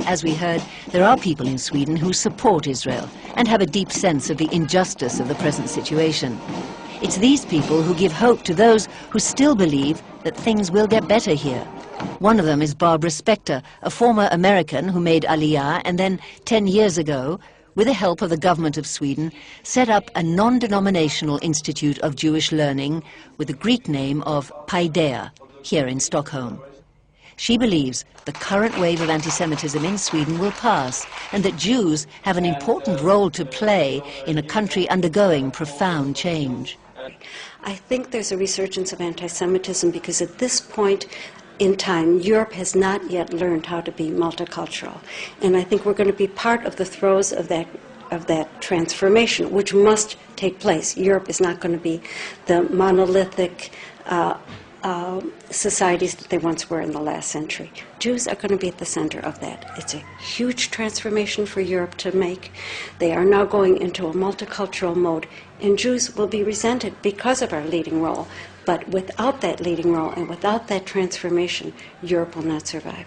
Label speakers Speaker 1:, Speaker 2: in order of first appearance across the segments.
Speaker 1: As we heard, there are people in Sweden who support Israel and have a deep sense of the injustice of the present situation. It's these people who give hope to those who still believe that things will get better here. One of them is Barbara Spector, a former American who made Aliyah and then 10 years ago, with the help of the government of Sweden, set up a non-denominational institute of Jewish learning with the Greek name of Paideia, here in Stockholm. She believes the current wave of anti-Semitism in Sweden will pass and that Jews have an important role to play in a country undergoing profound change.
Speaker 2: I think there's a resurgence of anti Semitism because at this point in time, Europe has not yet learned how to be multicultural. And I think we're going to be part of the throes of that. Of that transformation, which must take place. Europe is not going to be the monolithic uh, uh, societies that they once were in the last century. Jews are going to be at the center of that. It's a huge transformation for Europe to make. They are now going into a multicultural mode, and Jews will be resented because of our leading role. But without that leading role and without that transformation, Europe will not survive.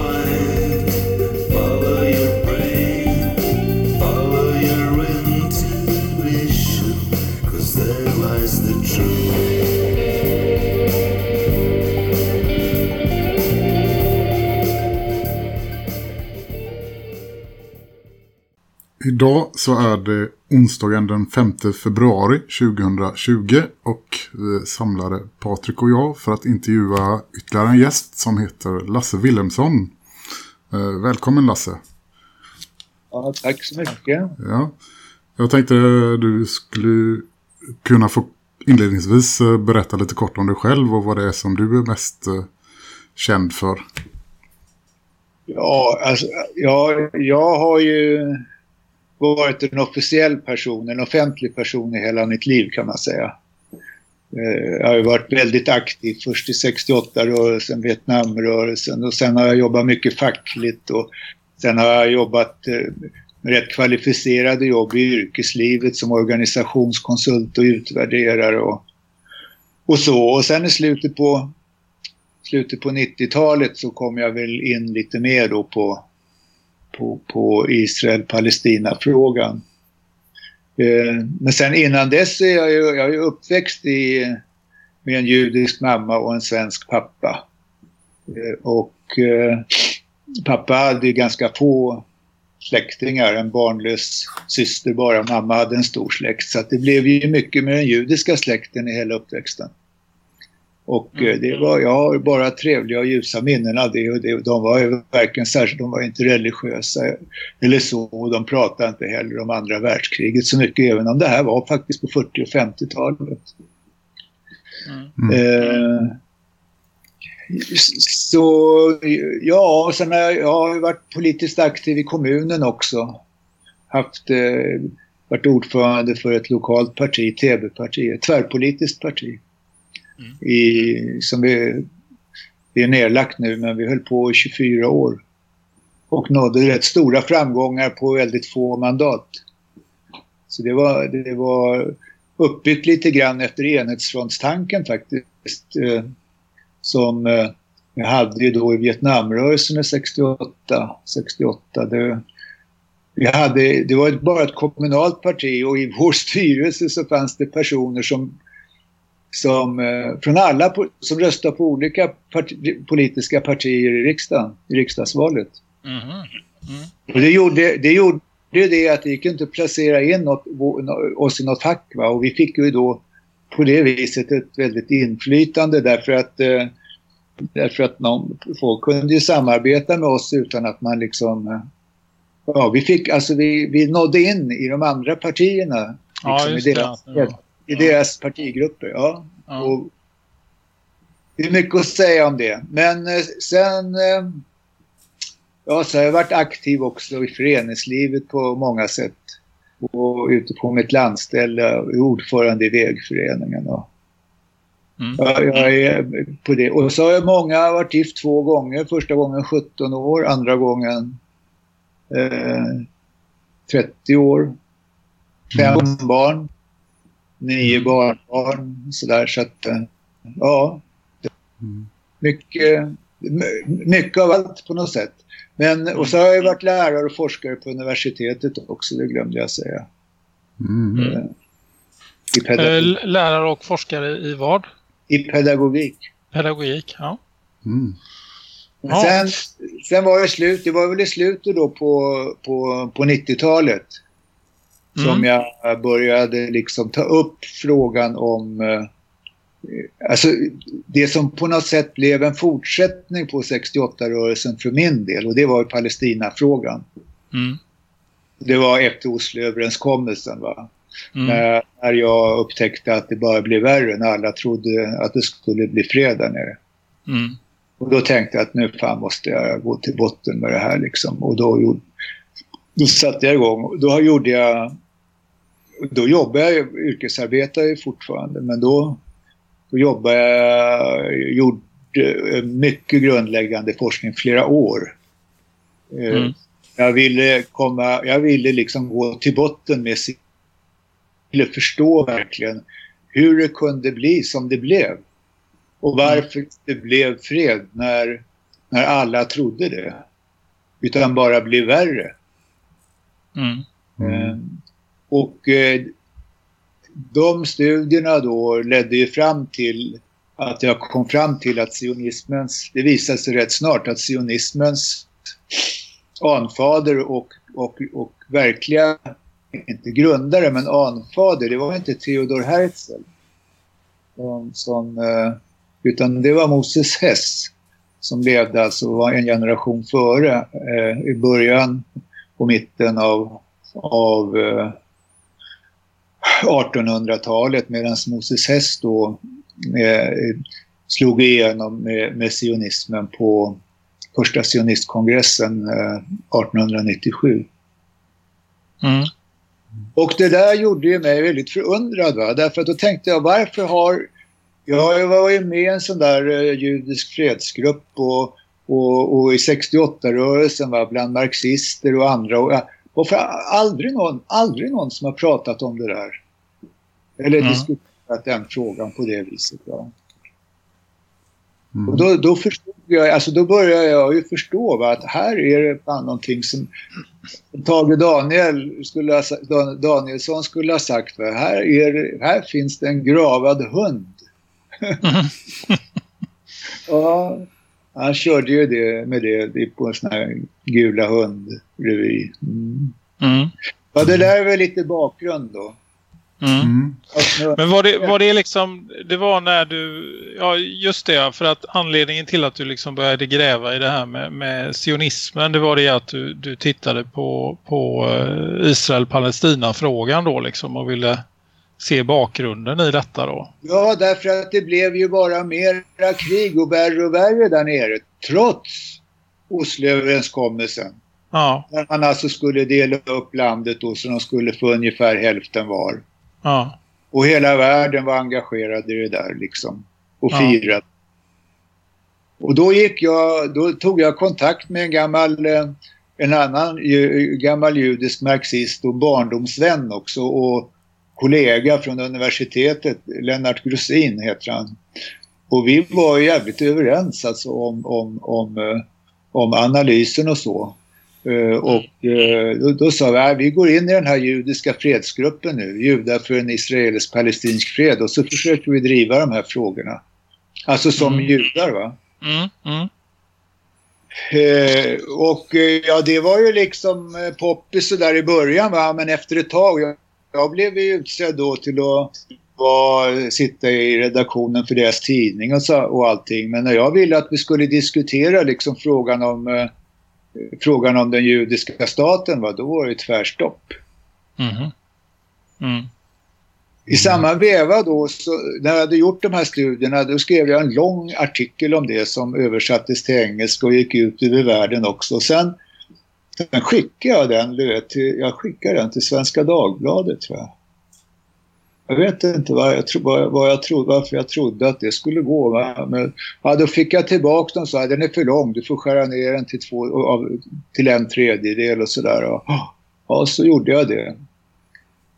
Speaker 3: Idag så är det onsdagen den 5 februari 2020 och vi samlade Patrik och jag för att intervjua ytterligare en gäst som heter Lasse Willemsson. Eh, välkommen Lasse.
Speaker 4: Ja, tack så mycket.
Speaker 3: Ja, jag tänkte du skulle kunna få inledningsvis eh, berätta lite kort om dig själv och vad det är som du är mest eh, känd för.
Speaker 4: Ja, alltså, ja, jag har ju varit en officiell person, en offentlig person i hela mitt liv kan man säga. Eh, jag har varit väldigt aktiv, först i 68-rörelsen, Vietnamrörelsen och sen har jag jobbat mycket fackligt och sen har jag jobbat eh, med rätt kvalificerade jobb i yrkeslivet som organisationskonsult och utvärderare och, och så. Och sen i slutet på, slutet på 90-talet så kom jag väl in lite mer då på på, på Israel-Palestina-frågan. Eh, men sen innan dess är jag ju, jag är uppväxt i, med en judisk mamma och en svensk pappa. Eh, och eh, pappa hade ganska få släktingar, en barnlös syster bara. Mamma hade en stor släkt. Så det blev ju mycket med den judiska släkten i hela uppväxten. Och eh, det var, jag har bara trevliga och ljusa minnen av det. Och det, de var verkligen särskilt, de var inte religiösa eller så. Och de pratade inte heller om andra världskriget så mycket, även om det här var faktiskt på 40 och 50-talet. Mm. Eh, så ja, sen har jag, jag har varit politiskt aktiv i kommunen också. Haft, eh, varit ordförande för ett lokalt parti, TV-parti, ett tvärpolitiskt parti i, som vi, vi är nedlagt nu, men vi höll på i 24 år. Och nådde rätt stora framgångar på väldigt få mandat. Så det var, det var uppbyggt lite grann efter enhetsfrontstanken faktiskt. Eh, som eh, vi hade ju då i Vietnamrörelsen 68. 68 det, vi hade, det var bara ett kommunalt parti och i vår styrelse så fanns det personer som som, eh, från alla som röstar på olika parti, politiska partier i riksdagen, i riksdagsvalet. Mm. Mm. Och det gjorde, det gjorde det att det gick inte att placera in något, oss i något fack. Va? Och vi fick ju då på det viset ett väldigt inflytande därför att, eh, därför att någon, folk kunde ju samarbeta med oss utan att man liksom... Eh, ja, vi fick, alltså vi, vi nådde in i de andra partierna. Liksom, ja, i deras, det i deras partigrupper. Ja. Och det är mycket att säga om det. Men eh, sen, eh, ja, så har jag varit aktiv också i föreningslivet på många sätt. Och ute på mitt landställe, ordförande i vägföreningen. Och, mm. ja, jag är på det. Och så har jag många varit gift två gånger. Första gången 17 år, andra gången eh, 30 år. Fem mm. barn, nio mm. barnbarn. Sådär, så att, eh, ja. Mm. Mycket, mycket av allt på något sätt. Men, och så har jag varit lärare och forskare på universitetet också, det glömde jag säga.
Speaker 5: Mm. Eh. Eh, lärare och forskare i vad?
Speaker 4: I pedagogik.
Speaker 5: Pedagogik, ja. Mm.
Speaker 4: Sen, sen var det slut, det var väl i slutet då på, på, på 90-talet mm. som jag började liksom ta upp frågan om eh, Alltså det som på något sätt blev en fortsättning på 68-rörelsen för min del och det var Palestinafrågan. Mm. Det var efter Osloöverenskommelsen va. Mm. När, när jag upptäckte att det bara blev värre när alla trodde att det skulle bli fred där nere. Mm. Och då tänkte jag att nu fan måste jag gå till botten med det här liksom. Och då, gjorde, då satte jag igång. Då gjorde jag... Då jobbade jag, yrkesarbetade fortfarande, men då då jobbade jag, gjorde mycket grundläggande forskning flera år. Eh, mm. Jag ville komma, jag ville liksom gå till botten med sin, ville förstå verkligen hur det kunde bli som det blev. Och varför mm. det blev fred när, när alla trodde det. Utan bara blev värre. Mm. Mm. Och eh, de studierna då ledde ju fram till att jag kom fram till att sionismens, det visade sig rätt snart att sionismens anfader och, och, och verkliga, inte grundare men anfader, det var inte Theodor Herzl. Som, som, eh, utan det var Moses Hess som levde alltså var en generation före eh, i början och mitten av, av eh, 1800-talet medan Moses Hess då eh, slog igenom med, med sionismen på första sionistkongressen eh, 1897. Mm. Och det där gjorde ju mig väldigt förundrad. Va? Därför att då tänkte jag varför har... Jag var ju med i en sån där eh, judisk fredsgrupp och, och, och i 68-rörelsen bland marxister och andra. Och, varför aldrig någon, aldrig någon som har pratat om det där? Eller mm. diskuterat den frågan på det viset. Ja. Mm. Och då, då förstod jag, alltså då började jag ju förstå va, att här är det fan någonting som Tage Daniel skulle ha, Danielsson skulle ha sagt. Va, här, är, här finns det en gravad hund. Mm. ja, han körde ju det med det på en sån här gula hund-revy. Mm. Mm. Ja, det där är väl lite bakgrund då.
Speaker 5: Mm. mm. Men var det, var det liksom, det var när du, ja just det, för att anledningen till att du liksom började gräva i det här med, med sionismen, det var det att du, du tittade på, på eh, Israel-Palestina-frågan då liksom och ville se bakgrunden i detta då?
Speaker 4: Ja, därför att det blev ju bara mera krig och värre och värre där nere, trots Osloöverenskommelsen. Ja. När man alltså skulle dela upp landet då så de skulle få ungefär hälften var. Ja. Och hela världen var engagerad i det där liksom. Och ja. firade. Och då gick jag, då tog jag kontakt med en gammal, eh, en annan gammal judisk marxist och barndomsvän också och kollega från universitetet, Lennart Grossin heter han. Och vi var jävligt överens alltså om, om, om, eh, om analysen och så. Uh, och uh, då, då, sa vi att vi går in i den här judiska fredsgruppen nu, judar för en israelisk-palestinsk fred och så försöker vi driva de här frågorna. Alltså som mm. judar va. Mm. Mm. Uh, och ja, det var ju liksom poppis sådär i början va, men efter ett tag, jag, jag blev ju utsedd då till att var, sitta i redaktionen för deras tidning och, så, och allting. Men när jag ville att vi skulle diskutera liksom frågan om frågan om den judiska staten var, då var det tvärstopp. Mm. Mm. I samma veva då, så, när jag hade gjort de här studierna, då skrev jag en lång artikel om det som översattes till engelska och gick ut över världen också. Sen, sen skickade jag den, du vet, till, jag skickade den till Svenska Dagbladet tror jag. Jag vet inte vad jag, vad, vad jag trodde, varför jag trodde att det skulle gå. Va? Men, ja, då fick jag tillbaka den och sa den är för lång, du får skära ner den till, två, av, till en tredjedel och sådär. Ja, så gjorde jag det.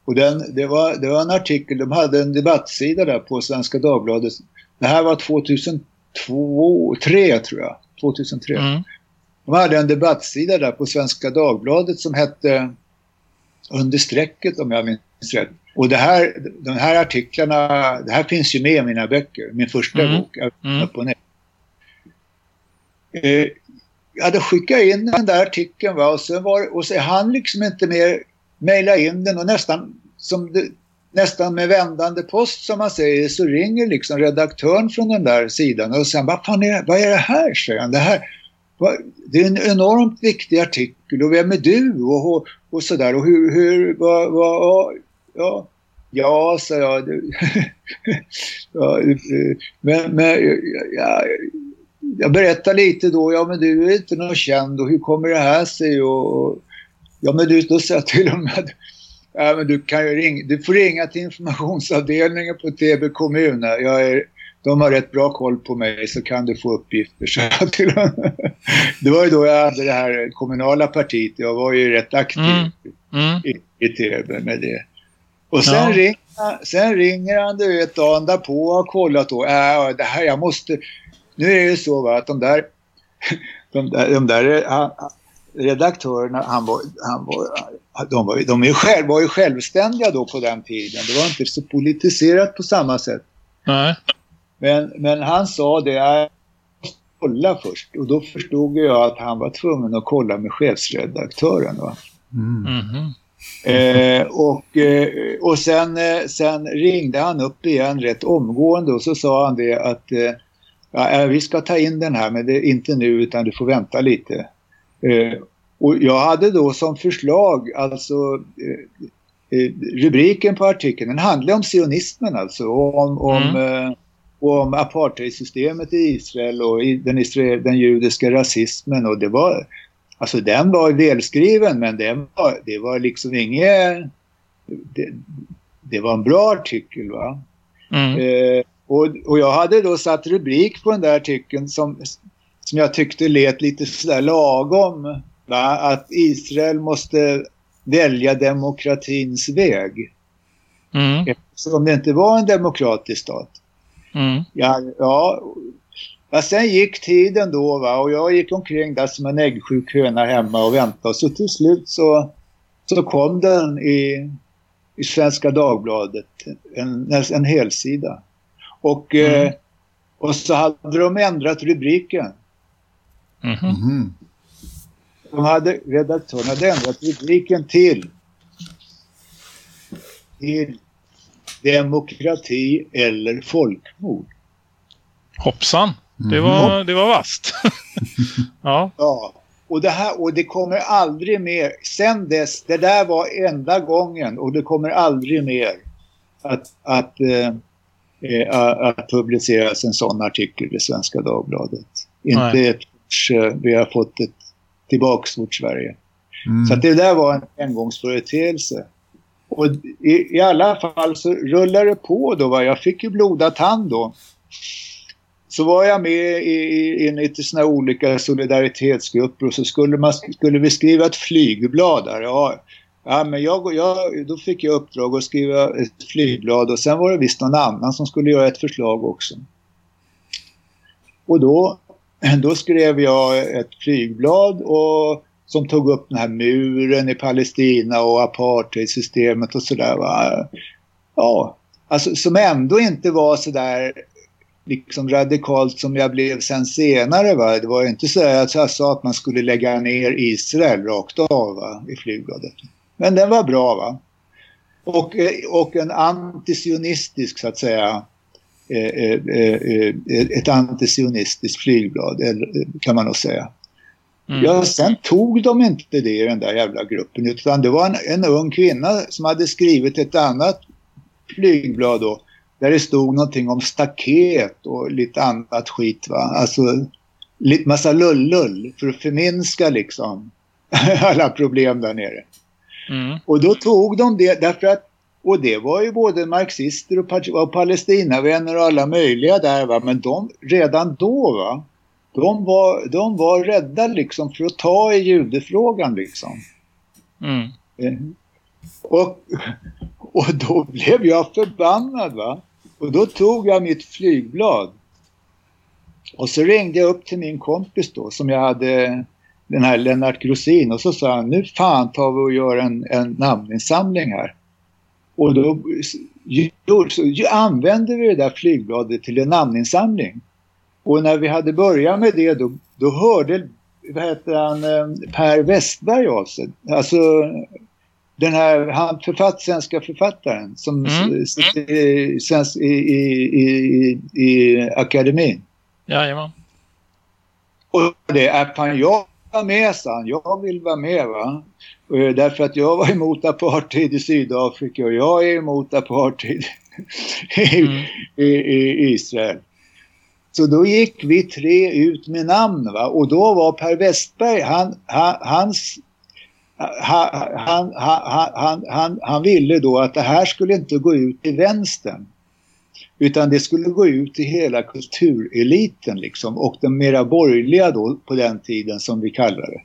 Speaker 4: Och den, det, var, det var en artikel, de hade en debattsida där på Svenska Dagbladet. Det här var 2002, 2003 tror jag. 2003. Mm. De hade en debattsida där på Svenska Dagbladet som hette Under strecket om jag minns rätt. Och det här, de här artiklarna, det här finns ju med i mina böcker. Min första mm. bok, mm. på nät. Eh, jag hade skickat in den där artikeln va, och, sen var, och så han liksom inte mer mejla in den och nästan, som det, nästan med vändande post som man säger så ringer liksom redaktören från den där sidan och sen vad fan är, vad är det här säger han. Det, här, det är en enormt viktig artikel och vem är du? Och, och, och sådär. Och hur, hur vad, vad, ja, ja, sa jag. ja, eh, men, men ja, jag berättar lite då, ja men du är inte någon känd och hur kommer det här sig? Och Ja, men du, då sa jag till dem att ja, men du, kan ju ringa, du får ringa till informationsavdelningen på Täby kommun. Jag är, de har rätt bra koll på mig så kan du få uppgifter. Så. Det var ju då jag hade det här kommunala partiet. Jag var ju rätt aktiv mm. Mm. i, i Täby med det. Och sen, ja. ringer, sen ringer han du vet dagen därpå och har kollat då. Äh, det här, jag måste... Nu är det så va, att de där, de där, de där redaktörerna, han var, han var, de, var, de är själv, var ju självständiga då på den tiden. Det var inte så politiserat på samma sätt. Nej. Men, men han sa det, jag måste kolla först. Och då förstod jag att han var tvungen att kolla med chefsredaktören. Va? Mm. Mm Eh, och eh, och sen, eh, sen ringde han upp igen rätt omgående och så sa han det att eh, ja, vi ska ta in den här men det är inte nu utan du får vänta lite. Eh, och jag hade då som förslag, alltså rubriken på artikeln, den handlar om sionismen alltså, om, om, mm. Eh, om apartheidsystemet i Israel och den, Israel, den judiska rasismen och det var, alltså den var välskriven men den var, det var liksom inget, det, det var en bra artikel va. Mm. Eh, och, och jag hade då satt rubrik på den där artikeln som, som jag tyckte lät lite sådär lagom. Va? Att Israel måste välja demokratins väg. Mm. Eftersom det inte var en demokratisk stat. Mm. Ja, ja, ja, sen gick tiden då va? och jag gick omkring där som en äggsjuk höna hemma och väntade. Så till slut så, så kom den i, i Svenska Dagbladet, en, en helsida. Och, mm. eh, och så hade de ändrat rubriken. Mm -hmm. De hade, redaktören hade ändrat rubriken till, till demokrati eller folkmord.
Speaker 5: Hoppsan, det var, mm. det var vast.
Speaker 4: ja. ja. Och det, här, och det kommer aldrig mer, sen dess, det där var enda gången och det kommer aldrig mer att, att, eh, eh att publiceras en sån artikel i Svenska Dagbladet. Inte Nej. ett Eh, vi har fått ett tillbaks mot Sverige. Mm. Så att det där var en engångsföreteelse. Och i, i alla fall så rullade det på då. Va? Jag fick ju blodad tand då. Så var jag med i, i, i lite såna olika solidaritetsgrupper och så skulle, man, skulle vi skriva ett flygblad där. Ja, ja men jag, jag, då fick jag uppdrag att skriva ett flygblad och sen var det visst någon annan som skulle göra ett förslag också. Och då då skrev jag ett flygblad och, som tog upp den här muren i Palestina och apartheidsystemet och sådär. Ja, alltså som ändå inte var sådär liksom radikalt som jag blev sen senare. Va? Det var inte så att jag sa att man skulle lägga ner Israel rakt av va? i flygbladet. Men den var bra va. Och, eh, och en antisionistisk så att säga eh, eh, ett antisionistiskt flygblad, kan man nog säga. Mm. Ja, sen tog de inte det i den där jävla gruppen utan det var en, en ung kvinna som hade skrivit ett annat flygblad då där det stod någonting om staket och lite annat skit va. Alltså lite massa lullull för att förminska liksom alla problem där nere. Mm. Och då tog de det därför att och det var ju både marxister och, och palestinavänner och alla möjliga där va. Men de redan då va. De var, de var rädda liksom för att ta i judefrågan liksom. Mm. Eh, och, och då blev jag förbannad va. Och då tog jag mitt flygblad. Och så ringde jag upp till min kompis då som jag hade den här Lennart Grosin och så sa han nu fan tar vi och gör en, en namninsamling här. Och då så använde vi det där flygbladet till en namninsamling. Och när vi hade börjat med det då, då hörde vad heter han, eh, Per Westberg av sig. Alltså den här han, författ, svenska författaren som mm. sitter i, i, i, i, i akademin.
Speaker 5: Jajamän.
Speaker 4: Och det är fan jag var med, sa han. Jag vill vara med va. Därför att jag var emot apartheid i Sydafrika och jag är emot apartheid i, mm. i, i, Israel. Så då gick vi tre ut med namn va? och då var Per Westberg, han, han, hans, han, han, han, han, ville då att det här skulle inte gå ut till vänstern. Utan det skulle gå ut till hela kultureliten liksom och den mera borgerliga då på den tiden som vi kallar det.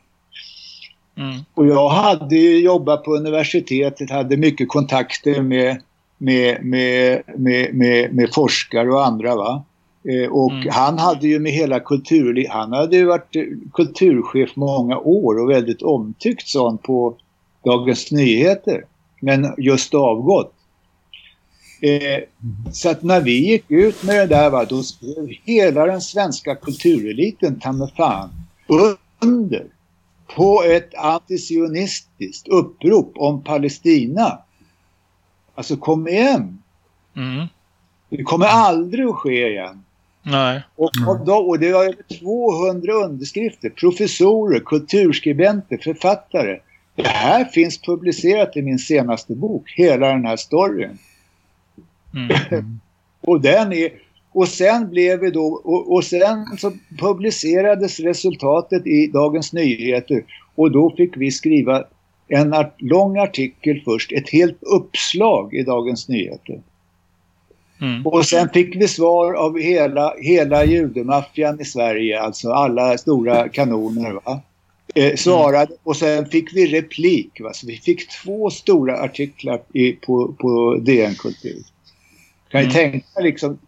Speaker 4: Mm. Och jag hade jobbat på universitetet, hade mycket kontakter med, med, med, med, med, med forskare och andra va. Eh, och mm. han hade ju med hela kulturlivet, han hade ju varit kulturchef många år och väldigt omtyckt sån på Dagens Nyheter. Men just avgått. Eh, så att när vi gick ut med det där va, då skrev hela den svenska kultureliten ta med fan under på ett antisionistiskt upprop om Palestina. Alltså kom igen! Mm. Det kommer aldrig att ske igen.
Speaker 5: Nej.
Speaker 4: Och, och, då, och det var över 200 underskrifter. Professorer, kulturskribenter, författare. Det här finns publicerat i min senaste bok. Hela den här storyn. Mm. och den är och sen blev vi då och, och sen så publicerades resultatet i Dagens Nyheter och då fick vi skriva en art, lång artikel först, ett helt uppslag i Dagens Nyheter. Mm. Och sen fick vi svar av hela, hela judemaffian i Sverige, alltså alla stora kanoner. Va? Eh, svarade mm. och sen fick vi replik. Va? Så vi fick två stora artiklar i, på, på DN Kultur. Kan mm. tänka liksom,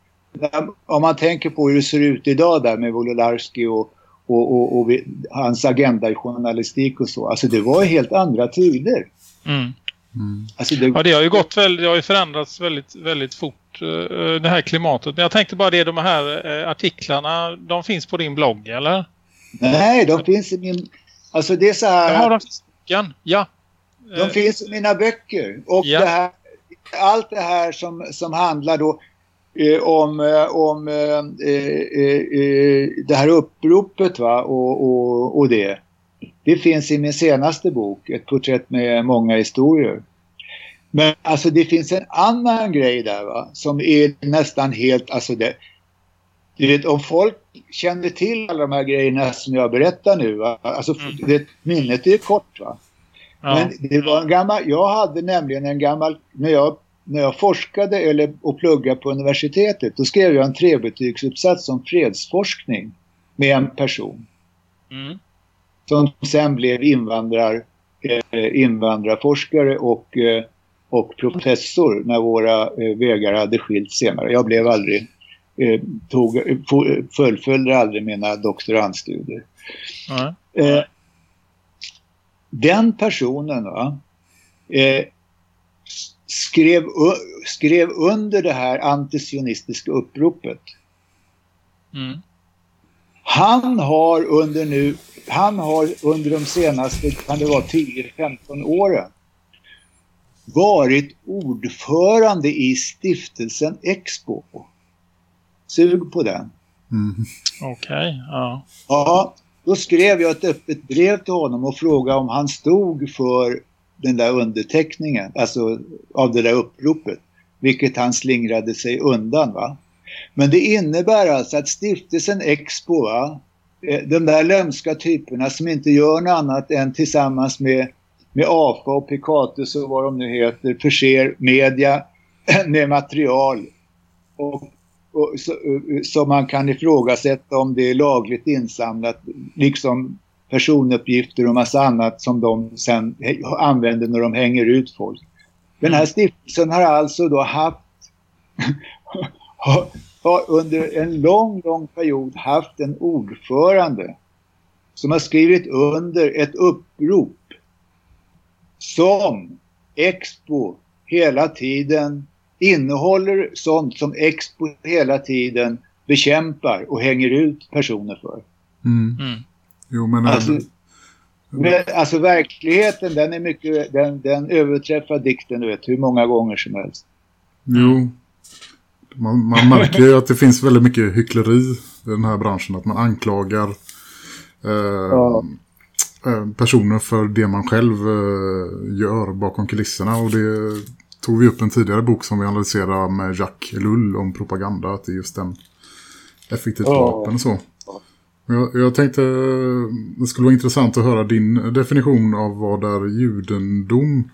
Speaker 4: om man tänker på hur det ser ut idag där med Wolodarski och, och, och, och, hans agenda i journalistik och så. Alltså det var helt andra tider.
Speaker 5: Mm. Mm. Alltså det... Ja, det har ju gått väldigt, det har ju förändrats väldigt, väldigt fort det här klimatet. Men jag tänkte bara det, de här uh, artiklarna, de finns på din blogg, eller?
Speaker 4: Nej, de finns i min... Alltså det är så här...
Speaker 5: Ja, de finns Ja.
Speaker 4: De finns i mina böcker. Och ja. det här, allt det här som, som handlar då eh, om, eh, om eh, eh, eh, det här uppropet va? Och, och, och det. Det finns i min senaste bok, ett porträtt med många historier. Men alltså det finns en annan grej där va, som är nästan helt, alltså det, du vet om folk känner till alla de här grejerna som jag berättar nu, va? alltså mm. det, minnet är kort va. Ja. Men det var en gammal, jag hade nämligen en gammal, när jag, när jag forskade eller, och pluggade på universitetet, då skrev jag en trebetygsuppsats om fredsforskning med en person. Mm. Som sen blev invandrar, eh, invandrarforskare och, eh, och professor när våra eh, vägar hade skilt senare. Jag blev aldrig, eh, tog, fullföljde aldrig mina doktorandstudier. Mm den personen va, skrev, skrev under det här antisionistiska uppropet. Mm. Han har under nu, han har under de senaste, kan det vara 10-15 åren, varit ordförande i stiftelsen Expo. Sug på den.
Speaker 5: Mm. Okej, okay, ja.
Speaker 4: Ja, då skrev jag ett öppet brev till honom och frågade om han stod för den där underteckningen, alltså av det där uppropet. vilket han slingrade sig undan. Va? Men det innebär alltså att stiftelsen Expo, va? Eh, de där lömska typerna som inte gör något annat än tillsammans med, med AFA och Picatus och vad de nu heter förser media med material och, och, så man kan ifrågasätta om det är lagligt insamlat, liksom personuppgifter och massa annat som de sen använder när de hänger ut folk. Den här stiftelsen har alltså då haft har under en lång, lång period haft en ordförande som har skrivit under ett upprop som Expo hela tiden innehåller sånt som Expo hela tiden bekämpar och hänger ut personer för.
Speaker 3: Mm. Mm. Jo, men
Speaker 4: alltså, men, alltså verkligheten den är mycket den, den överträffar dikten du vet hur många gånger som helst.
Speaker 3: Jo. Man, man märker ju att det finns väldigt mycket hyckleri i den här branschen. Att man anklagar eh, ja. Eh, personer för det man själv eh, gör bakom kulisserna. Och det tog vi upp en tidigare bok som vi analyserade med Jacques Lull om propaganda. Att det är just en effektivt vapen och så. Jag, jag tänkte det skulle vara intressant att höra din definition av vad är judendom.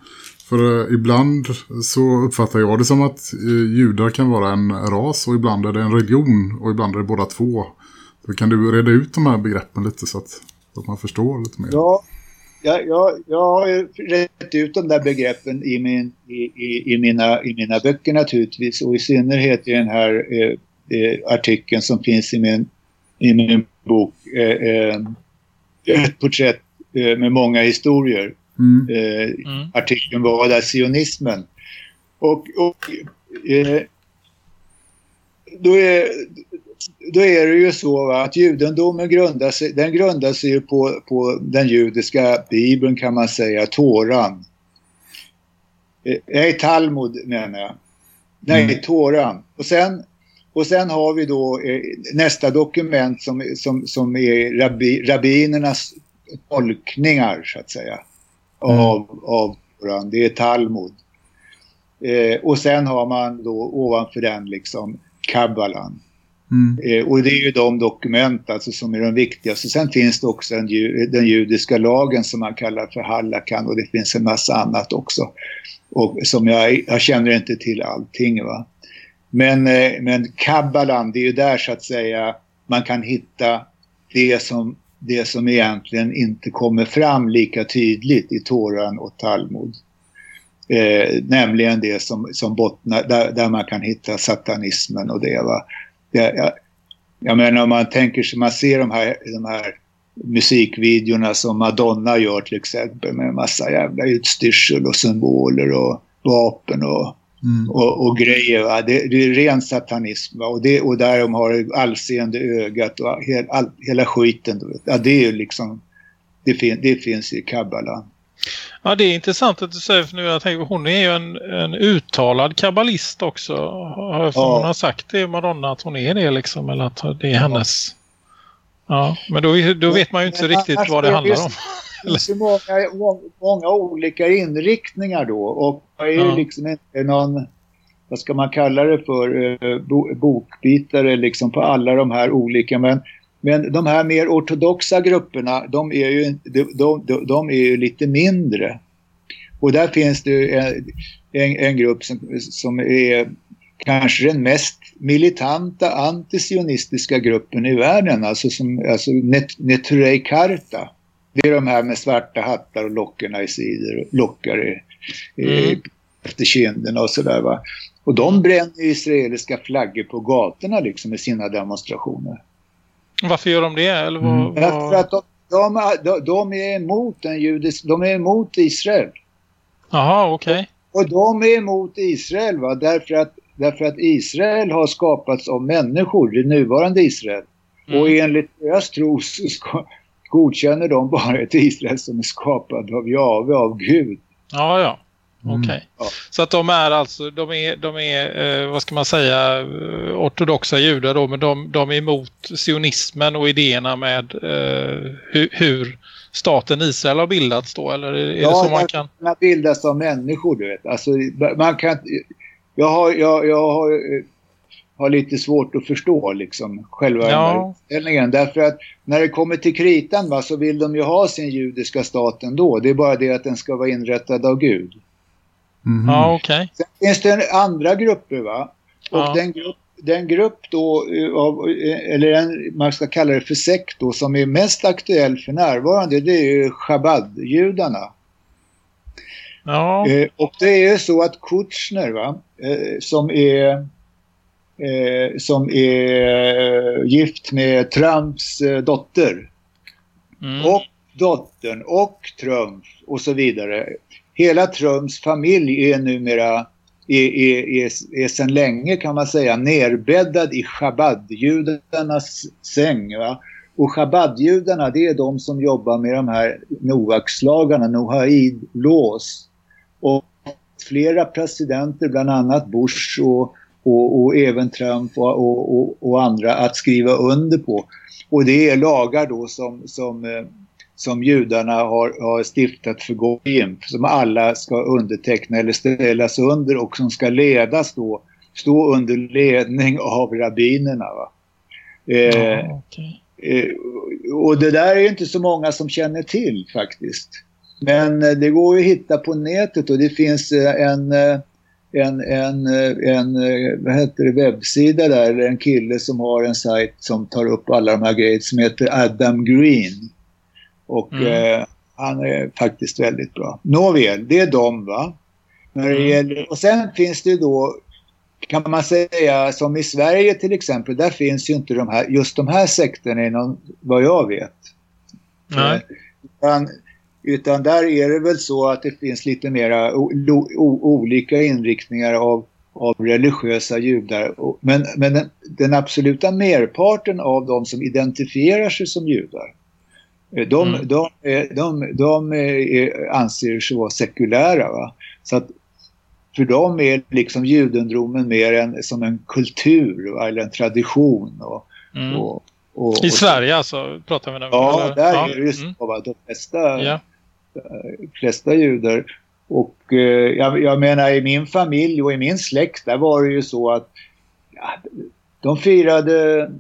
Speaker 3: För eh, ibland så uppfattar jag det som att judar kan vara en ras och ibland är det en religion och ibland är det båda två. Så kan du reda ut de här begreppen lite så att, så att man förstår lite mer?
Speaker 4: Ja, jag, jag, jag har rätt ut de där begreppen i, min, i, i, i, mina, i mina böcker naturligtvis och i synnerhet i den här eh, eh, artikeln som finns i min, i min bok eh, eh, Ett porträtt eh, med många historier. Mm. Mm. Artikeln var där sionismen. Och, och då, är, då är det ju så att judendomen grundar sig, den grundar sig ju på, på den judiska bibeln kan man säga, Toran. Nej, Talmud menar jag. Nej, mm. Toran. Och sen och sen har vi då eh, nästa dokument som, som, som är rabbi, rabbinernas tolkningar så att säga mm. av, av Koran. Det är Talmud. Eh, och sen har man då ovanför den liksom Kabbalan. Mm. Eh, och det är ju de dokument alltså, som är de viktigaste. Sen finns det också en, den judiska lagen som man kallar för Hallakan och det finns en massa annat också. Och som jag, jag känner inte till allting. Va? Men, eh, men Kabbalan, det är ju där så att säga man kan hitta det som, det som egentligen inte kommer fram lika tydligt i Toran och Talmud. Eh, nämligen det som, som bottnar, där, där man kan hitta satanismen och det. Va? Jag, jag menar om man tänker sig, man ser de här, de här musikvideorna som Madonna gör till exempel med en massa jävla utstyrsel och symboler och vapen och Mm. Och, och, grejer. Va? Det, det är ren satanism. Va? Och, det, och där de har allseende ögat och hel, all, hela skiten. Ja, det är ju liksom, det, fin, det finns i Kabbala.
Speaker 5: Ja, det är intressant att du säger för nu jag tänker, hon är ju en, en uttalad kabbalist också. Ja. Hon har sagt det Madonna att hon är det liksom, eller att det är hennes. Ja, men då, då vet man ju inte men, riktigt vad det handlar om
Speaker 4: det finns många, många olika inriktningar då och jag är ju ja. liksom inte någon, vad ska man kalla det för, eh, bokbitare liksom på alla de här olika. Men, men de här mer ortodoxa grupperna, de är ju, de, de, de är ju lite mindre. Och där finns det en, en, en grupp som, som är kanske den mest militanta antisionistiska gruppen i världen, alltså, som, alltså Neturei Karta. Det är de här med svarta hattar och lockorna i sidor, lockar i, mm. efter kinderna och sådär va. Och de bränner israeliska flaggor på gatorna liksom i sina demonstrationer.
Speaker 5: Varför gör de det? Eller vad, mm.
Speaker 4: För att de, de, de, är emot en judisk, de är emot Israel.
Speaker 5: Jaha, okej. Okay.
Speaker 4: Och de är emot Israel va, därför att, därför att Israel har skapats av människor, det nuvarande Israel. Mm. Och enligt deras tro så ska, godkänner de bara ett Israel som är skapad av Jave, av Gud.
Speaker 5: Ja, ja. Mm. Okej. Okay. Ja. Så att de är alltså, de är, de är eh, vad ska man säga, eh, ortodoxa judar då, men de, de är emot sionismen och idéerna med eh, hur, hur, staten Israel har bildats då, eller är ja, det så man kan?
Speaker 4: Ja, bildas av människor, du vet. Alltså, man kan jag har, jag, jag har, eh, har lite svårt att förstå liksom själva ja. inställningen. Därför att när det kommer till kritan va, så vill de ju ha sin judiska stat ändå. Det är bara det att den ska vara inrättad av Gud.
Speaker 5: Mm. Ja, Okay.
Speaker 4: Sen finns det andra grupper va. Och ja. den, grupp, den grupp då, eh, av, eh, eller en, man ska kalla det för sekt då, som är mest aktuell för närvarande, det är ju Chabad-judarna.
Speaker 5: Ja.
Speaker 4: Eh, och det är så att Kutschner va, eh, som är eh, som är gift med Trumps eh, dotter mm. och dottern och Trump och så vidare. Hela Trumps familj är numera är, är, är, är sedan länge kan man säga nerbäddad i Chabad-judarnas säng. Va? Och Chabad-judarna det är de som jobbar med de här Noakslagarna, Noahid-lås. Och flera presidenter, bland annat Bush och, och, och även Trump och, och, och, andra, att skriva under på. Och det är lagar då som, som, eh, som judarna har, har stiftat för Goyim, som alla ska underteckna eller ställas under och som ska ledas då, stå under ledning av rabbinerna. Va? Eh, ja, okay. eh, och det där är inte så många som känner till faktiskt. Men eh, det går ju att hitta på nätet och det finns eh, en, eh, en, en, en vad heter det, webbsida där, en kille som har en sajt som tar upp alla de här grejerna som heter Adam Green. Och mm. eh, han är faktiskt väldigt bra. Nåväl, det är de va. När det mm. gäller, och sen finns det då kan man säga som i Sverige till exempel, där finns ju inte de här, just de här sekterna inom vad jag vet.
Speaker 5: Nej.
Speaker 4: Utan utan där är det väl så att det finns lite mera olika inriktningar av, av religiösa judar. Men, men den, den, absoluta merparten av de som identifierar sig som judar, eh, de, mm. de, de, de, de är, anser sig vara sekulära. Va? Så att för dem är liksom judendomen mer en, som en kultur va? eller en tradition. Och,
Speaker 5: mm. och, och, I Sverige alltså pratar vi nu
Speaker 4: Ja, eller? där ja. är det så. Mm. De flesta ja flesta judar. Och eh, jag, jag, menar i min familj och i min släkt där var det ju så att ja, de firade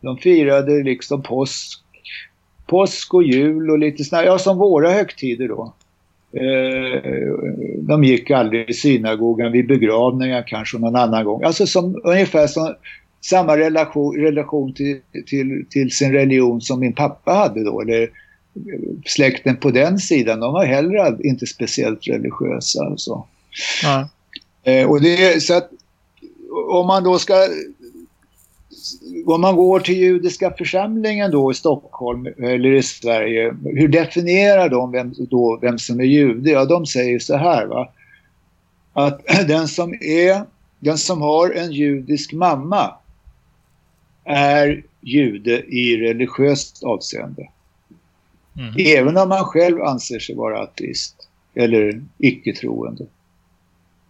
Speaker 4: de firade liksom påsk, påsk och jul och lite sådär, ja som våra högtider då. Eh, de gick aldrig i synagogan vid begravningar kanske någon annan gång. Alltså som, ungefär som samma relation, relation till, till, till sin religion som min pappa hade då. Eller släkten på den sidan, de var heller inte speciellt religiösa. Alltså.
Speaker 5: Ja.
Speaker 4: Eh, och det, så att om man då ska om man går till judiska församlingen då i Stockholm eller i Sverige, hur definierar de vem, då, vem som är jude? Ja, de säger så här va. Att den som är, den som har en judisk mamma är jude i religiöst avseende. Mm. Även om man själv anser sig vara ateist eller icke-troende.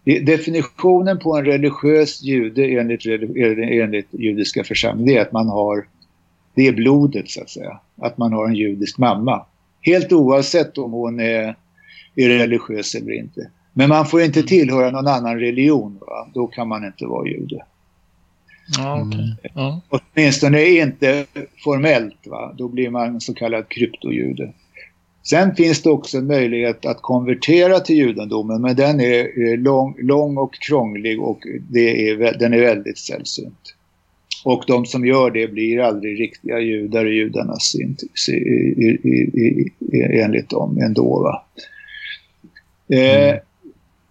Speaker 4: Definitionen på en religiös jude enligt, enligt judiska församlingen är att man har, det är blodet så att säga, att man har en judisk mamma. Helt oavsett om hon är, är religiös eller inte. Men man får inte mm. tillhöra någon annan religion, va? då kan man inte vara jude.
Speaker 5: Ja, okay. ja.
Speaker 4: Åtminstone inte formellt. Va? Då blir man så kallad kryptojude. Sen finns det också en möjlighet att konvertera till judendomen men den är lång, lång och krånglig och det är, den är väldigt sällsynt. Och de som gör det blir aldrig riktiga judar i judarnas enligt dem ändå. Va? Eh, mm.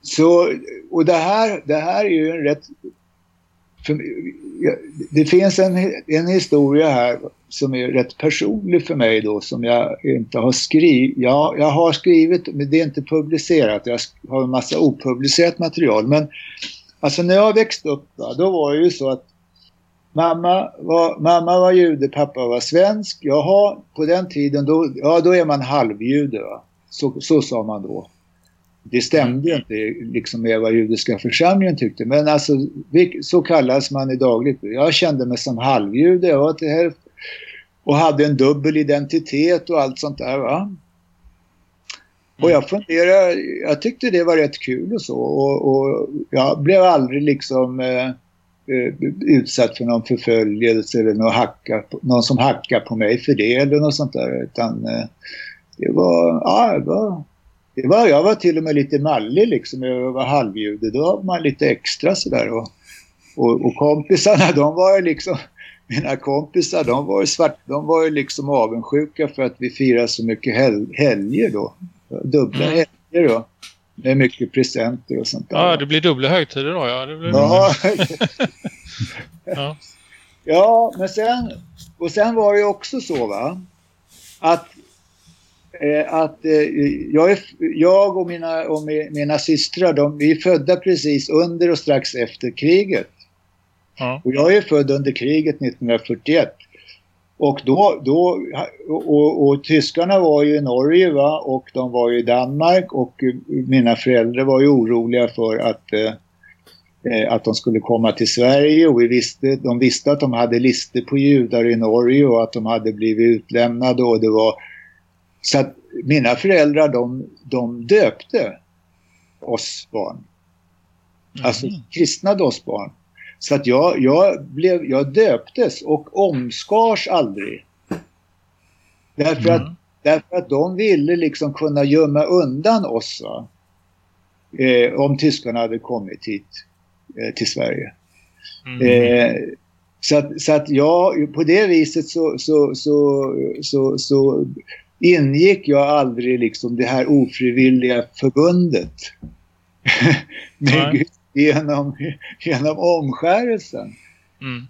Speaker 4: så, och det här, det här är ju en rätt för, det finns en, en historia här som är rätt personlig för mig då som jag inte har skrivit. Ja, jag har skrivit men det är inte publicerat. Jag har en massa opublicerat material. Men alltså när jag växte upp då, då var det ju så att mamma var, mamma var jude, pappa var svensk. Jaha, på den tiden då, ja, då är man halvjude. Va? Så, så sa man då. Det stämde ju inte liksom med vad judiska församlingen tyckte. Men alltså, så kallas man i dagligt Jag kände mig som halvjude. Jag var till hälften och hade en dubbel identitet och allt sånt där. Va? Och jag funderade, jag tyckte det var rätt kul och så. Och, och jag blev aldrig liksom eh, eh utsatt för någon förföljelse eller någon, hacka, någon som hackar på mig för det eller något sånt där. Utan eh, det var, ja, det var, det var, jag var till och med lite mallig liksom. Jag var halvjude. Då var man lite extra sådär. Och, och, och kompisarna, de var ju liksom mina kompisar, de var ju svart, de var ju liksom avundsjuka för att vi firar så mycket hel, helger då. Dubbla mm. helger då. Med mycket presenter och sånt där.
Speaker 5: Ja, det blir dubbla högtider då, ja. Det blir...
Speaker 4: ja. ja. ja, men sen, och sen var det ju också så va, att eh, att eh, jag, är, jag och mina, och mina systrar, de, vi är födda precis under och strax efter kriget. Ja. Och jag är född under kriget 1941. Och då, då och, och, tyskarna var ju i Norge va? och de var ju i Danmark och mina föräldrar var ju oroliga för att, eh, eh, att de skulle komma till Sverige och vi visste, de visste att de hade lister på judar i Norge och att de hade blivit utlämnade och det var så att mina föräldrar de, de döpte oss barn. Alltså mm. kristnade oss barn. Så att jag, jag, blev, jag döptes och omskars aldrig. Därför, mm. att, därför att de ville liksom kunna gömma undan oss eh, om tyskarna hade kommit hit eh, till Sverige. Mm. Eh, så att, så att jag, på det viset så, så, så, så, så ingick jag aldrig liksom det här ofrivilliga förbundet med genom, genom omskärelsen. Mm.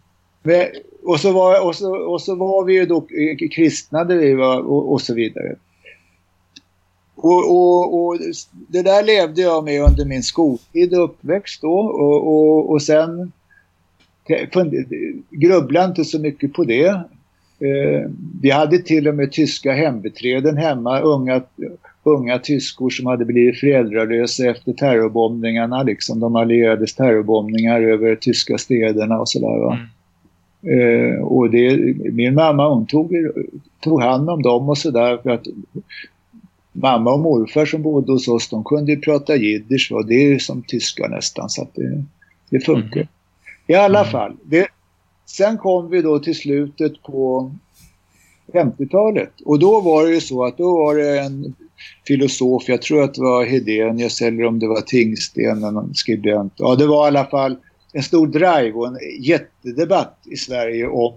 Speaker 4: Men, och, så var, och, så, och så var vi ju då kristnade vi var, och, och så vidare. Och, och, och, det där levde jag med under min skoltid och uppväxt då. Och, och, och sen grubblade inte så mycket på det. Eh, vi hade till och med tyska hembeträden hemma, unga, unga tyskor som hade blivit föräldralösa efter terrorbombningarna, liksom de allierades terrorbombningar över tyska städerna och sådär. Mm. Eh, och det, min mamma hon tog, tog hand om dem och sådär för att mamma och morfar som bodde hos oss de kunde ju prata jiddisch och det är ju som tyska nästan så att det, det funkar. Mm. I alla mm. fall, det, sen kom vi då till slutet på 50-talet och då var det ju så att då var det en filosof, jag tror att det var Hedenius eller om det var Tingsten, någon skribent. Ja, det var i alla fall en stor drive och en jättedebatt i Sverige om,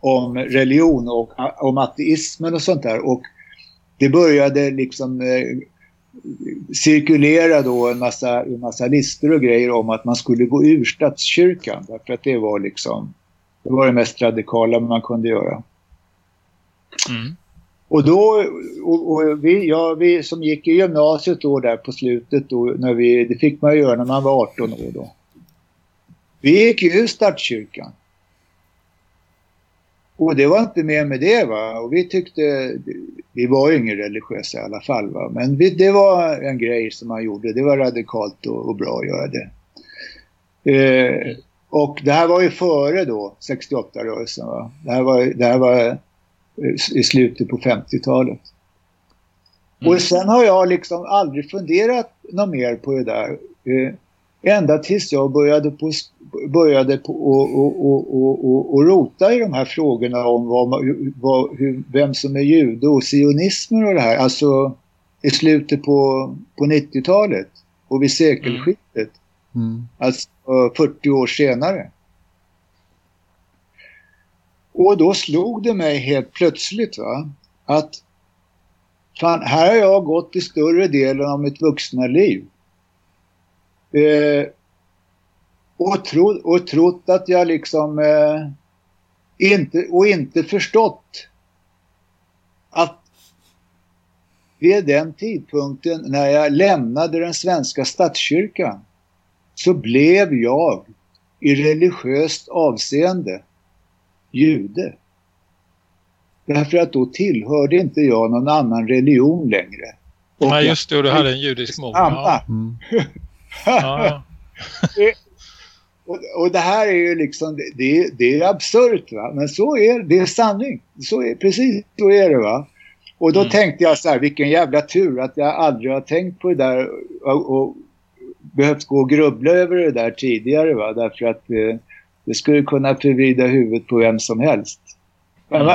Speaker 4: om religion och om ateismen och sånt där. Och det började liksom eh, cirkulera då en massa, en massa listor och grejer om att man skulle gå ur statskyrkan. Därför att det var liksom det var det mest radikala man kunde göra. Mm. Och då, och, och vi, ja, vi som gick i gymnasiet då där på slutet då, när vi, det fick man göra när man var 18 år då. Vi gick ju ur statskyrkan. Och det var inte mer med det va. Och vi tyckte, vi var ju ingen religiösa i alla fall va. Men vi, det var en grej som man gjorde. Det var radikalt och, och bra att göra det. Eh, och det här var ju före då 68-rörelsen va. Det här var, det här var i slutet på 50-talet. Mm. Och sen har jag liksom aldrig funderat något mer på det där. Eh, ända tills jag började, på, började på och, och, och, och, rota i de här frågorna om vad, vad, hur, vem som är jude och sionismen och det här. Alltså i slutet på, på 90-talet och vid sekelskiftet. Mm. Alltså 40 år senare. Och då slog det mig helt plötsligt va, att fan, här har jag gått i större delen av mitt vuxna liv. Eh, och, tro, och trott att jag liksom eh, inte, och inte förstått att vid den tidpunkten när jag lämnade den svenska statskyrkan så blev jag i religiöst avseende jude. Därför att då tillhörde inte jag någon annan religion längre.
Speaker 5: Och Nej, just det. Och du hade en judisk mor. Ja. Mm.
Speaker 4: ja. Och, och det här är ju liksom, det, det är absurt va. Men så är det, är sanning. Så är, precis så är det va. Och då mm. tänkte jag så här, vilken jävla tur att jag aldrig har tänkt på det där och, och behövt gå och grubbla över det där tidigare. Va? Därför att eh, det skulle kunna förvrida huvudet på vem som helst. Mm.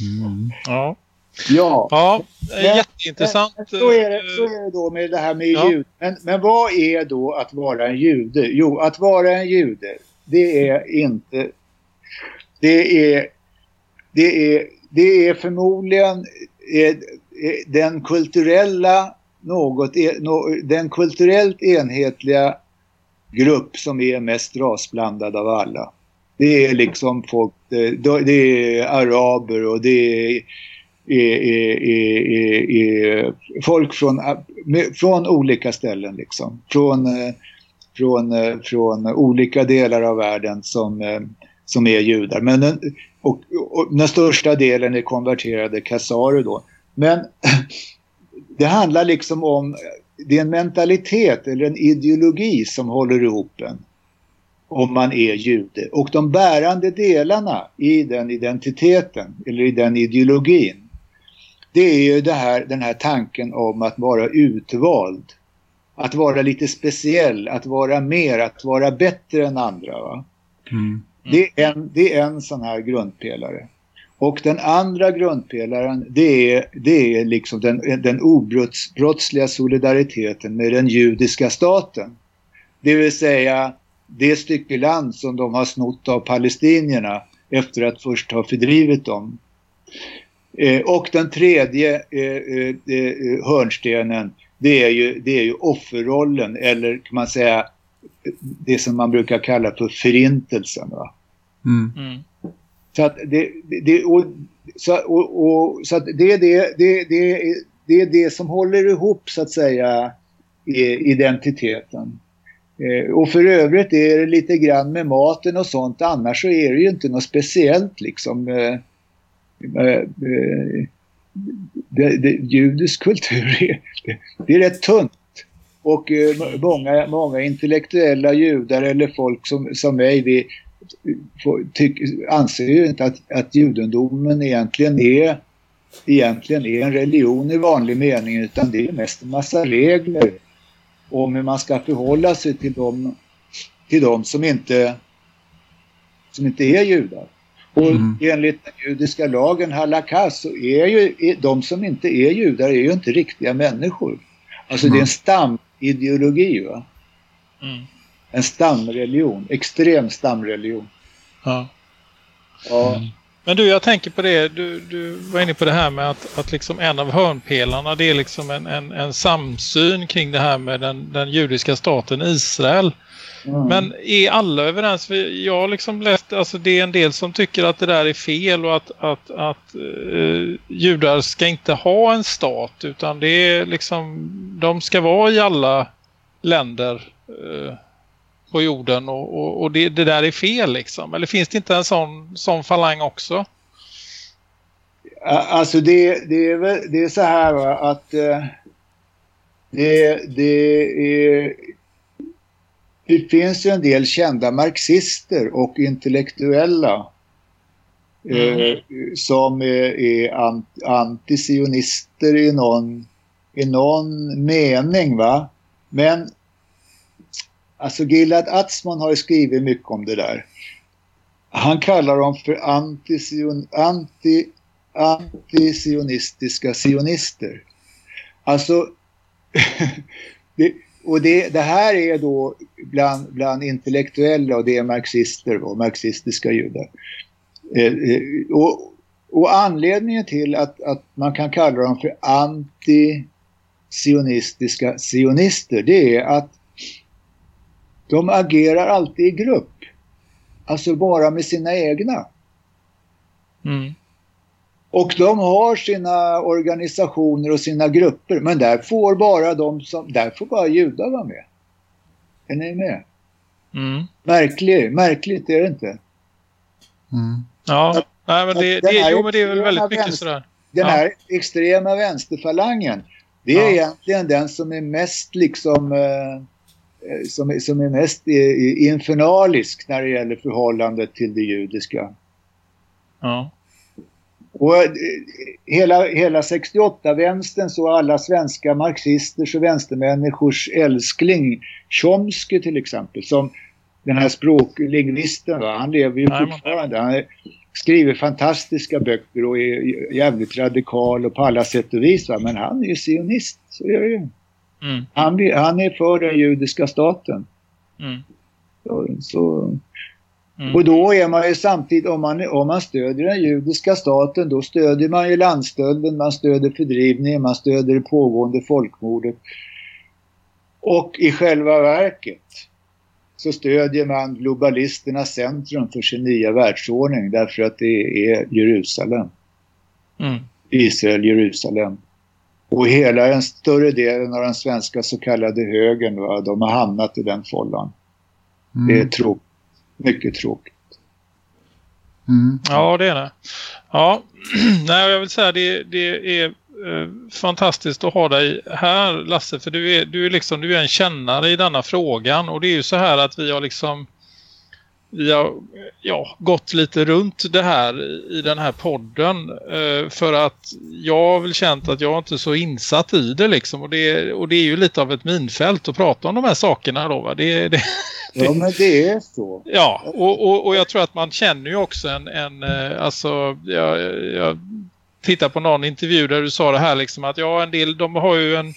Speaker 5: mm. Ja.
Speaker 4: Ja,
Speaker 5: ja jätteintressant.
Speaker 4: Så är, det, så är det då med det här med ja. ljud. Men, men vad är då att vara en jude? Jo, att vara en jude, det är inte... Det är, det är, det är förmodligen är, är den kulturella något, den kulturellt enhetliga grupp som är mest rasblandad av alla. Det är liksom folk, det är araber och det är, folk från, från olika ställen liksom. Från, eh, från, eh, från olika delar av världen som, eh, som är judar. Men den, och, och den största delen är konverterade kasarer då. Men det handlar liksom om, det är en mentalitet eller en ideologi som håller ihop en om man är jude. Och de bärande delarna i den identiteten eller i den ideologin det är ju det här, den här tanken om att vara utvald. Att vara lite speciell, att vara mer, att vara bättre än andra. Va? Mm. Det, är en, det är en sån här grundpelare. Och den andra grundpelaren det är, det är liksom den, den obrottsliga solidariteten med den judiska staten. Det vill säga det stycke land som de har snott av palestinierna efter att först ha fördrivit dem. Eh, och den tredje eh, eh, eh, hörnstenen det är, ju, det är ju offerrollen eller kan man säga det som man brukar kalla för förintelsen. Va? Mm. Mm. Så att det, det, och, så, och, och, så att det, är det, det, det, det är det som håller ihop så att säga identiteten. Eh, och för övrigt är det lite grann med maten och sånt annars så är det ju inte något speciellt liksom. Eh, eh, det, det, judisk kultur är, det, det är rätt tunt. Och eh, många, många intellektuella judar eller folk som, som mig vi, tyck, anser ju inte att, att judendomen egentligen är, egentligen är en religion i vanlig mening utan det är mest en massa regler om hur man ska förhålla sig till dem, till dem som, inte, som inte är judar. Och mm. enligt den judiska lagen halakha så är ju de som inte är judar är ju inte riktiga människor. Alltså mm. det är en stamideologi va? Mm. En stamreligion, extrem stamreligion.
Speaker 5: Ja. ja. Mm. Men du, jag tänker på det, du, du var inne på det här med att, att liksom en av hörnpelarna det är liksom en, en, en samsyn kring det här med den, den judiska staten Israel. Mm. Men är alla överens? Jag har liksom läst, alltså det är en del som tycker att det där är fel och att, att, att uh, judar ska inte ha en stat utan det är liksom, de ska vara i alla länder uh, på jorden och, och, och det, det, där är fel liksom. Eller finns det inte en sån, sån falang också?
Speaker 4: Alltså det, det, är, väl, det är så här va, att uh, det, det är det finns ju en del kända marxister och intellektuella mm. eh, som är, är antisionister i någon, i någon mening. va. Men alltså Gilad Atzman har ju skrivit mycket om det där. Han kallar dem för antision, anti, antisionistiska sionister. Alltså det, och det, det, här är då bland, bland intellektuella och det är marxister, och marxistiska judar. Eh, eh, och, och, anledningen till att, att man kan kalla dem för anti-sionistiska sionister det är att de agerar alltid i grupp. Alltså bara med sina egna. Mm. Och de har sina organisationer och sina grupper. Men där får bara de som, där får bara judar vara med. Är ni med? Mm. Märkligt, märkligt är det inte?
Speaker 5: Mm. Ja, Nej, men det, det, jo, men det är väl väldigt mycket vänster, sådär.
Speaker 4: Den ja. här extrema vänsterfalangen, det är ja. egentligen den som är mest liksom eh, eh som, är, som är mest infernalisk när det gäller förhållandet till det judiska.
Speaker 5: Ja.
Speaker 4: Och eh, hela, hela 68-vänstern så alla svenska marxisters och vänstermänniskors älskling Chomsky till exempel som den här språklingvisten, va? han lever ju fortfarande. Han skriver fantastiska böcker och är jävligt radikal och på alla sätt och vis. Va? Men han är ju sionist, så är det ju. Mm. Han, han är för den judiska staten. Mm. Så, så Mm. Och då är man ju samtidigt, om man, om man stödjer den judiska staten, då stödjer man ju landstölden, man stödjer fördrivningen, man stödjer det pågående folkmordet. Och i själva verket så stödjer man globalisternas centrum för sin nya världsordning därför att det är Jerusalem. Mm. Israel, Jerusalem. Och hela den större delen av den svenska så kallade högern, va, de har hamnat i den follan. Mm. Det är tråkigt mycket tråkigt.
Speaker 5: Mm. Ja, det är det. Ja, Nej, jag vill säga det, det är eh, fantastiskt att ha dig här Lasse för du är, du är liksom du är en kännare i denna frågan och det är ju så här att vi har liksom vi har ja, gått lite runt det här i den här podden eh, för att jag har väl känt att jag inte är så insatt i det liksom och det, och det är ju lite av ett minfält att prata om de här sakerna då va? Det, det,
Speaker 4: ja men det är så.
Speaker 5: Ja och, och, och jag tror att man känner ju också en, en eh, alltså jag, jag tittar på någon intervju där du sa det här liksom att ja en del de har ju en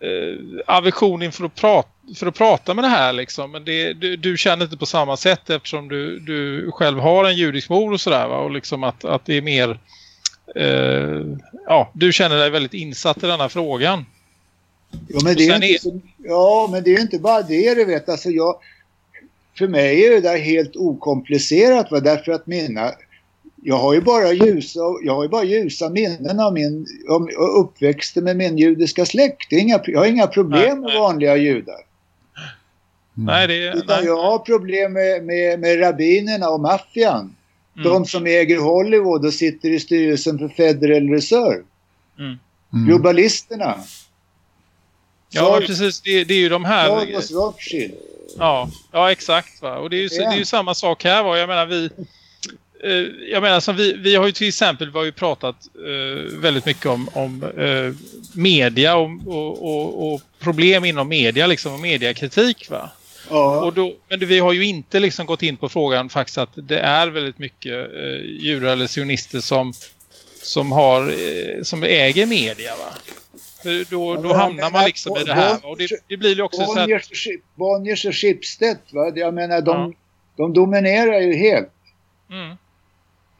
Speaker 5: eh, aversion inför att prata för att prata med det här liksom. Men det, du, du, känner inte på samma sätt eftersom du, du själv har en judisk mor och sådär va? Och liksom att, att det är mer eh, ja, du känner dig väldigt insatt i denna frågan.
Speaker 4: Ja men, det är, är... Så, ja, men det är inte bara det du vet. Alltså jag, för mig är det där helt okomplicerat va? därför att mina jag har ju bara ljusa, jag har bara ljusa minnen av min om, uppväxten med min judiska släkt. Inga, jag har inga problem med vanliga judar.
Speaker 5: Mm. Nej, det,
Speaker 4: Utan nej. jag har problem med, med, med rabbinerna och maffian. Mm. De som äger Hollywood och sitter i styrelsen för Federal Reserve. Mm. mm. Globalisterna.
Speaker 5: Ja, precis. Det, det, är ju de här...
Speaker 4: Rothschild.
Speaker 5: Ja, ja, exakt. Va? Och det är, ju, det är ju samma sak här. Va? Jag menar, vi... Eh, jag menar, som vi, vi har ju till exempel vi har ju pratat eh, väldigt mycket om, om eh, media och, och, och, och, problem inom media liksom, och mediakritik va? Ja. Och då, men vi har ju inte liksom gått in på frågan faktiskt att det är väldigt mycket eh, djur eller sionister som, som, har, eh, som äger media va? För då, då hamnar man liksom i det här. Och det, det blir ju också
Speaker 4: så att... Bonniers och Schibsted va? Jag menar de, ja. de dominerar ju helt. Mm.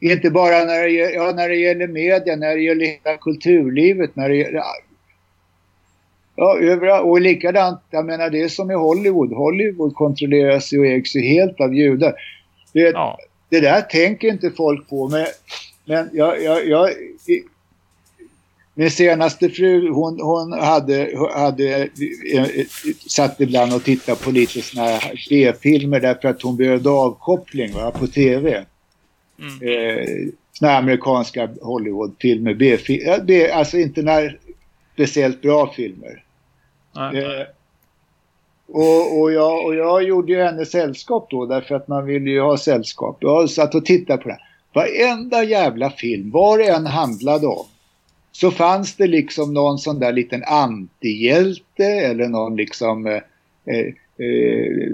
Speaker 4: Inte bara när det, ja, när det gäller media, när det gäller hela kulturlivet, när det gäller Ja, överallt. Och likadant, jag menar det är som i Hollywood. Hollywood kontrolleras ju och ägs ju helt av judar. Det, ja. det där tänker inte folk på. Men, men jag, jag, jag, min senaste fru, hon, hon hade, hade satt ibland och tittade på lite såna här B-filmer därför att hon behövde avkoppling va, på tv. Mm. Eh, såna amerikanska Hollywoodfilmer, B-filmer, alltså inte när speciellt bra filmer. Eh, och, och, jag, och jag gjorde ju henne sällskap då därför att man ville ju ha sällskap. Jag satt och tittade på det. Varenda jävla film, vad det än handlade om, så fanns det liksom någon sån där liten antihjälte eller någon liksom eh, eh, eh,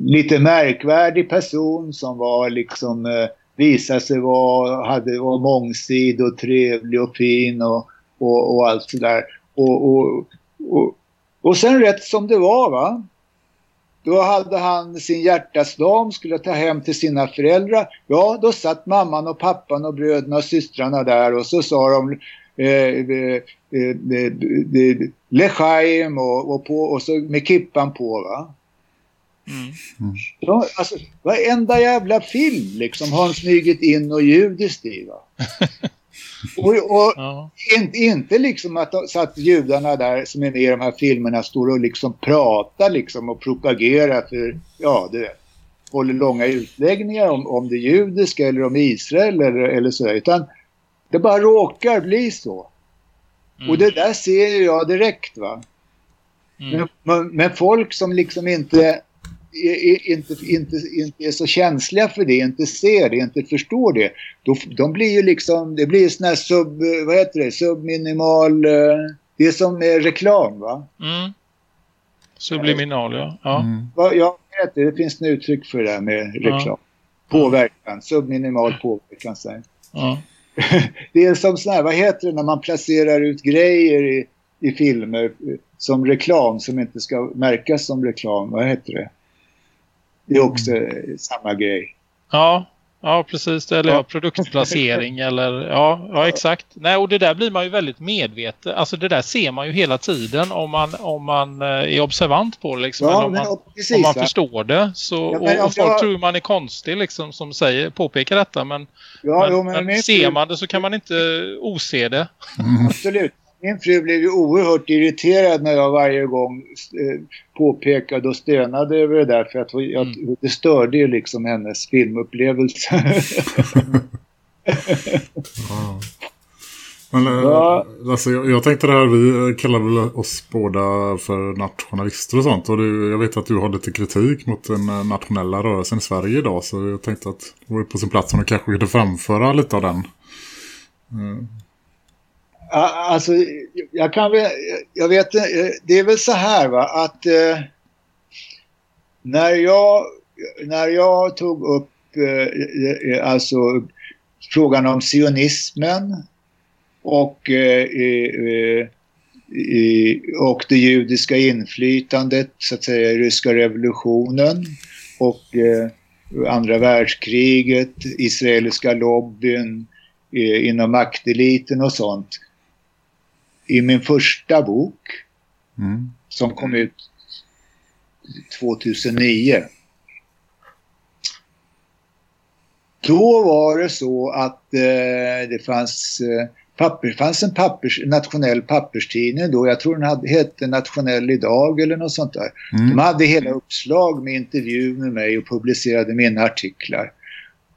Speaker 4: lite märkvärdig person som var liksom eh, visade sig vara, hade, var mångsidig och trevlig och fin och, och, och allt sådär. Och, och, och, och sen rätt som det var va. Då hade han sin hjärtas dam, skulle ta hem till sina föräldrar. Ja, då satt mamman och pappan och bröderna och systrarna där och så sa de eh, eh, eh, eh Lechaim och, och, på, och så med kippan på va. Mm. Mm. alltså, varenda jävla film liksom har han smugit in och judiskt i va. Och, och ja. inte, inte liksom att, så att judarna där som är med i de här filmerna står och liksom pratar liksom och propagerar för, ja du vet, håller långa utläggningar om, om det judiska eller om Israel eller, eller så. Utan det bara råkar bli så. Mm. Och det där ser jag direkt va. Mm. Men, men, folk som liksom inte är, inte, inte, inte är så känsliga för det, inte ser det, inte förstår det. Då, de blir ju liksom, det blir sån här sub, vad heter det, subminimal, eh, det är som reklam va?
Speaker 5: Mm. Subliminal, ja. Ja, mm.
Speaker 4: ja det, det finns ett uttryck för det där med reklam. Ja. Påverkan, subminimal påverkan. Ja. det är som sån här, vad heter det när man placerar ut grejer i, i filmer som reklam som inte ska märkas som reklam. Vad heter det? Det är också mm. samma grej.
Speaker 5: Ja, ja precis. Eller ja. produktplacering eller ja, ja, exakt. Nej, och det där blir man ju väldigt medveten. Alltså det där ser man ju hela tiden om man, om man eh, är observant på det. Liksom. Ja, om, man, precis, om man förstår det. Så, ja, men, och, och folk jag... tror man är konstig liksom, som säger, påpekar detta. Men, men, jo, men, ser man det så kan man inte ose det.
Speaker 4: Absolut. Min fru blev ju oerhört irriterad när jag varje gång eh, påpekade och stönade över det där för att jag, mm. det störde ju liksom hennes filmupplevelse.
Speaker 3: ja. Men, eh, ja. alltså, jag, jag, tänkte det här, vi kallar väl oss båda för nationalister och sånt. Och du, jag vet att du har lite kritik mot den eh, nationella rörelsen i Sverige idag. Så jag tänkte att det var på sin plats om du kanske kunde framföra lite av den. Mm.
Speaker 4: Alltså, jag kan väl, jag vet eh, det är väl så här va, att eh, när jag, när jag tog upp eh, eh alltså frågan om sionismen och, eh, eh, och det judiska inflytandet så att säga i ryska revolutionen och eh, andra världskriget, israeliska lobbyn eh, inom makteliten och sånt i min första bok mm. som kom ut 2009. Då var det så att eh, det fanns, eh, papper, fanns en pappers, nationell papperstidning då. Jag tror den hade, hette Nationell idag eller något sånt där. Mm. De hade hela uppslag med intervju med mig och publicerade mina artiklar.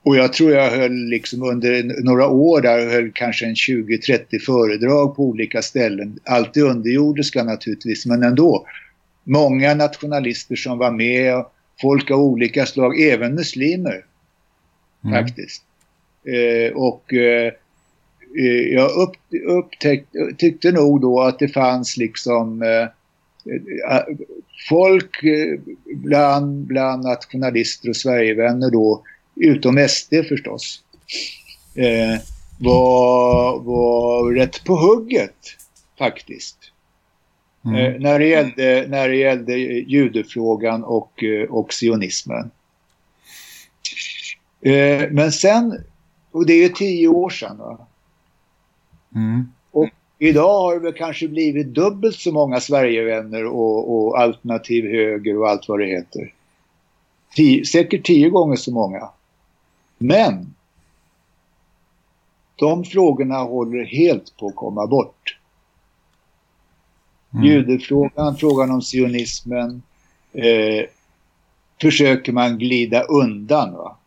Speaker 4: Och jag tror jag höll liksom under några år där höll kanske en 20-30 föredrag på olika ställen. Alltid underjordiska naturligtvis, men ändå. Många nationalister som var med, folk av olika slag, även muslimer mm. faktiskt. Eh, och eh, eh jag upp, upptäckte, tyckte nog då att det fanns liksom eh, eh folk eh, bland, bland nationalister och Sverigevänner då utom SD förstås, eh, var, var rätt på hugget faktiskt. Mm. Eh, när, det gällde, när det gällde judefrågan och, eh, och sionismen. Eh, men sen, och det är tio år sedan? Mm. Och idag har det väl kanske blivit dubbelt så många Sverigevänner och, och alternativ höger och allt vad det heter. Tio, säkert tio gånger så många. Men de frågorna håller helt på att komma bort. Mm. Judefrågan, frågan om sionismen eh, försöker man glida undan va?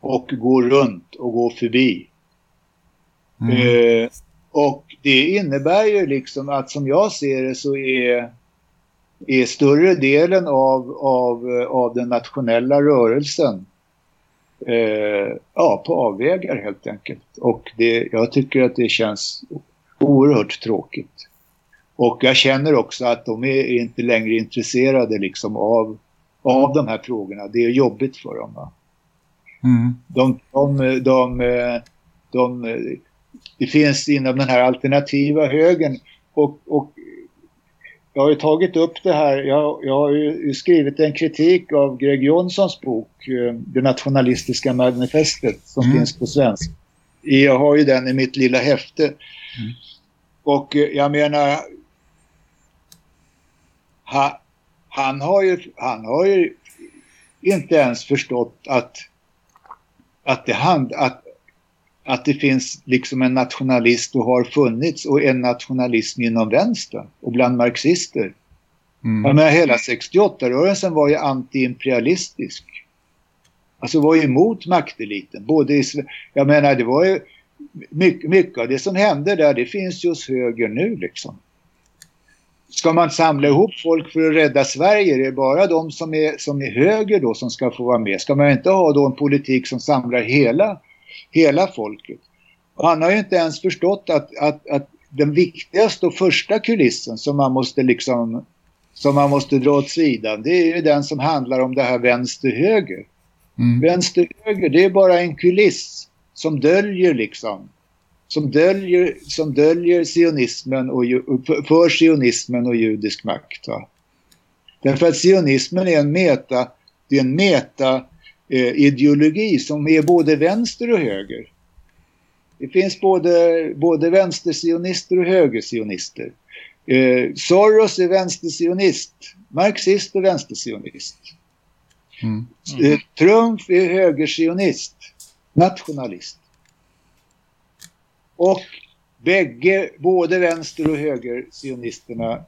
Speaker 4: och gå runt och gå förbi. Mm. Eh, och det innebär ju liksom att som jag ser det så är, är större delen av, av, av den nationella rörelsen eh, ja, på avvägar helt enkelt. Och det, jag tycker att det känns oerhört tråkigt. Och jag känner också att de är inte längre intresserade liksom av, av de här frågorna. Det är jobbigt för dem. Va? Mm. De, de, de, de, de, det finns inom den här alternativa högen och, och jag har ju tagit upp det här, jag, jag har ju skrivit en kritik av Greg Jonssons bok eh, Det nationalistiska manifestet som mm. finns på svenska. Jag har ju den i mitt lilla häfte. Mm. Och eh, jag menar, ha, han, har ju, han har ju inte ens förstått att, att, det hand, att att det finns liksom en nationalist och har funnits och en nationalism inom vänstern och bland marxister. Mm. Jag menar, hela 68-rörelsen var ju antiimperialistisk. Alltså var ju emot makteliten. Både i, jag menar det var ju mycket, mycket av det som hände där det finns ju hos höger nu liksom. ska man samla ihop folk för att rädda Sverige? Det är bara de som är, som är höger då som ska få vara med. Ska man inte ha då en politik som samlar hela, hela folket? Och han har ju inte ens förstått att, att, att den viktigaste och första kulissen som man måste liksom som man måste dra åt sidan det är ju den som handlar om det här vänster-höger. Mm. Vänster-höger det är bara en kuliss som döljer liksom som döljer, som döljer sionismen och, för sionismen och judisk makt. Va? Därför att sionismen är en meta, det är en meta eh, ideologi som är både vänster och höger. Det finns både, både vänstersionister och högersionister. Eh, Soros är vänstersionist, marxist och vänstersionist. Mm. Mm. Eh, Trump är högersionist, nationalist. Och bägge, både vänster och högersionisterna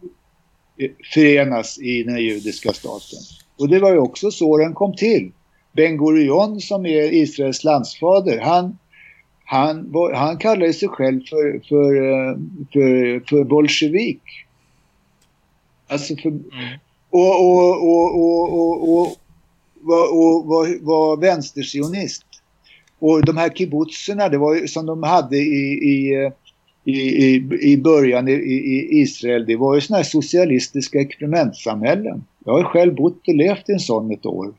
Speaker 4: eh, förenas i den judiska staten. Och det var ju också så den kom till. Ben Gurion som är Israels landsfader, han, han, han kallade sig själv för, för, för, för bolsjevik. Alltså för, och, och, och, och, och, och, och, var, var vänstersionist. Och de här kibbutzerna, det var ju som de hade i, i, i, i början i, i Israel, det var ju sådana här socialistiska experimentsamhällen. Jag har själv bott och levt i en sån ett år.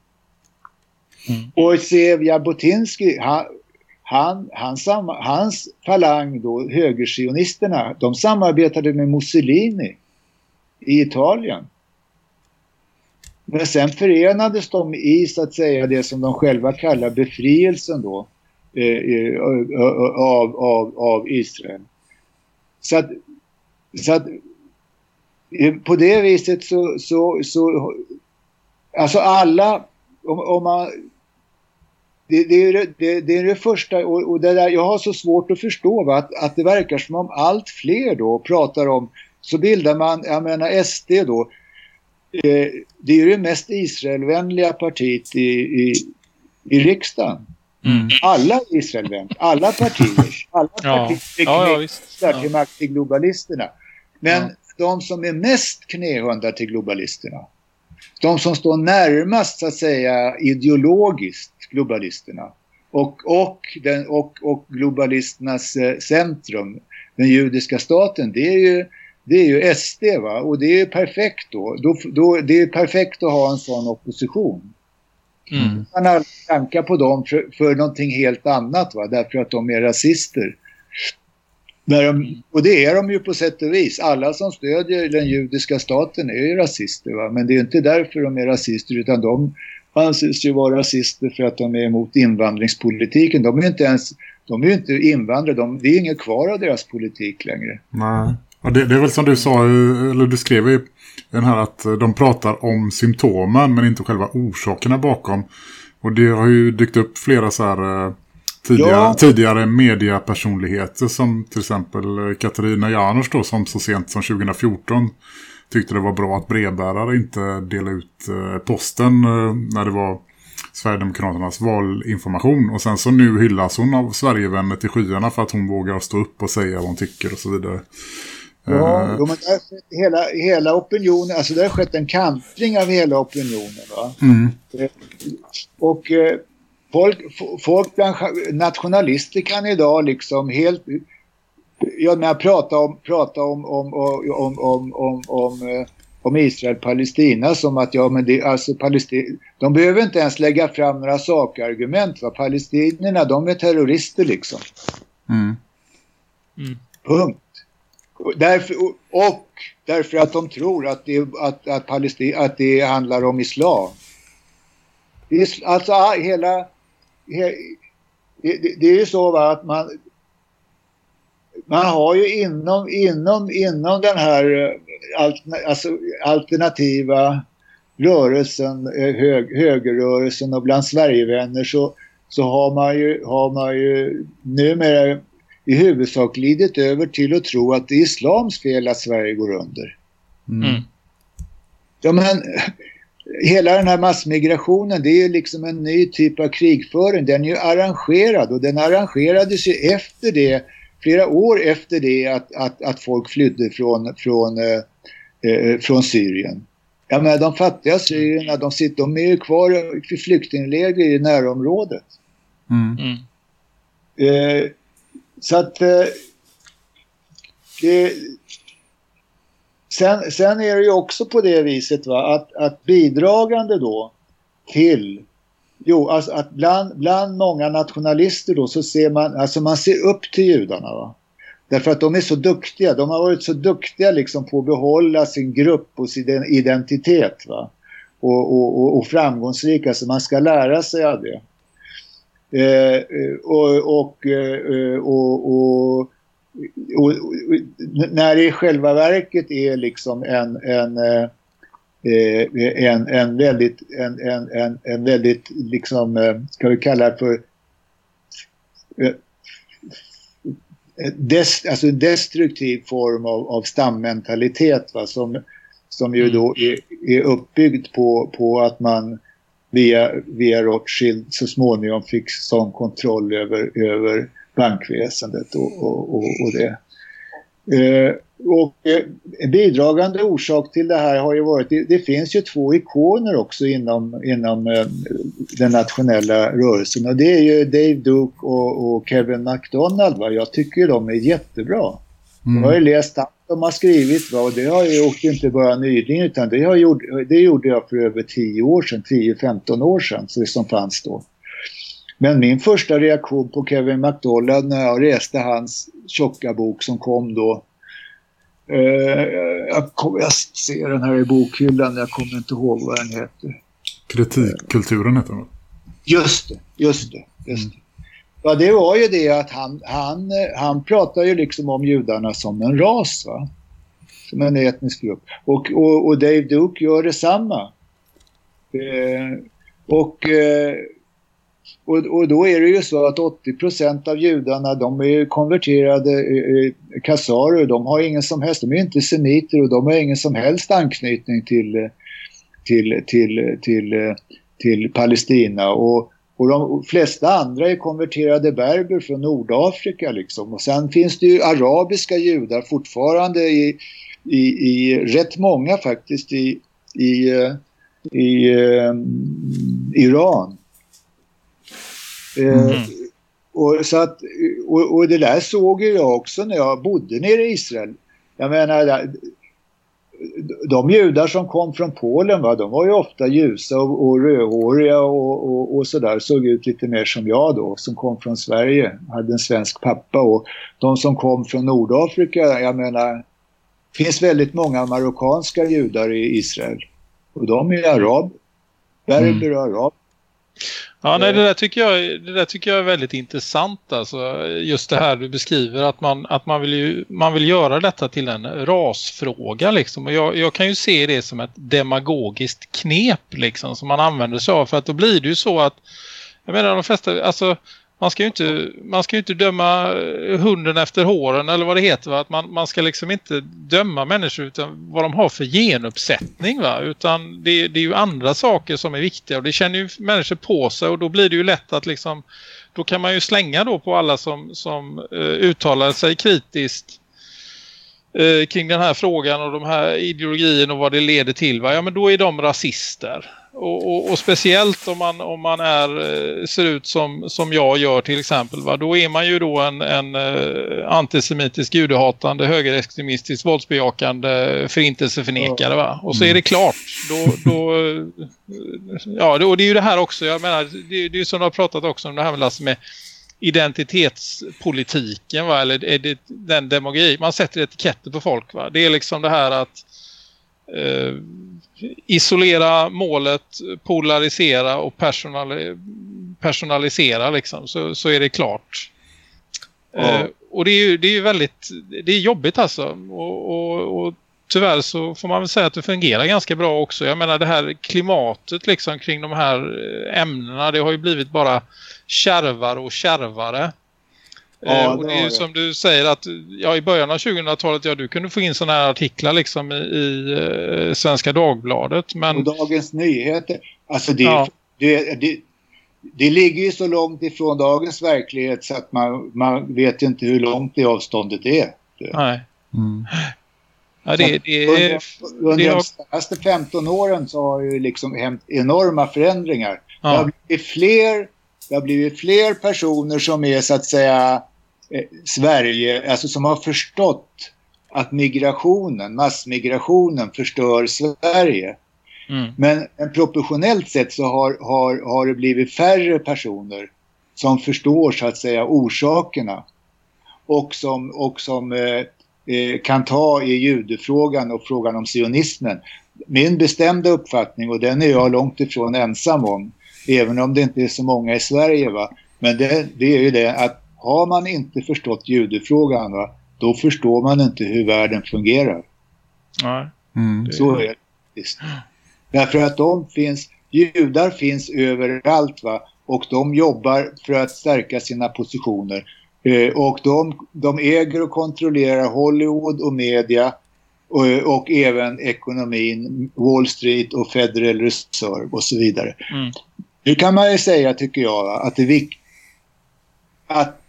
Speaker 4: Mm. Och Sevja Jabotinsky, han, han, han samma, hans falang då, högersionisterna, de samarbetade med Mussolini i Italien. Men sen förenades de i så att säga det som de själva kallar befrielsen då eh, eh av, av, av Israel. Så att, så att eh, på det viset så, så, så alltså alla, om, om man det, det, är det, det, är det första och, och det där, jag har så svårt att förstå va, att, att det verkar som om allt fler då pratar om, så bildar man, jag menar SD då, eh, det är ju det mest Israelvänliga partiet i, i, i riksdagen. Mm. Alla Israelvänliga, alla partier, alla partier ja. ja, ja, till makt till globalisterna. Men ja. de som är mest knähundar till globalisterna, de som står närmast så att säga ideologiskt globalisterna och, och, den, och, och globalisternas eh, centrum, den judiska staten, det är ju det är ju SD va och det är perfekt då. då, då det är perfekt att ha en sån opposition. Mm. Man kan tanka på dem för, för någonting helt annat va därför att de är rasister. De, och det är de ju på sätt och vis. Alla som stödjer den judiska staten är ju rasister va? men det är inte därför de är rasister utan de anses ju vara rasister för att de är emot invandringspolitiken. De är inte ens de är ju inte invandrare, de, det är inget kvar av deras politik längre.
Speaker 3: Nej. Ja, det, det, är väl som du sa, eller du skrev i den här att de pratar om symptomen men inte själva orsakerna bakom. Och det har ju dykt upp flera så här eh, tidigare, ja. tidigare mediapersonligheter som till exempel Katarina Janouch då som så sent som 2014 tyckte det var bra att brevbärare inte delade ut eh, posten eh, när det var Sverigedemokraternas valinformation. Och sen så nu hyllas hon av Sverigevänner till skyarna för att hon vågar stå upp och säga vad hon tycker och så vidare.
Speaker 4: Ja, uh, men skett hela, hela opinionen, alltså det har skett en kantring av hela opinionen. Va? Mm. Och eh, folk, folk bland nationalister kan idag liksom helt ja, när jag pratar om, pratar om, om, om, om, om, om, om, eh, om Israel-Palestina som att ja men det, alltså Palestina, de behöver inte ens lägga fram några sakargument va, palestinierna de är terrorister liksom. Mm. Mm. Punkt. Därför, och därför att de tror att det, att, att, Palestina, att det handlar om islam. Alltså hela... Det, det är ju så va, att man... Man har ju inom, inom, inom den här alltså, alternativa rörelsen, eh, hög, högerrörelsen och bland Sverigevänner så, så har man ju, har man ju numera i huvudsak glidit över till att tro att det är islams fel att Sverige går under. Mm. mm. Ja, men, hela den här massmigrationen det är liksom en ny typ av krigföring. Den är ju arrangerad och den arrangerades ju efter det, flera år efter det att, att, att folk flydde från, från, eh, eh, från Syrien. Ja, men de fattiga syrierna, de, sitter, de är ju kvar i flyktingläger i närområdet. Mm. Mm. Eh, så att eh, det, sen, sen är det ju också på det viset va, att, att bidragande då till Jo, alltså att bland, bland många nationalister då så ser man, alltså man ser upp till judarna. Va? Därför att de är så duktiga, de har varit så duktiga liksom på att behålla sin grupp och sin identitet. Va? Och, och, och, och framgångsrika, så man ska lära sig av det. Eh, och, och, eh, och, och, när det i själva verket är liksom en, en eh, en, en väldigt, en, en, en, en väldigt liksom, ska vi kalla det för des, alltså destruktiv form av, av stammentalitet va, som, som ju då mm. är, är uppbyggd på, på att man via, via Rothschild så småningom fick sån kontroll över, över bankväsendet och, och, och, och det. Eh, och eh, en bidragande orsak till det här har ju varit, det, finns ju två ikoner också inom, inom eh, den nationella rörelsen och det är ju Dave Duke och, och Kevin McDonald. Va? Jag tycker de är jättebra. Mm. Jag har ju läst allt de har skrivit va? och det har jag gjort inte bara nyligen utan det, har gjort, det gjorde jag för över 10 år sedan, 10-15 år sedan, så det som fanns då. Men min första reaktion på Kevin McDonald när jag läste hans tjocka bok som kom då jag, kom, jag ser den här i bokhyllan, jag kommer inte ihåg vad den heter.
Speaker 3: Kritikkulturen heter den
Speaker 4: Just det, just det. Just det. Ja, det var ju det att han, han, han pratar ju liksom om judarna som en ras, va? Som en etnisk grupp. Och, och, och Dave Duke gör detsamma. Eh, och eh, och, och då är det ju så att 80% av judarna de är konverterade eh, kassarer. De har ingen som helst, de är inte semiter och de har ingen som helst anknytning till, till, till, till, till Palestina. Och, och de flesta andra är konverterade berber från Nordafrika liksom. Och sen finns det ju arabiska judar fortfarande i, i, i rätt många faktiskt i, i, eh, i, i um, Iran. Mm. och, så att, och, och, det där såg jag också när jag bodde nere i Israel. Jag menar, de judar som kom från Polen va, de var ju ofta ljusa och, och rödhåriga och, och, och sådär såg ut lite mer som jag då som kom från Sverige, hade en svensk pappa. Och de som kom från Nordafrika, jag menar finns väldigt många marockanska judar i Israel. Och de är arab, berber och arab
Speaker 5: Ja, nej, det, där tycker jag, det där tycker jag är väldigt intressant. Alltså, just det här du beskriver att man, att man, vill, ju, man vill göra detta till en rasfråga. Liksom. Och jag, jag kan ju se det som ett demagogiskt knep liksom, som man använder sig av. För att då blir det ju så att jag menar de flesta, alltså man ska ju inte, man ska inte döma hunden efter håren eller vad det heter. Va? Att man, man ska liksom inte döma människor utan vad de har för genuppsättning. Va? Utan det, det är ju andra saker som är viktiga och det känner ju människor på sig och då blir det ju lätt att liksom, då kan man ju slänga då på alla som, som uh, uttalar sig kritiskt uh, kring den här frågan och de här ideologin och vad det leder till. Va? Ja men då är de rasister. Och, och, och, speciellt om man, om man är, eh, ser ut som, som jag gör till exempel. Va? Då är man ju då en, en uh, antisemitisk, judehatande, högerextremistisk, våldsbejakande förintelseförnekare. Va? Och så är det klart. Då, då, ja, och det är ju det här också. Jag menar, det, det är ju som du har pratat också om det här med, alltså med identitetspolitiken. Va? Eller är det den demagogi. Man sätter etiketter på folk. Va? Det är liksom det här att uh, isolera målet, polarisera och personali personalisera liksom, så, så är det klart. Ja. Eh, och det är ju det är väldigt det är jobbigt alltså och, och, och, tyvärr så får man väl säga att det fungerar ganska bra också. Jag menar det här klimatet liksom kring de här eh, ämnena det har ju blivit bara kärvare och kärvare. Ja, eh, och det är ju som du säger att ja, i början av 2000-talet ja, du kunde få in sådana här artiklar liksom i, i uh, Svenska Dagbladet. Men...
Speaker 4: Och Dagens Nyheter. Alltså det, ja. det, det, det, ligger ju så långt ifrån dagens verklighet så att man, man vet ju inte hur långt det avståndet är.
Speaker 5: Nej. Mm. Ja, det, det,
Speaker 4: under, under det, de senaste 15 åren så har det liksom hänt enorma förändringar. Ja. Det, har blivit fler, det har blivit fler personer som är så att säga eh, Sverige, alltså som har förstått att migrationen, massmigrationen förstör Sverige. Mm. Men, proportionellt sett så har, har, har det blivit färre personer som förstår så att säga orsakerna och som, och som eh, eh, kan ta i judefrågan och frågan om sionismen. Min bestämda uppfattning, och den är jag långt ifrån ensam om, även om det inte är så många i Sverige, va? men det, det är ju det att har man inte förstått judefrågan, va? då förstår man inte hur världen fungerar.
Speaker 5: Nej.
Speaker 4: Mm. Så är det faktiskt. Därför att de finns, judar finns överallt va? och de jobbar för att stärka sina positioner. Eh, och de, de äger och kontrollerar Hollywood och media och, och, även ekonomin, Wall Street och Federal Reserve och så vidare. Mm. Nu kan man ju säga, tycker jag, att det är viktigt att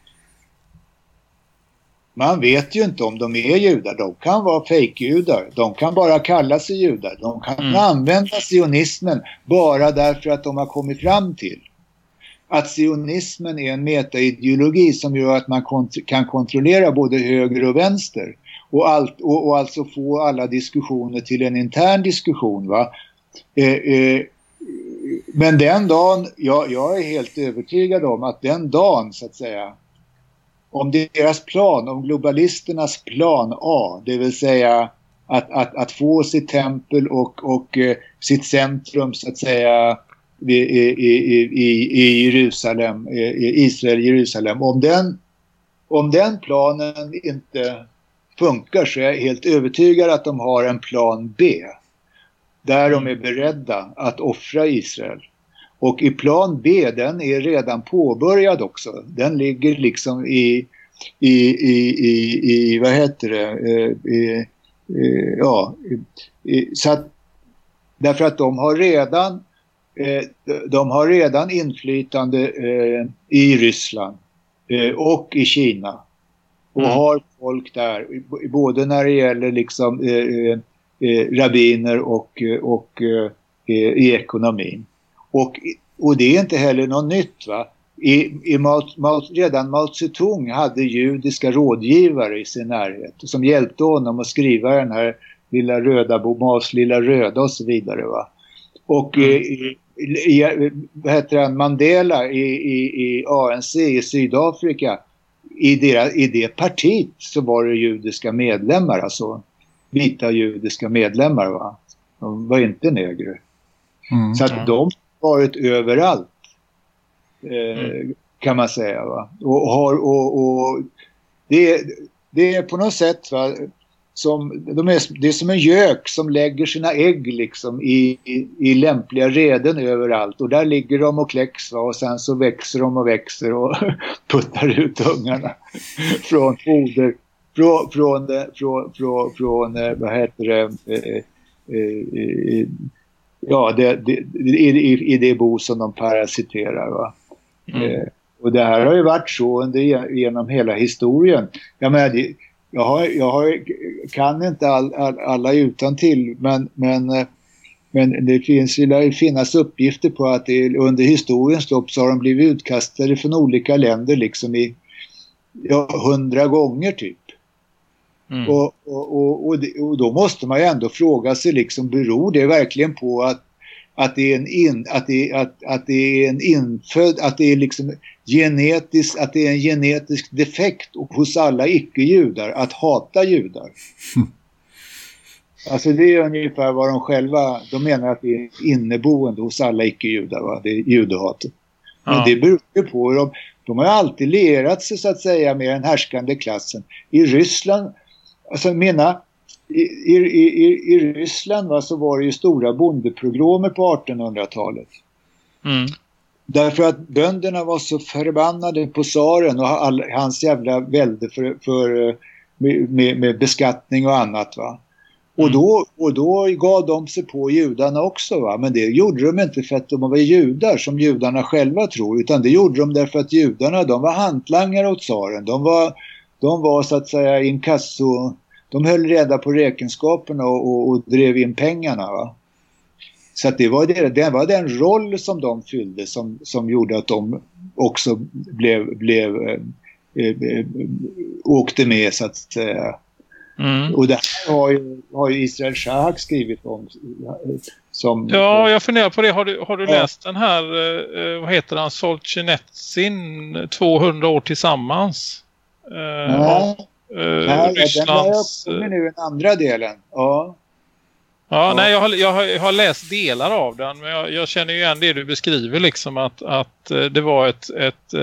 Speaker 4: man vet ju inte om de är judar. De kan vara fejkjudar. De kan bara kalla sig judar. De kan mm. använda sionismen bara därför att de har kommit fram till att sionismen är en metaideologi som gör att man kont kan kontrollera både höger och vänster. Och, allt, och, och, alltså få alla diskussioner till en intern diskussion. Va? Eh, eh, men den dagen, jag, jag är helt övertygad om att den dagen så att säga om deras plan, om globalisternas plan A, det vill säga att, att, att få sitt tempel och, och eh, sitt centrum så att säga i, i, i, i Jerusalem, i Israel, Jerusalem. Om den, om den planen inte funkar så är jag helt övertygad att de har en plan B. Där de är beredda att offra Israel. Och i plan B, den är redan påbörjad också. Den ligger liksom i, i, i, i, i vad heter det, eh, i, i, ja, så att, därför att de har redan eh, de har redan inflytande eh, i Ryssland och i Kina och mm. har folk där, både när det gäller liksom eh, rabbiner och, och eh, i ekonomin. Och, och det är inte heller något nytt. Va? I, i Mao, Mao, redan Mao Zedong hade judiska rådgivare i sin närhet som hjälpte honom att skriva den här lilla röda Maos lilla röda och så vidare. Va? Och mm. i, i, vad heter han, Mandela i, i, i ANC i Sydafrika i, deras, i det partiet så var det judiska medlemmar, alltså vita judiska medlemmar. Va? De var inte negrer. Mm. Så att de varit överallt. Eh, mm. Kan man säga. Va? Och, har, och, och det, det är på något sätt va, som, de är, det är som en gök som lägger sina ägg liksom i, i, i lämpliga reden överallt och där ligger de och kläcks va? och sen så växer de och växer och puttar ut ungarna från foder från, från, från, från, från eh, vad heter det eh, eh, ja, det, det, i, i det bo som de parasiterar. Va? Mm. Eh, och det här har ju varit så under, genom hela historien. Jag, menar, det, jag, har, jag har, kan inte all, all, alla utan till men, men, eh, men det finns, det finnas uppgifter på att det, under historiens lopp så har de blivit utkastade från olika länder liksom i ja, hundra gånger typ. Mm. Och, och, och, och, då måste man ju ändå fråga sig, liksom, beror det verkligen på att, att, det, är en in, att, det, att, att det är en infödd, att det är liksom genetisk, att det är en genetisk defekt hos alla icke-judar att hata judar? Alltså det är ungefär vad de själva, de menar att det är inneboende hos alla icke-judar, va? det är judehatet. Men ja. det beror ju på hur de, de har alltid lerat sig så att säga med den härskande klassen. I Ryssland Alltså mina, i, i, i, i Ryssland va, så var det ju stora bondeprogromer på 1800-talet. Mm. Därför att bönderna var så förbannade på tsaren och all, hans jävla välde för, för, med, med, beskattning och annat. va. Och, mm. då, och då gav de sig på judarna också. Va? Men det gjorde de inte för att de var judar som judarna själva tror. Utan det gjorde de därför att judarna de var hantlangare åt tsaren. De var de var så att säga inkasso de höll reda på räkenskaperna och, och, och drev in pengarna. Va? Så att det, var det, det var den roll som de fyllde som, som gjorde att de också blev, blev eh, eh, åkte med så att säga. Mm. Och det här har ju, har ju Israel Shahak skrivit om. Som,
Speaker 5: ja, jag funderar på det. Har du, har du ja. läst den här, eh, vad heter han, Solzhenitsyn, 200 år tillsammans?
Speaker 4: Eh, ja. Eh, Nej, Rysslands... Den har nu den andra delen. Ja.
Speaker 5: Ja, ja, nej, jag har, jag, har, jag har läst delar av den men jag, jag, känner ju igen det du beskriver liksom att, att eh, det var ett, ett,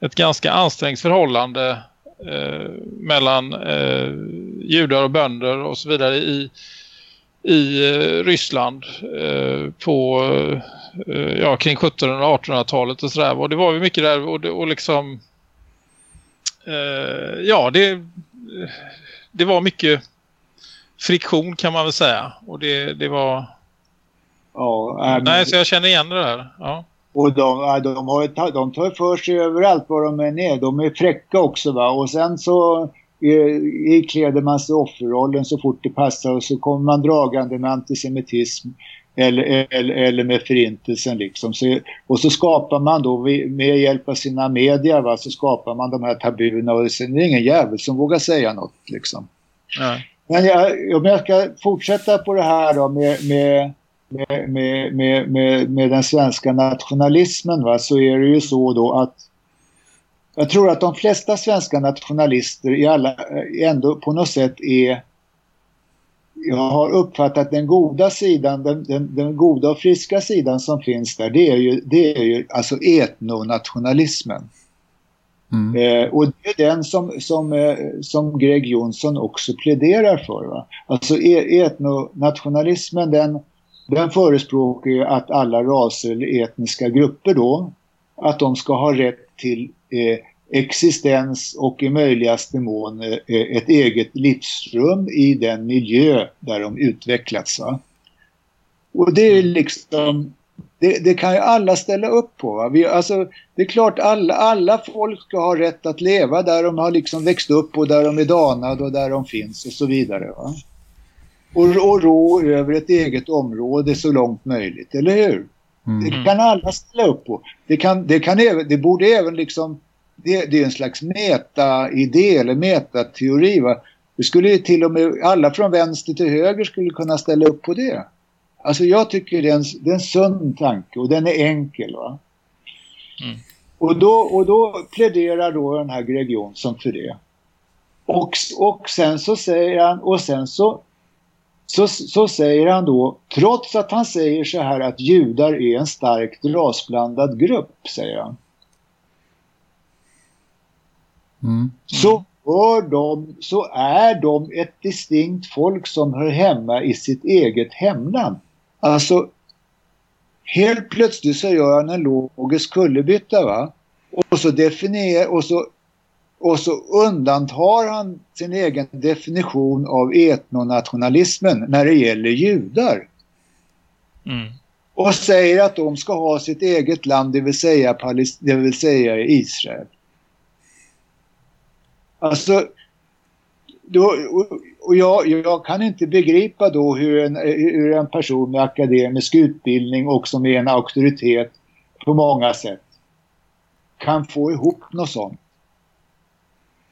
Speaker 5: ett ganska ansträngt förhållande eh, mellan eh, judar och bönder och så vidare i, i eh, Ryssland eh, på ja, kring 1700- och 1800-talet och sådär. Och det var ju mycket där och, och liksom ja, det, det var mycket friktion kan man väl säga. Och det, det var... Ja, äh, Nej, så jag känner igen det där. Ja.
Speaker 4: Och de, de, har, de tar för sig överallt var de än är. De är fräcka också va. Och sen så ikläder man sig offerrollen så fort det passar och så kommer man dragande med antisemitism eller, eller, eller med förintelsen liksom. Så, och så skapar man då med hjälp av sina medier va, så skapar man de här tabuna och det är ingen jävel som vågar säga något liksom. Nej. Men jag, om jag ska fortsätta på det här då med, med, med, med, med, med, den svenska nationalismen va, så är det ju så då att jag tror att de flesta svenska nationalister i alla, ändå på något sätt är jag har uppfattat den goda sidan, den, den, den, goda och friska sidan som finns där, det är ju, det är ju alltså etnonationalismen. Mm. Eh, och det är den som, som, eh, som Greg Jonsson också pläderar för. Va? Alltså e, etnonationalismen den, den förespråkar ju att alla raser eller etniska grupper då att de ska ha rätt till eh, existens och i möjligaste mån eh, ett eget livsrum i den miljö där de utvecklats. Va? Och det är liksom det, det, kan ju alla ställa upp på. Va? Vi, alltså, det är klart alla, alla folk ska ha rätt att leva där de har liksom växt upp och där de är danade och där de finns och så vidare. Va? Och, och rå över ett eget område så långt möjligt, eller hur? Mm. Det kan alla ställa upp på. Det, kan, det, kan även, det borde även liksom, det, det är en slags meta-idé eller metateori. Va? Det skulle ju till och med alla från vänster till höger skulle kunna ställa upp på det. Alltså jag tycker det är en, det är en sund tanke och den är enkel. Va? Mm. Och, då, och då pläderar då den här Greg Jonsson för det. Och, och sen så säger han, och sen så, så, så säger han då, trots att han säger så här att judar är en starkt rasblandad grupp, säger han. Mm. Så, för de, så är de ett distinkt folk som hör hemma i sitt eget hemland. Alltså, helt plötsligt så gör han en logisk kullerbytta va. Och så definierar, och så, och så undantar han sin egen definition av etnonationalismen när det gäller judar. Mm. Och säger att de ska ha sitt eget land, det vill säga, det vill säga Israel. Alltså, då, och jag, jag, kan inte begripa då hur en, hur en person med akademisk utbildning och som är en auktoritet på många sätt kan få ihop något sånt.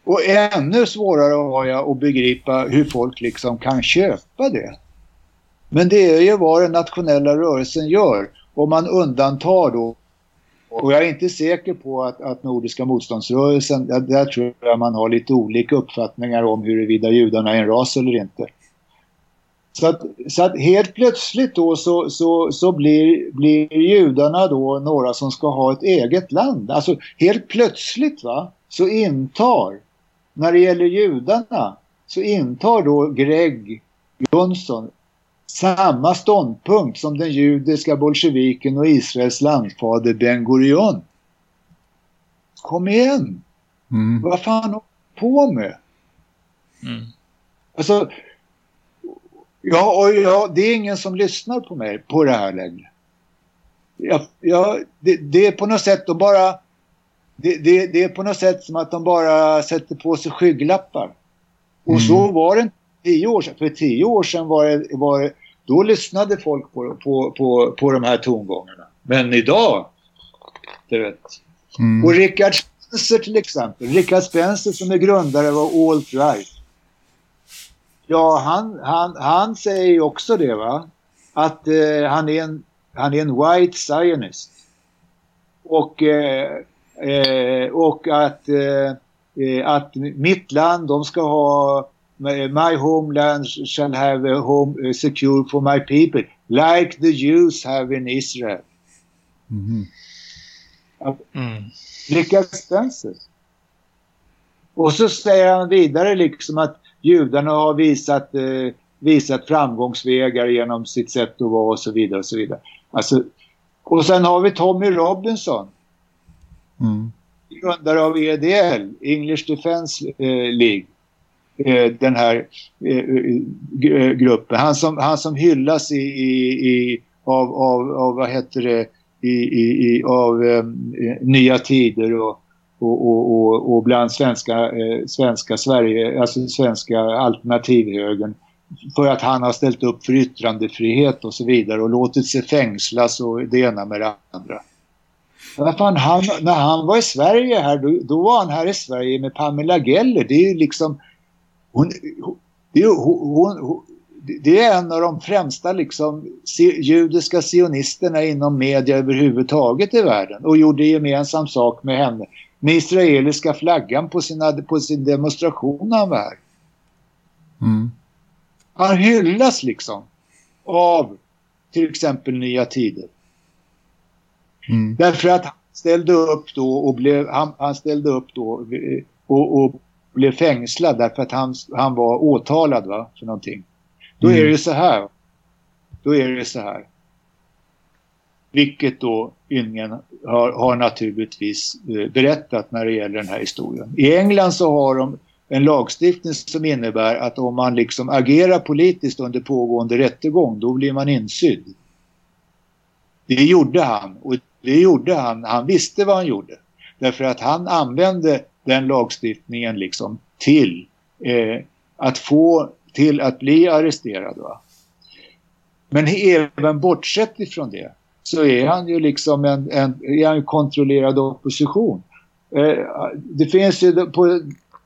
Speaker 4: Och ännu svårare har jag att begripa hur folk liksom kan köpa det. Men det är ju vad den nationella rörelsen gör. Om man undantar då och jag är inte säker på att, att Nordiska motståndsrörelsen, där, där, tror jag man har lite olika uppfattningar om huruvida judarna är en ras eller inte. Så att, så att helt plötsligt då så, så, så blir, blir judarna då några som ska ha ett eget land. Alltså helt plötsligt va, så intar, när det gäller judarna, så intar då Greg Jonsson samma ståndpunkt som den judiska bolsjeviken och Israels landfader Ben Gurion. Kom igen! Mm. Vad fan håller på med? Mm. Alltså, ja, och ja, det är ingen som lyssnar på mig på det här längre. Ja, ja, det, det är på något sätt de bara det, det, det, är på något sätt som att de bara sätter på sig skygglappar. Och mm. så var det tio år sedan. För tio år sedan var det, var det då lyssnade folk på, på, på, på de här tongångarna. Men idag, du vet. Mm. Och Richard Spencer till exempel. Richard Spencer som är grundare av Alt-Right. Ja, han, han, han säger ju också det va. Att eh, han, är en, han är en white zionist. Och, eh, eh, och att, eh, eh, att mitt land, de ska ha My homeland shall have a home secure for my people. Like the Jews have in Israel. Mm. Mm. Richard Spencer. Och så säger han vidare liksom att judarna har visat, eh, visat framgångsvägar genom sitt sätt att vara och så vidare och så vidare. Alltså, och sen har vi Tommy Robinson. Mm. Grundare av EDL, English Defense eh, League. Eh, den här eh, eh, eh, gruppen. Han som, han som hyllas i, i, i av, av, av, vad heter det, i, i, i av eh, Nya Tider och, och, och, och, bland svenska, eh, svenska Sverige, alltså svenska alternativhögern för att han har ställt upp för yttrandefrihet och så vidare och låtit sig fängslas och det ena med det andra. Fan, han, när han var i Sverige här, då, då, var han här i Sverige med Pamela Geller. Det är ju liksom... Hon, det, är, hon, hon, det är en av de främsta liksom, judiska sionisterna inom media överhuvudtaget i världen och gjorde gemensam sak med henne med israeliska flaggan på, sina, på sin demonstration han var här. Mm. Han hyllas liksom av till exempel Nya Tider. Mm. Därför att han ställde upp då och blev, han, han ställde upp då och, och, blev fängslad därför att han, han var åtalad va, för någonting. Då mm. är det så här. Då är det så här. Vilket då ingen har, har naturligtvis eh, berättat när det gäller den här historien. I England så har de en lagstiftning som innebär att om man liksom agerar politiskt under pågående rättegång då blir man insydd. Det gjorde han och det gjorde han. Han visste vad han gjorde. Därför att han använde den lagstiftningen liksom till eh, att få till att bli arresterad. Va? Men även bortsett ifrån det så är han ju liksom en, en, är han kontrollerad opposition. Eh, det finns ju på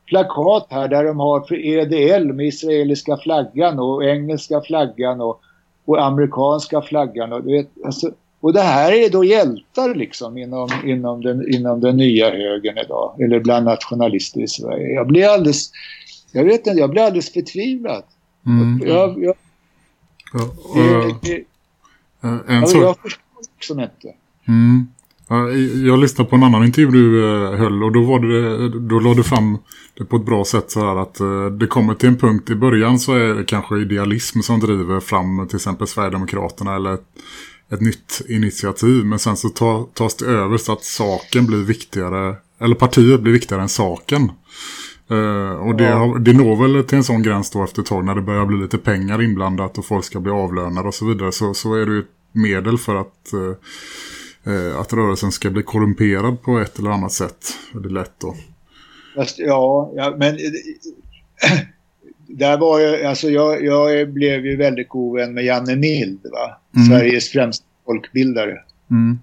Speaker 4: plakat här där de har för EDL med israeliska flaggan och engelska flaggan och, och amerikanska flaggan. Och, du vet, alltså, och det här är då hjältar liksom inom, inom, den, inom den nya högern idag. Eller bland nationalister i Sverige. Jag blir alldeles, jag vet inte, jag blir alldeles förtvivlad. Mm. Jag, jag, ja, det, det, en jag, jag förstår liksom inte.
Speaker 3: Mm. Jag lyssnade på en annan intervju du eh, höll och då, var det, då lade du fram det på ett bra sätt så här att eh, det kommer till en punkt i början så är det kanske idealism som driver fram till exempel Sverigedemokraterna eller ett, nytt initiativ men sen så tas det över så att saken blir viktigare eller partiet blir viktigare än saken. Uh, och det, har, det når väl till en sån gräns då efter ett tag när det börjar bli lite pengar inblandat och folk ska bli avlönade och så vidare så, så är det ju ett medel för att, uh, att rörelsen ska bli korrumperad på ett eller annat sätt. Det är lätt då.
Speaker 4: Fast, ja, ja, men där var jag, alltså jag, jag blev ju väldigt god vän med Janne Mild va? Mm. Sveriges främsta folkbildare. Mm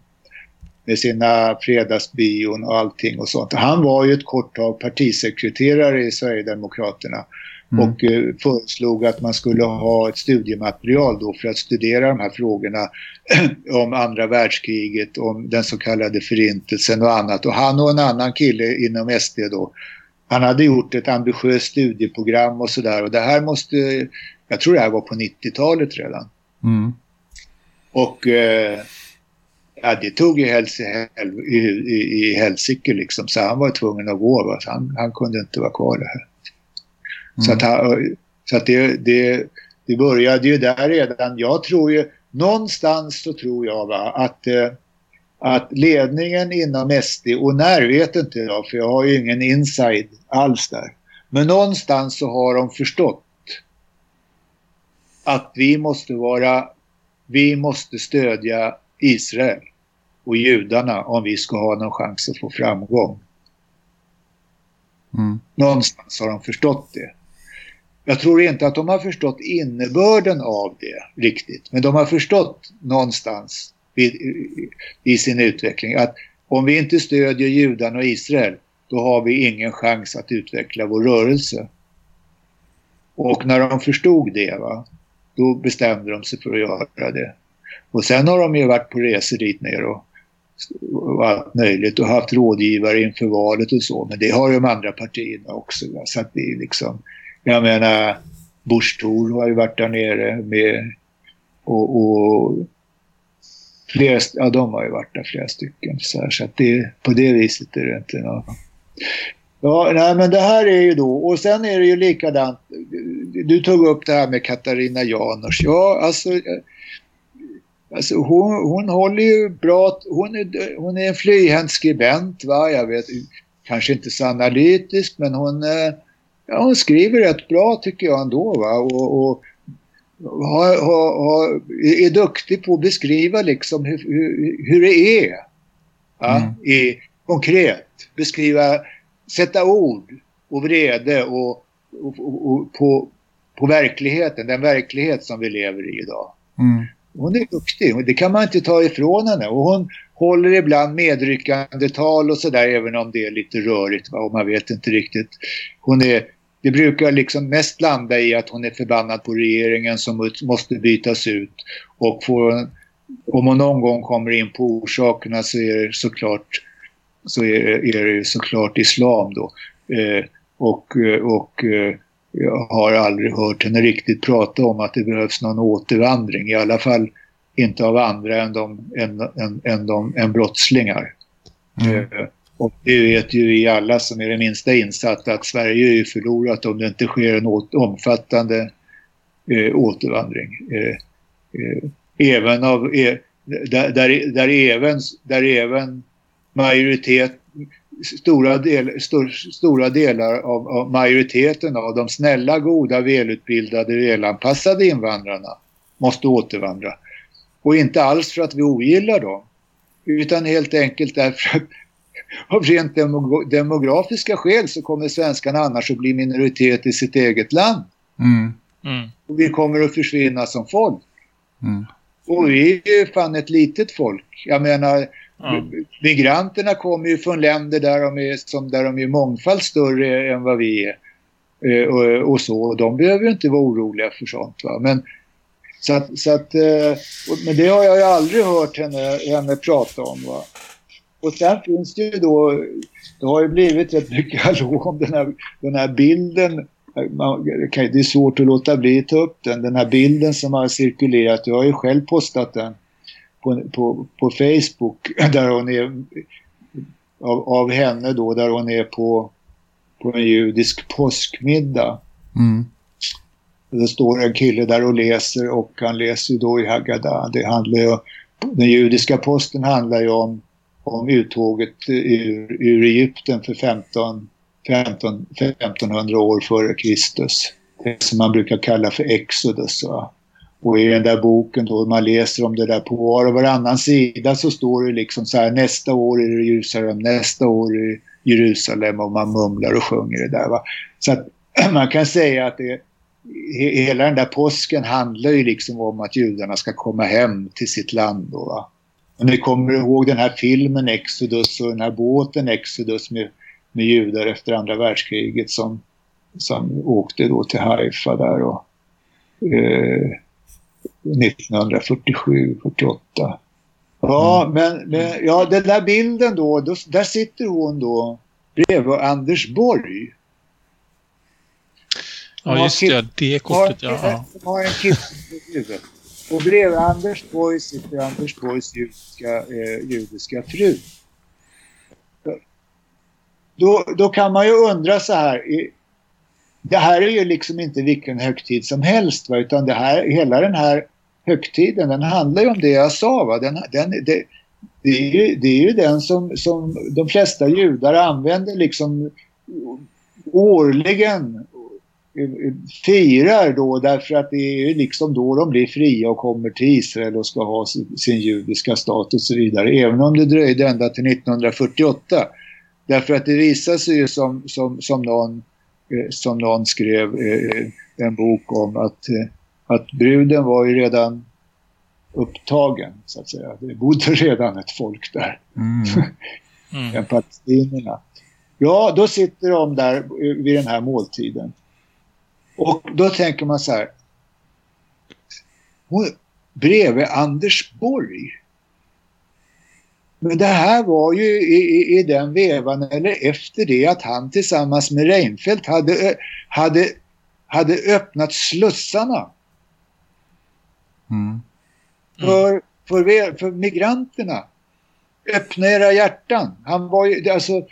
Speaker 4: med sina fredagsbion och allting och sånt. Han var ju ett kort tag partisekreterare i Sverigedemokraterna mm. och eh, föreslog att man skulle ha ett studiematerial då för att studera de här frågorna om andra världskriget, om den så kallade förintelsen och annat. Och han och en annan kille inom SD då, han hade gjort ett ambitiöst studieprogram och sådär och det här måste, jag tror det här var på 90-talet redan. Mm. Och eh, ja, det tog ju Hels i, i, i helsike liksom. Så han var tvungen att gå. Va? Han, han kunde inte vara kvar där. Mm. Så att, han, så att det, det, det började ju där redan. Jag tror ju, någonstans så tror jag va, att, eh, att ledningen inom SD, och när vet inte jag för jag har ju ingen inside alls där. Men någonstans så har de förstått att vi måste vara, vi måste stödja Israel och judarna om vi ska ha någon chans att få framgång. Mm. Någonstans har de förstått det. jag tror inte att de har förstått innebörden av det riktigt. Men de har förstått någonstans i, i, sin utveckling att om vi inte stödjer judarna och Israel då har vi ingen chans att utveckla vår rörelse. Och när de förstod det, va, då bestämde de sig för att göra det. Och sen har de ju varit på resor dit ner och, och allt möjligt och haft rådgivare inför valet och så. Men det har ju de andra partierna också. Va? Så att det är liksom, jag menar, Bush Thor har ju varit där nere med och, och flera, ja de har ju varit där flera stycken. Så, här, så att det, på det viset är det inte något Ja, nej, men det här är ju då, och sen är det ju likadant, du tog upp det här med Katarina Janouch. Ja, alltså, eh, alltså hon, hon håller ju bra, hon är, hon är en flyhänt skribent, va? jag vet, kanske inte så analytisk, men hon, eh, ja, hon skriver rätt bra tycker jag ändå. Va? Och, och har, har, har, är duktig på att beskriva liksom hur, hur, hur det är. Ja? Mm. I, konkret, beskriva sätta ord och vrede och, och, och, och, på, på verkligheten, den verklighet som vi lever i idag. Mm. Hon är duktig, det kan man inte ta ifrån henne. Och hon håller ibland medryckande tal och sådär även om det är lite rörigt va? och man vet inte riktigt. Hon är, det brukar liksom mest landa i att hon är förbannad på regeringen som måste bytas ut. Och får, om hon någon gång kommer in på orsakerna så är det såklart så är, är det såklart islam då. Eh, och, och eh, jag har aldrig hört henne riktigt prata om att det behövs någon återvandring. I alla fall inte av andra än, de, än, än, än, de, än brottslingar. Mm. Och det vet ju vi alla som är det minsta insatta att Sverige är ju förlorat om det inte sker en omfattande eh, återvandring. Eh, eh, även av, eh, där, där, där, även, där även majoritet, stora, del, stor, stora delar av, av, majoriteten av de snälla, goda, välutbildade, välanpassade invandrarna måste återvandra. Och inte alls för att vi ogillar dem, utan helt enkelt därför att av rent demografiska skäl så kommer svenskarna annars att bli minoritet i sitt eget land. Mm. Mm. Och vi kommer att försvinna som folk. Mm. Och vi är ju fan ett litet folk. Jag menar, Migranterna kommer ju från länder där de är, som, där de är mångfald större än vad vi är. Eh, och, och, så. De behöver ju inte vara oroliga för sånt. Va? Men, så att, så att, eh, men det har jag ju aldrig hört henne, henne prata om. Va? Och sen finns det ju då, det har ju blivit rätt mycket hallå om den här, den här bilden. Man, det är svårt att låta bli att ta upp den. Den här bilden som har cirkulerat, jag har ju själv postat den på, på, på Facebook där hon är av, av henne då där hon är på, på en judisk påskmiddag. Mm. Det står en kille där och läser och han läser då i Haggadah. Det handlar ju, den judiska posten handlar ju om, om uttåget ur, ur Egypten för 15, 15, 1500 år före Kristus. Det som man brukar kalla för Exodus. Va? Och i den där boken då man läser om det där på var och varannan sida så står det liksom så här nästa år är det Jerusalem, nästa år är det Jerusalem och man mumlar och sjunger det där va. Så att man kan säga att det, hela den där påsken handlar ju liksom om att judarna ska komma hem till sitt land då va. Och ni kommer ihåg den här filmen Exodus och den här båten Exodus med, med judar efter andra världskriget som, som åkte då till Haifa där och eh, 1947, 48. Ja, mm. men, men, ja, den där bilden då, då, där sitter hon då bredvid Anders Borg.
Speaker 5: Ja, just det, det kortet, ja.
Speaker 4: Har en kille. Och bredvid Anders Borg sitter Anders Borgs judiska, eh, judiska fru. Då, då kan man ju undra så här. Det här är ju liksom inte vilken högtid som helst va? utan det här, hela den här högtiden, den handlar ju om det jag sa. Va? Den, den, det, det, är ju, det är ju den som, som de flesta judar använder liksom årligen firar då därför att det är liksom då de blir fria och kommer till Israel och ska ha sin judiska stat och så vidare. Även om det dröjde ända till 1948. Därför att det visar sig ju som, som, som, någon, eh, som någon skrev eh, en bok om att, eh, att bruden var ju redan upptagen så att säga. Det bodde redan ett folk där. Mm. Mm. palestinerna. Ja, då sitter de där vid den här måltiden. Och då tänker man så här. Bredvid Anders Borg. Men det här var ju i, i, i, den vevan eller efter det att han tillsammans med Reinfeldt hade, hade, hade öppnat slussarna. Mm. För, för, för migranterna. Öppna era hjärtan. Han var ju, alltså,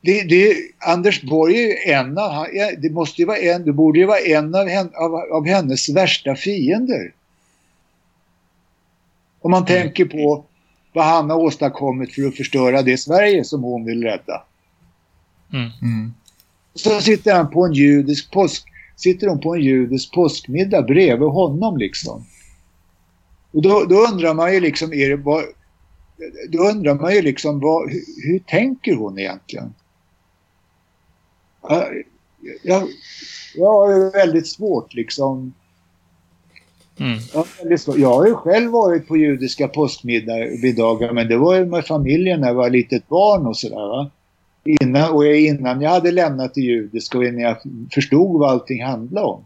Speaker 4: det, det, Anders Borg är ju en av, det måste ju vara en, det borde ju vara en av, av, av hennes värsta fiender. Om man mm. tänker på vad han har åstadkommit för att förstöra det Sverige som hon vill rädda. Mm. Mm. Så sitter han på en judisk påsk, sitter hon på en judisk påskmiddag bredvid honom liksom. Och då, då undrar man ju liksom, är det bara, då undrar man ju liksom vad, hur, hur tänker hon egentligen? Jag, jag, jag har väldigt svårt liksom Mm. Jag har ju själv varit på judiska påskmiddagar men det var ju med familjen när jag var litet barn och sådär. Innan, och innan jag hade lämnat det judiska och innan jag förstod vad allting handlade om.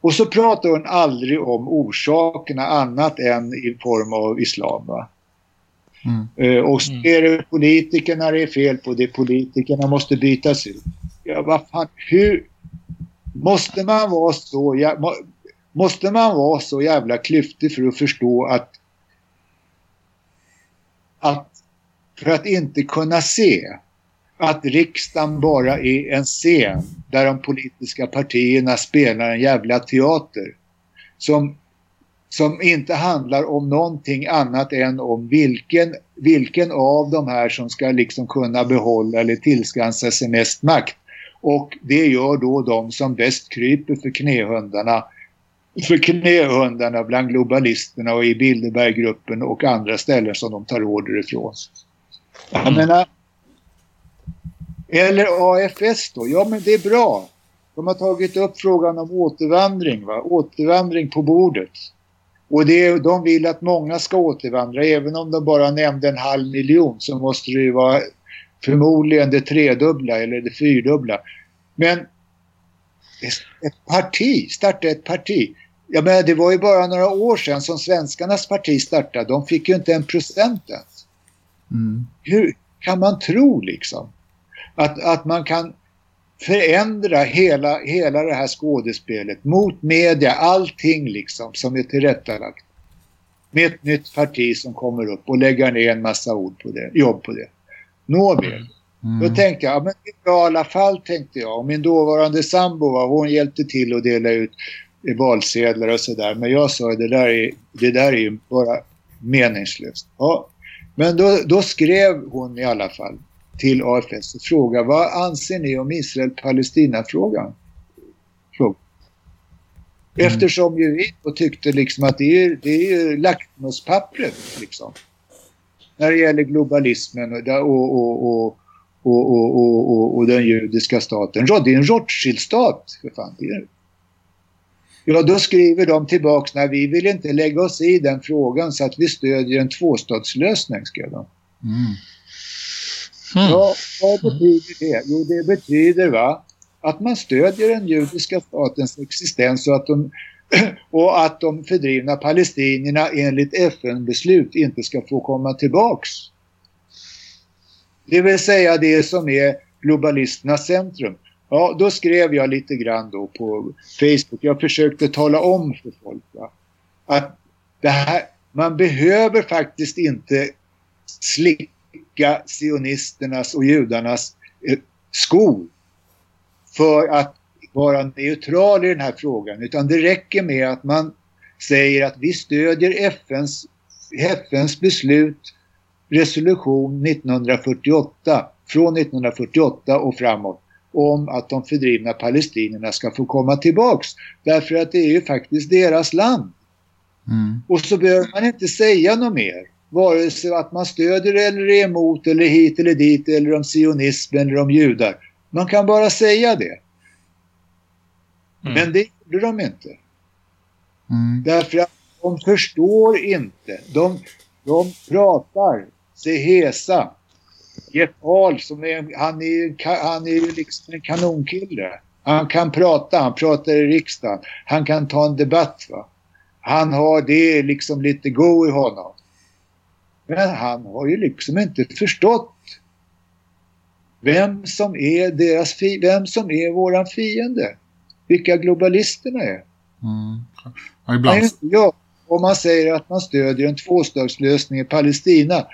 Speaker 4: Och så pratar hon aldrig om orsakerna annat än i form av islam. Va? Mm. Uh, och så mm. är det politikerna det är fel på, det politikerna måste bytas ut. Ja, vad fan, hur måste man vara så... Ja, Måste man vara så jävla klyftig för att förstå att, att för att inte kunna se att riksdagen bara är en scen där de politiska partierna spelar en jävla teater som, som inte handlar om någonting annat än om vilken, vilken av de här som ska liksom kunna behålla eller tillskansa sig mest makt. Och det gör då de som bäst kryper för knähundarna för knähundarna bland globalisterna och i Bilderberggruppen och andra ställen som de tar order ifrån. Jag mm. menar, eller AFS då, ja men det är bra. De har tagit upp frågan om återvandring, va? återvandring på bordet. Och det, de vill att många ska återvandra, även om de bara nämnde en halv miljon så måste det ju vara förmodligen det tredubbla eller det fyrdubbla. Men ett parti, starta ett parti. Ja, men det var ju bara några år sedan som svenskarnas parti startade. De fick ju inte en procent ens. Mm. Hur kan man tro liksom att, att man kan förändra hela, hela det här skådespelet mot media, allting liksom som är tillrättalagt. Med ett nytt parti som kommer upp och lägger ner en massa ord på det, jobb på det. Nåväl. Mm. Då tänkte jag, ja, men i alla fall tänkte jag. Och min dåvarande sambo, hon hjälpte till att dela ut valsedlar och sådär. Men jag sa det där är, det där är ju bara meningslöst. Ja. Men då, då skrev hon i alla fall till AFS och frågade vad anser ni om Israel-Palestina-frågan? Mm. Eftersom ju vi tyckte liksom att det är, det är ju lackmuspappret liksom. När det gäller globalismen och, och, och, och och, den judiska staten. Det är en Rothschild-stat. För fan, det är Ja, då skriver de tillbaks, nej vi vill inte lägga oss i den frågan så att vi stödjer en tvåstatslösning, skrev de. Mm. Mm. Ja, vad betyder det? Jo, det betyder va, att man stödjer den judiska statens existens och att de, och att de fördrivna palestinierna enligt FN-beslut inte ska få komma tillbaks. Det vill säga det som är globalisternas centrum. Ja, då skrev jag lite grann då på Facebook. Jag försökte tala om för folk va? att det här, man behöver faktiskt inte slippa slicka sionisternas och judarnas eh, skor för att vara neutral i den här frågan. Utan det räcker med att man säger att vi stödjer FNs, FNs beslut resolution 1948 från 1948 och framåt om att de fördrivna palestinierna ska få komma tillbaks. Därför att det är ju faktiskt deras land. Mm. Och så behöver man inte säga något mer. Vare sig att man stöder eller är emot eller hit eller dit eller om sionism eller om judar. Man kan bara säga det. Mm. Men det gjorde de inte. Mm. Därför att de förstår inte. De, de pratar sig hesa. Jeff Ahl, som är, han är, han är liksom en kanonkille. Han kan prata, han pratar i riksdagen. Han kan ta en debatt. Va? Han har det liksom lite go i honom. Men han har ju liksom inte förstått vem som är deras vem som är våran fiende. Vilka globalisterna är. Mm. Ja, ibland... ja, om man säger att man stödjer en tvåstatslösning i Palestina.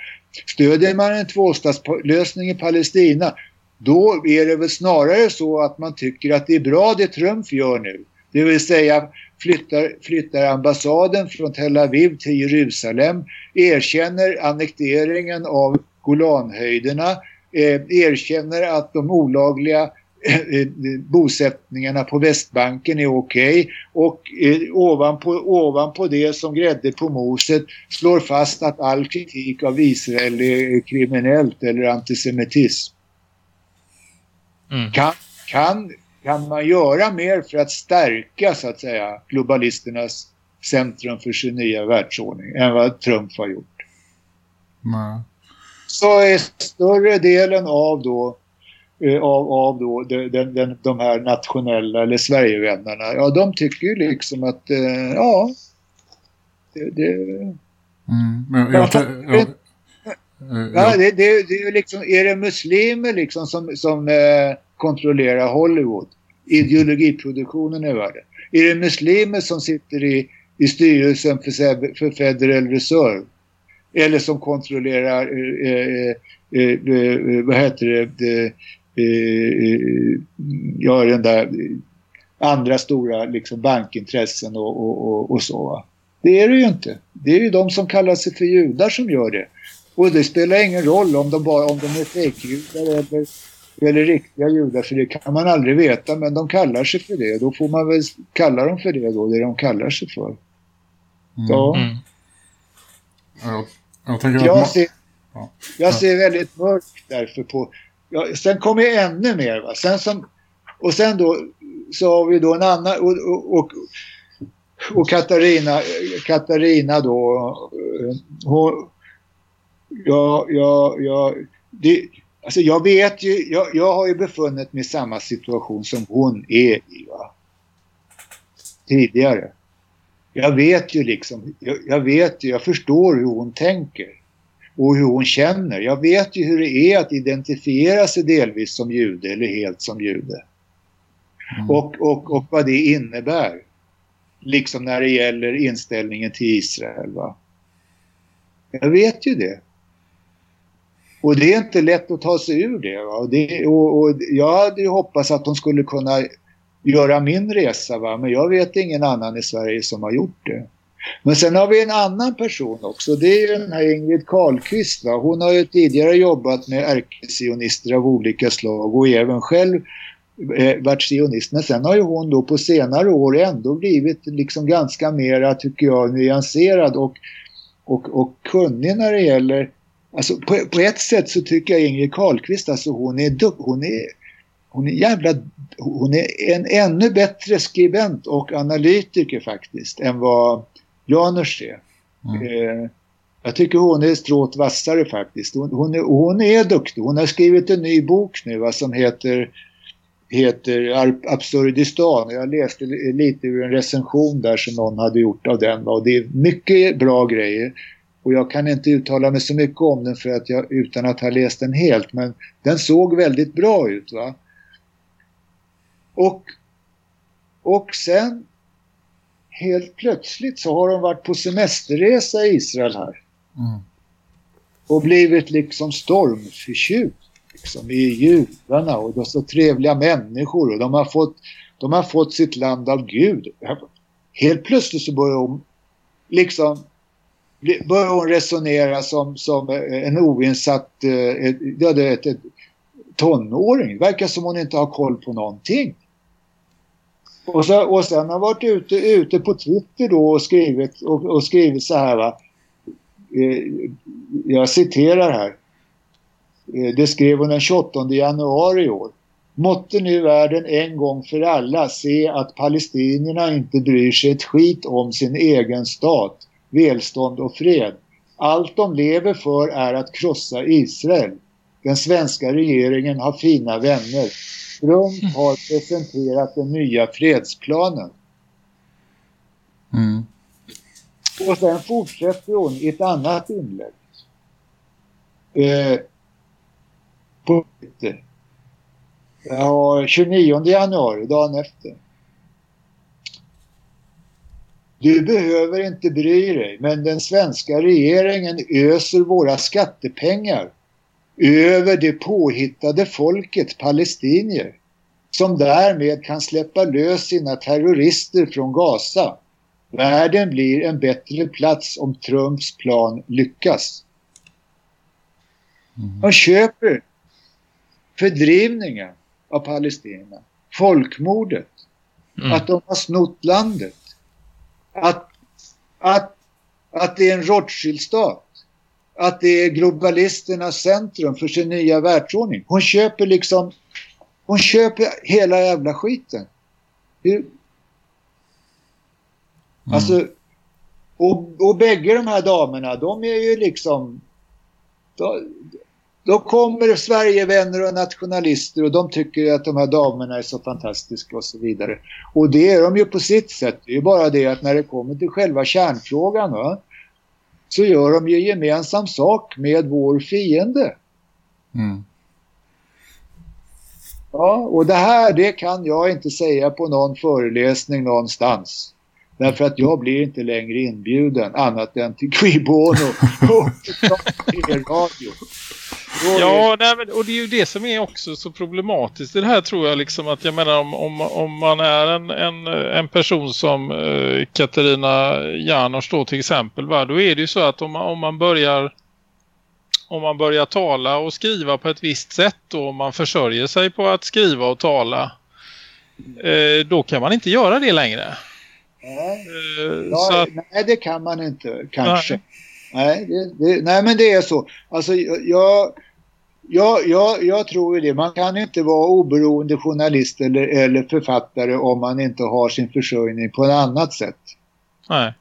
Speaker 4: Stödjer man en tvåstatslösning i Palestina då är det väl snarare så att man tycker att det är bra det Trump gör nu. Det vill säga flyttar, flyttar ambassaden från Tel Aviv till Jerusalem, erkänner annekteringen av Golanhöjderna, eh, erkänner att de olagliga Eh, eh, bosättningarna på Västbanken är okej okay. och eh, ovanpå, ovanpå det som grädde på moset slår fast att all kritik av Israel är kriminellt eller antisemitism. Mm. Kan, kan, kan man göra mer för att stärka så att säga globalisternas centrum för sin nya världsordning än vad Trump har gjort? Nej. Så är större delen av då Eh, av, av då den, den, de här nationella eller Sverigevännerna. Ja, de tycker ju liksom att eh, ja, det... det mm, men jag, jag, jag, ja, det, det, det är liksom, är det muslimer liksom som, som eh, kontrollerar Hollywood? Ideologiproduktionen i världen. Är det muslimer som sitter i, i styrelsen för, för Federal Reserve? Eller som kontrollerar eh, eh, eh, eh, eh vad heter det, de, eh, ja, den där andra stora liksom, bankintressen och, och, och, och så. Det är det ju inte. Det är ju de som kallar sig för judar som gör det. Och det spelar ingen roll om de, bara, om de är fejkjudar eller, eller riktiga judar, för det kan man aldrig veta. Men de kallar sig för det. Då får man väl kalla dem för det då, det de kallar sig för. Mm. Ja. Mm. Jag, jag, jag, ser, jag ser väldigt mörkt därför på ja, sen kommer ännu mer. Va? Sen som, och sen då så har vi då en annan och, och, och, och Katarina, Katarina då eh, hon, ja, ja, ja, det, alltså jag vet ju, jag, jag har ju befunnit mig i samma situation som hon är i va? tidigare. Jag vet ju liksom, jag, jag vet ju, jag förstår hur hon tänker och hur hon känner. Jag vet ju hur det är att identifiera sig delvis som jude eller helt som jude. Mm. Och, och, och vad det innebär. Liksom när det gäller inställningen till Israel. Va? Jag vet ju det. Och det är inte lätt att ta sig ur det. Va? det och, och jag hade ju hoppats att de skulle kunna göra min resa. Va? Men jag vet ingen annan i Sverige som har gjort det. Men sen har vi en annan person också. Det är den här Ingrid Karlqvist. Va? Hon har ju tidigare jobbat med ärkesionister av olika slag och även själv eh, varit sionist. Men sen har ju hon då på senare år ändå blivit liksom ganska mera, tycker jag, nyanserad och, och, och kunnig när det gäller... Alltså på, på ett sätt så tycker jag Ingrid Karlqvist, alltså hon är, hon är hon är jävla... Hon är en ännu bättre skribent och analytiker faktiskt än vad Janus är. Mm. Eh, jag tycker hon är stråt vassare faktiskt. Hon, hon, är, hon är duktig. Hon har skrivit en ny bok nu va, som heter, heter Absurdistan. Jag läste lite ur en recension där som någon hade gjort av den. Va, och det är mycket bra grejer. Och jag kan inte uttala mig så mycket om den för att jag, utan att ha läst den helt. Men den såg väldigt bra ut. va. Och, och sen helt plötsligt så har de varit på semesterresa i Israel här. Mm. Och blivit liksom stormförtjust liksom, i judarna och de är så trevliga människor och de har fått, de har fått sitt land av Gud. Helt plötsligt så börjar hon liksom börjar hon resonera som, som eh, en oinsatt eh, ett, ett, ett, tonåring. Det verkar som hon inte har koll på någonting. Och, så, och sen har varit ute, ute på Twitter då och skrivit, och, och skrivit så här va. Eh, jag citerar här. Eh, det skrev hon den 28 januari i år. Måtte nu världen en gång för alla se att palestinierna inte bryr sig ett skit om sin egen stat, välstånd och fred. Allt de lever för är att krossa Israel. Den svenska regeringen har fina vänner. Trump har presenterat den nya fredsplanen.
Speaker 3: Mm.
Speaker 4: Och sen fortsätter hon i ett annat inlägg. Eh, på ja, 29 januari, dagen efter. Du behöver inte bry dig, men den svenska regeringen öser våra skattepengar över det påhittade folket palestinier som därmed kan släppa lös sina terrorister från Gaza. Världen blir en bättre plats om Trumps plan lyckas. Mm. De köper fördrivningen av Palestina, folkmordet, mm. att de har snott landet, att, att, att det är en Rothschild-stat, att det är globalisternas centrum för sin nya världsordning. Hon köper liksom, hon köper hela jävla skiten. Mm. Alltså, och, och bägge de här damerna, de är ju liksom... Då, då kommer Sverigevänner och nationalister och de tycker att de här damerna är så fantastiska och så vidare. Och det är de ju på sitt sätt. Det är bara det att när det kommer till själva kärnfrågan va, så gör de ju gemensam sak med vår fiende. Mm. Ja, och det här det kan jag inte säga på någon föreläsning någonstans. Därför att jag blir inte längre inbjuden annat än till Quibono och till radio.
Speaker 5: Ja, nej, men, och det är ju det som är också så problematiskt det här tror jag liksom att jag menar om, om, om man är en, en, en person som eh, Katarina Janors då till exempel va, då är det ju så att om man, om man börjar om man börjar tala och skriva på ett visst sätt och man försörjer sig på att skriva och tala eh, då kan man inte göra det längre.
Speaker 4: Nej, uh, ja, att... nej det kan man inte kanske. Nej, nej, det, det, nej men det är så. Alltså jag, jag, jag, jag tror ju det. Man kan inte vara oberoende journalist eller, eller författare om man inte har sin försörjning på ett annat sätt.
Speaker 5: Nej.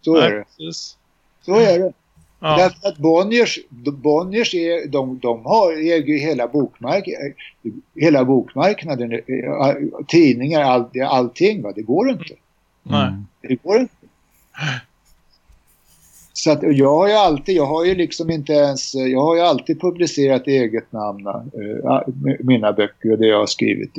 Speaker 4: Så nej, är det. Precis. Så är det. Ja. Därför att Bonniers, Bonniers är, de, de har, äger hela, bokmark, hela bokmarknaden, tidningar, all, allting. Va? Det går inte.
Speaker 5: Nej.
Speaker 4: Det går inte. Så att jag har ju alltid, jag har ju liksom inte ens, jag har ju alltid publicerat eget namn, äh, mina böcker och det jag har skrivit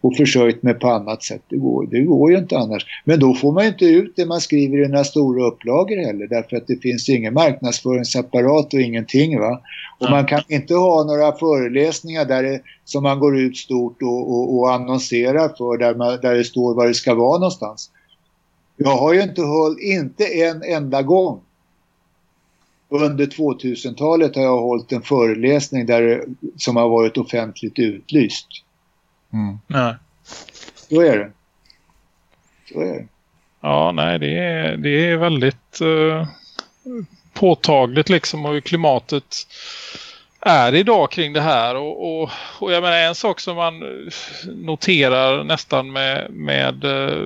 Speaker 4: och försörjt mig på annat sätt. Det går, det går ju inte annars. Men då får man ju inte ut det man skriver i några stora upplagor heller därför att det finns ingen marknadsföringsapparat och ingenting va. Och man kan inte ha några föreläsningar där det, som man går ut stort och, och, och annonserar för där, man, där det står var det ska vara någonstans. Jag har ju inte hållit, inte en enda gång under 2000-talet har jag hållit en föreläsning där, som har varit offentligt utlyst.
Speaker 5: Mm. Nej.
Speaker 4: Så är det. Så är det.
Speaker 5: Ja, nej, det är, det är väldigt uh, påtagligt liksom och klimatet är idag kring det här och, och, och jag menar en sak som man noterar nästan med, med eh,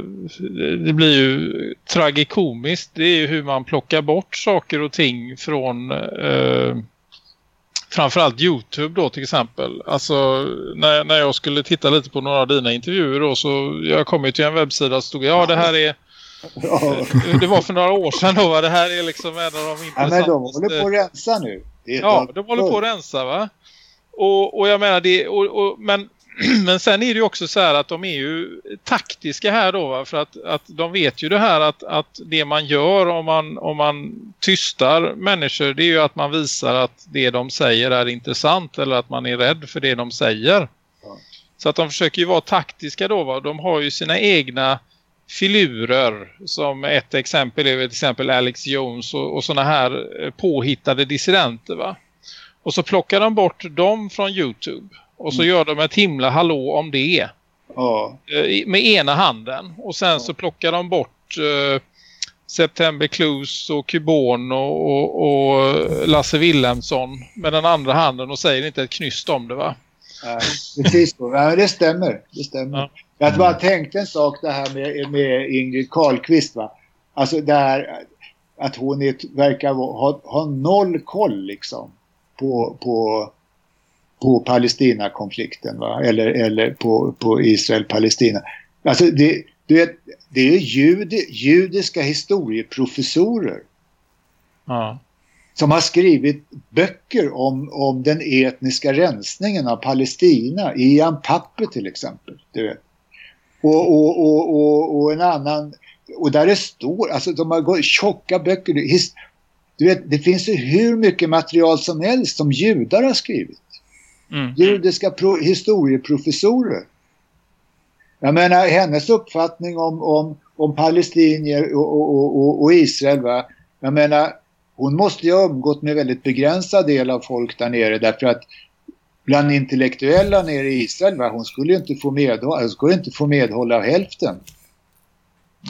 Speaker 5: det blir ju tragikomiskt det är ju hur man plockar bort saker och ting från eh, framförallt Youtube då till exempel. Alltså när, när jag skulle titta lite på några av dina intervjuer då så jag kom ju till en webbsida och stod ja det här är det var för några år sedan då, det här är liksom en av de intressanta. Ja,
Speaker 4: men de håller på att rensa nu.
Speaker 5: Ja, de håller på att rensa va? Och, och jag menar det, och, och, men, men sen är det ju också så här att de är ju taktiska här då va? För att, att de vet ju det här att, att det man gör om man, om man tystar människor det är ju att man visar att det de säger är intressant eller att man är rädd för det de säger. Så att de försöker ju vara taktiska då va? De har ju sina egna filurer som ett exempel är till exempel Alex Jones och, och sådana här eh, påhittade dissidenter va. Och så plockar de bort dem från Youtube och så mm. gör de ett himla hallå om det.
Speaker 4: Ja.
Speaker 5: Eh, med ena handen. Och sen ja. så plockar de bort uh, September Clues och Kubon och, och, och, Lasse Willemsson med den andra handen och säger inte ett knyst om det va.
Speaker 4: Ja, precis så. Ja, det stämmer. Det stämmer. Ja. Jag bara tänkte en sak det här med, med Ingrid Carlqvist. Va? Alltså där att hon är, verkar ha, ha noll koll liksom på, på, på Palestina-konflikten va? Eller, eller på, på Israel-Palestina. Alltså det, du vet, det är jud, judiska historieprofessorer. Ja som har skrivit böcker om, om den etniska rensningen av Palestina. Ian Pappe till exempel. Du vet. Och, och, och, och, och en annan, och där det står, alltså de har gått tjocka böcker. Du vet, det finns ju hur mycket material som helst som judar har skrivit. Mm. Judiska pro, historieprofessorer. Jag menar hennes uppfattning om, om, om palestinier och, och, och, och Israel. Va? Jag menar hon måste ju ha umgått med väldigt begränsad del av folk där nere därför att bland intellektuella nere i Israel, va, hon skulle inte få medhåll, skulle inte få medhåll av hälften.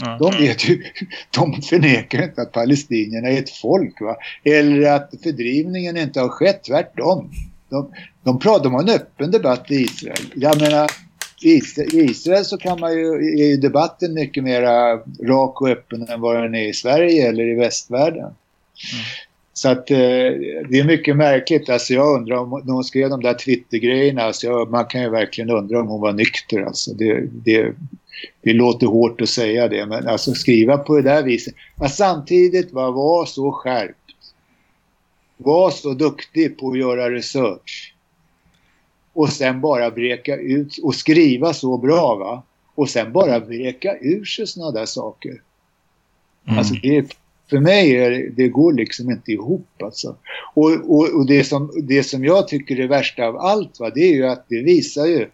Speaker 4: Mm. De vet ju, de förnekar inte att palestinierna är ett folk va? eller att fördrivningen inte har skett, tvärtom. De, de, pratar, de har en öppen debatt i Israel. Jag menar, i Israel så kan man ju, är debatten mycket mer rak och öppen än vad den är i Sverige eller i västvärlden. Så att eh, det är mycket märkligt. Alltså jag undrar om när hon skrev de där Twitter-grejerna. Alltså jag, man kan ju verkligen undra om hon var nykter. Alltså det, det, det låter hårt att säga det. Men alltså skriva på det där viset. Att samtidigt var, var så skärpt. Var så duktig på att göra research. Och sen bara breka ut och skriva så bra va. Och sen bara breka ur sig sådana där saker. Mm. Alltså det är för mig är det, det går liksom inte ihop alltså. Och, och, och, det, som, det som jag tycker är värsta av allt va, det är ju att det visar ju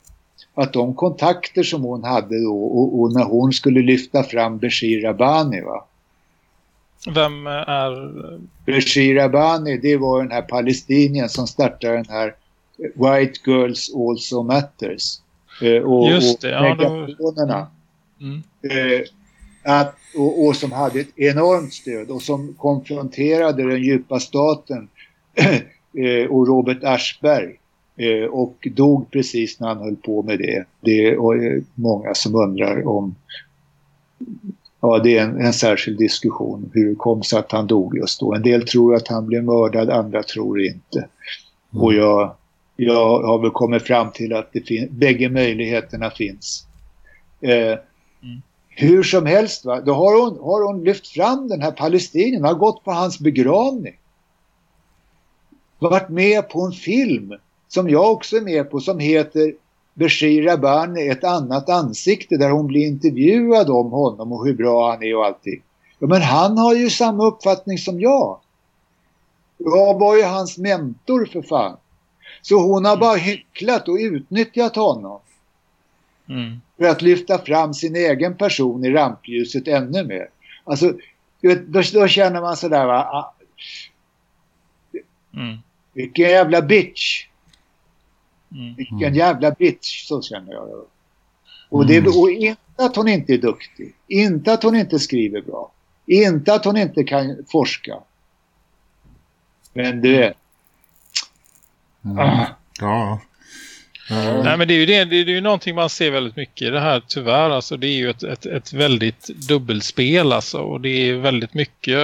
Speaker 4: att de kontakter som hon hade då och, och när hon skulle lyfta fram Bashir Rabani va.
Speaker 5: Vem är...
Speaker 4: Bashir Rabani det var den här palestinien som startade den här White Girls Also Matters.
Speaker 5: Eh, och, Just det,
Speaker 4: ja. Mm. Eh, att, och, och, som hade ett enormt stöd och som konfronterade den djupa staten eh, och Robert Aschberg eh, och dog precis när han höll på med det. Det är många som undrar om Ja, det är en, en särskild diskussion hur det kom sig att han dog just då. En del tror att han blev mördad, andra tror inte. Mm. Och jag, jag har väl kommit fram till att det fin- bägge möjligheterna finns. Eh, hur som helst, va? då har hon, har hon lyft fram den här palestinien, har gått på hans begravning. Varit med på en film som jag också är med på som heter Bashir Rabani, ett annat ansikte där hon blir intervjuad om honom och hur bra han är och allting. Ja, men han har ju samma uppfattning som jag. Jag var ju hans mentor för fan. Så hon har bara hycklat och utnyttjat honom. Mm. För att lyfta fram sin egen person i rampljuset ännu mer. Alltså, då, då känner man sådär va. Ah, mm. Vilken jävla bitch. Mm. Vilken jävla bitch, så känner jag. Och, det, mm. och inte att hon inte är duktig. Inte att hon inte skriver bra. Inte att hon inte kan forska. Men du vet.
Speaker 3: Mm. Ah. Ja.
Speaker 5: Mm. Nej men det är ju det, det är ju någonting man ser väldigt mycket i det här tyvärr. Alltså det är ju ett, ett, ett väldigt dubbelspel alltså. Och det är väldigt mycket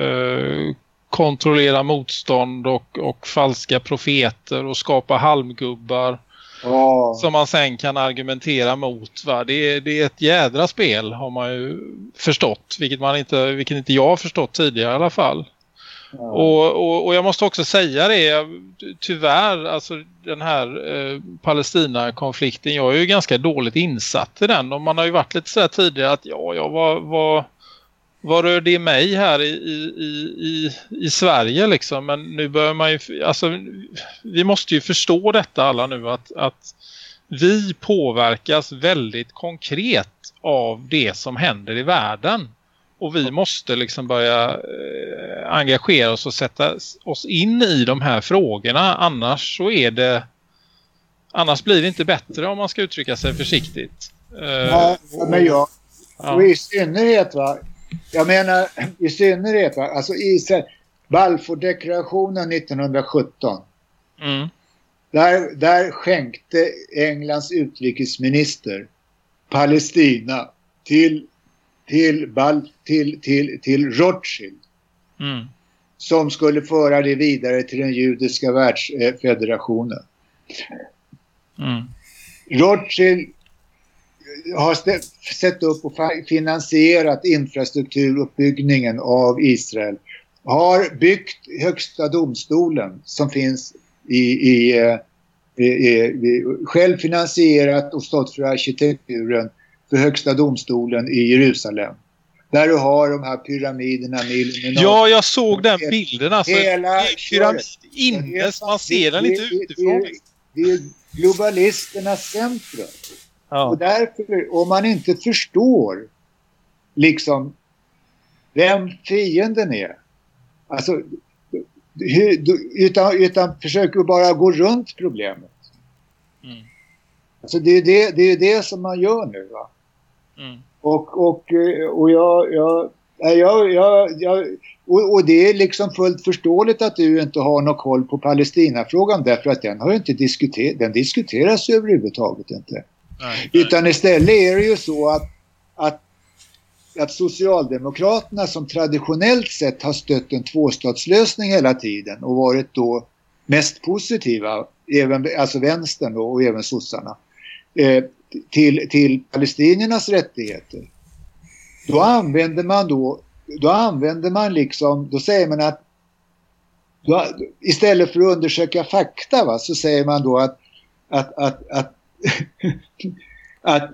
Speaker 5: eh, kontrollera motstånd och, och falska profeter och skapa halmgubbar. Oh. Som man sen kan argumentera mot. Va? Det, är, det är ett jädra spel har man ju förstått. Vilket, man inte, vilket inte jag har förstått tidigare i alla fall. Och, och, och, jag måste också säga det, tyvärr, alltså den här eh, Palestina-konflikten, jag är ju ganska dåligt insatt i den. Och man har ju varit lite så här tidigare att ja, ja vad, vad, vad rör det mig här i, i, i, i Sverige liksom? Men nu börjar man ju, alltså vi måste ju förstå detta alla nu att, att vi påverkas väldigt konkret av det som händer i världen. Och vi måste liksom börja eh, engagera oss och sätta oss in i de här frågorna. Annars så är det annars blir det inte bättre om man ska uttrycka sig försiktigt.
Speaker 4: Nej, och, men jag, ja. och i synnerhet va, jag menar i synnerhet va, alltså Israel, Balfour-deklarationen 1917. Mm. Där, där skänkte Englands utrikesminister Palestina till, till, till, till, till Rothschild. Mm. Som skulle föra det vidare till den judiska världsfederationen. Mm. Rothschild har sett upp och finansierat infrastrukturuppbyggningen av Israel. Har byggt högsta domstolen som finns i, i, eh, i, i själv finansierat och stått för arkitekturen för högsta domstolen i Jerusalem. Där du har de här pyramiderna med
Speaker 5: Illuminati. Ja, jag såg den bilden. Alltså, hela pyramid innes, man ser den inte utifrån.
Speaker 4: Det, är globalisternas centrum. Ja. Och därför, om man inte förstår liksom vem fienden är. Alltså, utan, utan försöker bara gå runt problemet. Mm. Alltså det är det, det är det som man gör nu va. Mm. Och, och, och jag, jag, jag, jag, jag och, och, det är liksom fullt förståeligt att du inte har någon koll på Palestinafrågan därför att den har inte diskuterat, den diskuteras överhuvudtaget inte. Nej, nej. Utan istället är det ju så att, att, att Socialdemokraterna som traditionellt sett har stött en tvåstatslösning hela tiden och varit då mest positiva, även, alltså vänstern och även sossarna, eh, till, till palestiniernas rättigheter. Då använder man då, då använder man liksom, då säger man att då, istället för att undersöka fakta va, så säger man då att, att, att, att att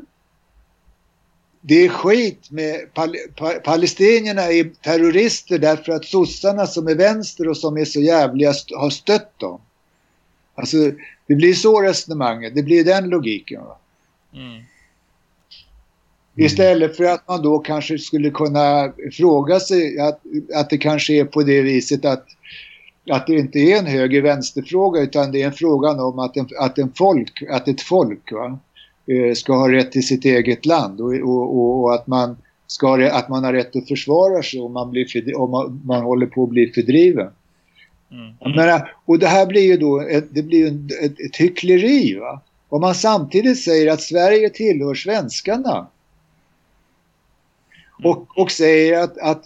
Speaker 4: det är skit med pal palestinierna är terrorister därför att sossarna som är vänster och som är så jävliga har stött dem. Alltså det blir så resonemanget, det blir den logiken. Va? Mm. Istället för att man då kanske skulle kunna fråga sig att, att det kanske är på det viset att, att det inte är en höger-vänster-fråga utan det är en fråga om att, en, att, en folk, att ett folk va, Eh, ska ha rätt till sitt eget land och, och, och att, man ska, att man har rätt att försvara sig om man, blir om man, man håller på att bli fördriven. Mm. Menar, och det här blir ju då ett, det blir ett, ett hyckleri. Va? Om man samtidigt säger att Sverige tillhör svenskarna och, och säger att, att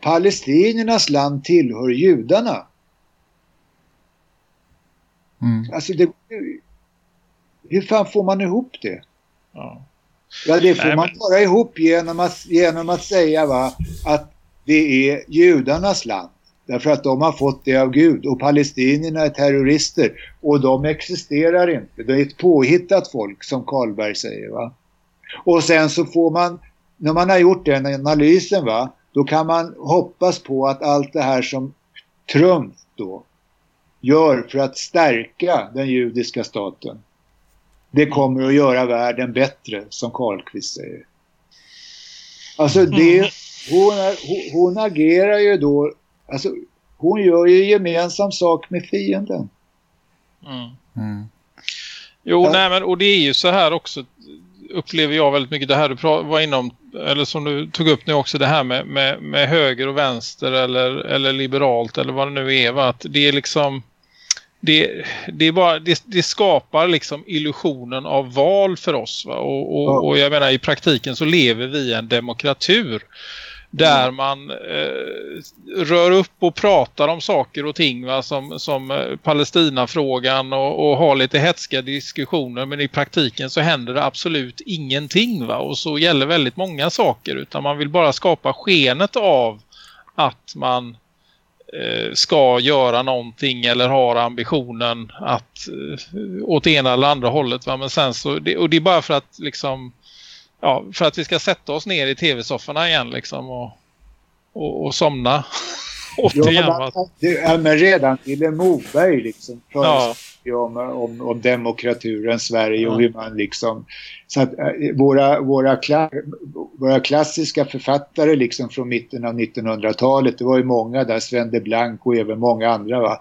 Speaker 4: palestiniernas land tillhör judarna. Mm. Alltså det, hur fan får man ihop det? Ja, ja det får Nej, man men... bara ihop genom att, genom att säga va, att det är judarnas land. Därför att de har fått det av Gud och palestinierna är terrorister och de existerar inte. Det är ett påhittat folk som Karlberg säger. va. Och sen så får man, när man har gjort den analysen va, då kan man hoppas på att allt det här som Trump då gör för att stärka den judiska staten det kommer att göra världen bättre, som Karlqvist säger. Alltså det, mm. hon, hon, hon agerar ju då, alltså hon gör ju gemensam sak med fienden.
Speaker 5: Mm. Mm. Jo, ja. nej men och det är ju så här också upplever jag väldigt mycket det här du var inom eller som du tog upp nu också det här med, med, med höger och vänster eller, eller liberalt eller vad det nu är va? att det är liksom det, det, är bara, det, det, skapar liksom illusionen av val för oss. Va? Och, och, och, jag menar i praktiken så lever vi i en demokratur där man eh, rör upp och pratar om saker och ting va? som, som eh, Palestinafrågan och, och har lite hetska diskussioner men i praktiken så händer det absolut ingenting va? och så gäller väldigt många saker utan man vill bara skapa skenet av att man Eh, ska göra någonting eller har ambitionen att eh, åt ena eller andra hållet. Va? Men sen så, det, och det är bara för att liksom ja, för att vi ska sätta oss ner i tv-sofforna igen liksom och, och, och somna.
Speaker 4: ja, men, men redan Vilhelm Moberg liksom ja. om, om, om demokraturen Sverige och hur man liksom så att äh, våra, våra, kla, våra klassiska författare liksom från mitten av 1900-talet, det var ju många där, Sven de Blanc och även många andra va,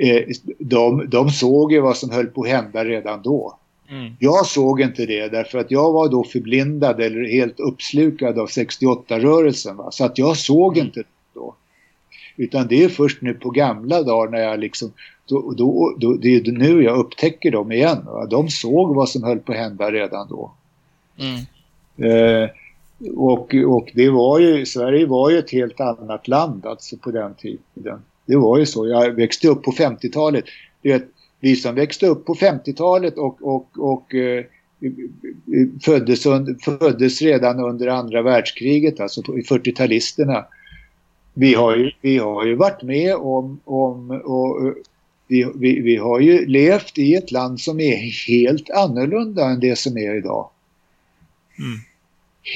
Speaker 4: eh, de, de såg ju vad som höll på att hända redan då. Mm. Jag såg inte det därför att jag var då förblindad eller helt uppslukad av 68-rörelsen. Så att jag såg mm. inte det då. Utan det är först nu på gamla dagar när jag liksom, då, då, då, det är nu jag upptäcker dem igen. Va? De såg vad som höll på att hända redan då. Mm. Eh, och, och det var ju, Sverige var ju ett helt annat land alltså på den tiden. Det var ju så. Jag växte upp på 50-talet. Vi som växte upp på 50-talet och, och, och eh, föddes, under, föddes redan under andra världskriget, alltså i 40-talisterna. Vi har, ju, vi har ju varit med om, om och, vi, vi, vi har ju levt i ett land som är helt annorlunda än det som är idag. Mm.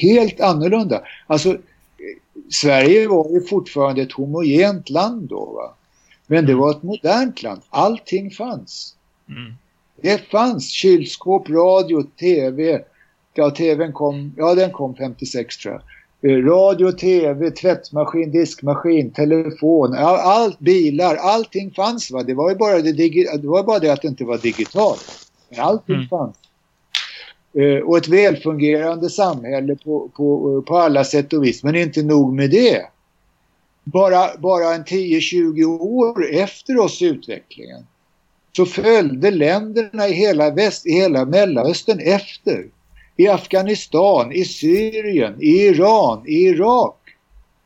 Speaker 4: Helt annorlunda. Alltså, Sverige var ju fortfarande ett homogent land då. Va? Men det var ett modernt land. Allting fanns. Mm. Det fanns kylskåp, radio, tv. Ja, tvn kom, ja, den kom 56 tror jag. Eh, radio, tv, tvättmaskin, diskmaskin, telefon, allt, bilar, allting fanns. Va? Det, var ju bara det, det var bara det att det inte var digitalt. Men allting mm. fanns. Eh, och ett välfungerande samhälle på, på, på alla sätt och vis. Men inte nog med det. Bara, bara en 10-20 år efter oss utvecklingen så följde länderna i hela, väst, i hela Mellanöstern efter. I Afghanistan, i Syrien, i Iran, i Irak.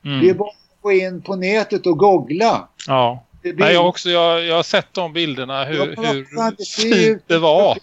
Speaker 4: Mm. Det är bara att gå in på nätet och googla.
Speaker 5: Ja. Nej, jag, också, jag, jag har sett de bilderna, hur, ja, hur fint det var.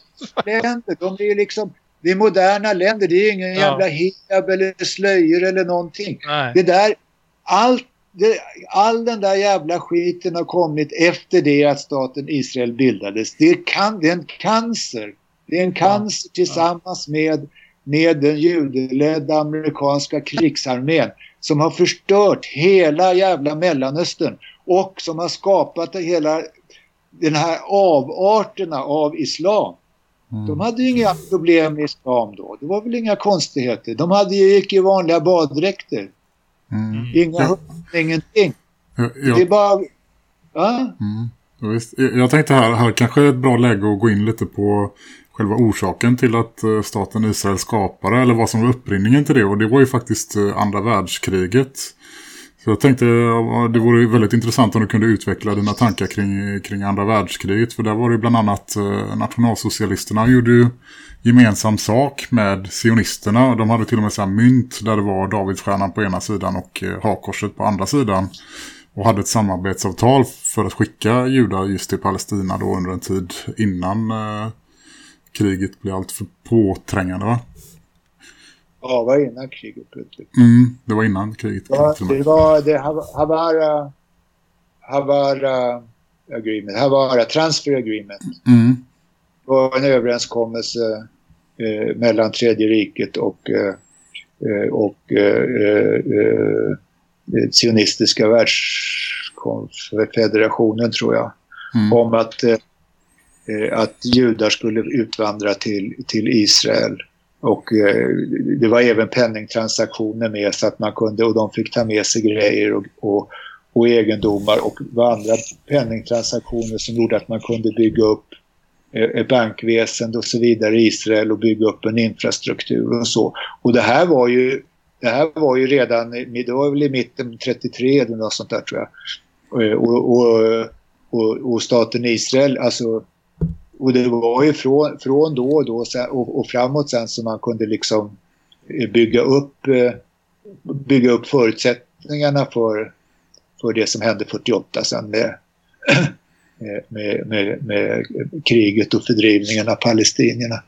Speaker 4: Länder, de är liksom, det är moderna länder, det är ingen ja. jävla hijab eller slöjor eller någonting. Nej. Det där, allt det, all den där jävla skiten har kommit efter det att staten Israel bildades. Det kan, det är en cancer. Det är en cancer ja. tillsammans med, med den judeledda amerikanska krigsarmén som har förstört hela jävla Mellanöstern och som har skapat hela den här avarterna av islam. Mm. De hade ju inga problem med islam då. Det var väl inga konstigheter. De hade ju, gick i vanliga baddräkter. Mm. Inga ja. ingenting. Ja, ja. Det är bara... Ja?
Speaker 3: Mm. Jag tänkte här, här kanske är ett bra läge att gå in lite på själva orsaken till att eh, staten Israel skapade eller vad som var upprinningen till det. Och det var ju faktiskt eh, andra världskriget. Så jag tänkte det vore väldigt intressant om du kunde utveckla dina tankar kring, kring andra världskriget. För där var det bland annat eh, nationalsocialisterna gjorde ju gemensam sak med sionisterna. De hade till och med så mynt där det var Davidsstjärnan på ena sidan och eh, hakorset på andra sidan. Och hade ett samarbetsavtal för att skicka judar just till Palestina då under en tid innan eh, kriget blev allt för påträngande va?
Speaker 4: Ja, var innan kriget
Speaker 3: bröt Mm, det var innan kriget.
Speaker 4: Ja, det var det Havara, Havara agreement, Havara transfer agreement. Mm. Det var en överenskommelse eh, mellan Tredje riket och, eh, eh och eh, eh, sionistiska världsfederationen tror jag. Mm. Om att, eh, att judar skulle utvandra till, till Israel och eh, det var även penningtransaktioner med så att man kunde, och de fick ta med sig grejer och, och, och egendomar och det var andra penningtransaktioner som gjorde att man kunde bygga upp eh, bankväsende och så vidare i Israel och bygga upp en infrastruktur och så. Och det här var ju, det här var ju redan, det var väl i mitten 33 eller något sånt där tror jag. Eh, och, och, och, och staten Israel, alltså och det var ju från, från då och då och, och framåt sen som man kunde liksom eh, bygga upp, eh, bygga upp förutsättningarna för, för det som hände 48 sen med, eh, med, med, med kriget och fördrivningen av palestinierna.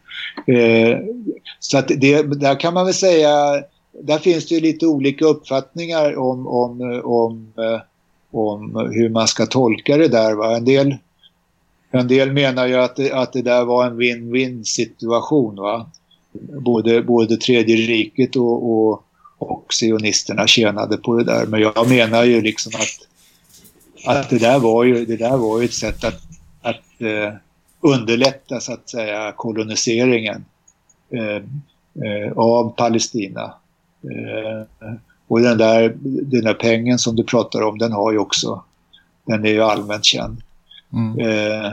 Speaker 4: Så att det, där kan man väl säga, där finns det ju lite olika uppfattningar om, om, om, om hur man ska tolka det där. Va? En del en del menar ju att det, att det där var en win-win situation. Va? Både, både Tredje riket och, och, och sionisterna tjänade på det där. Men jag menar ju liksom att, att det, där var ju, det där var ju ett sätt att, att eh, underlätta så att säga koloniseringen eh, eh, av Palestina. Eh, och den där, den där pengen som du pratar om, den har ju också, den är ju allmänt känd. Mm. Eh,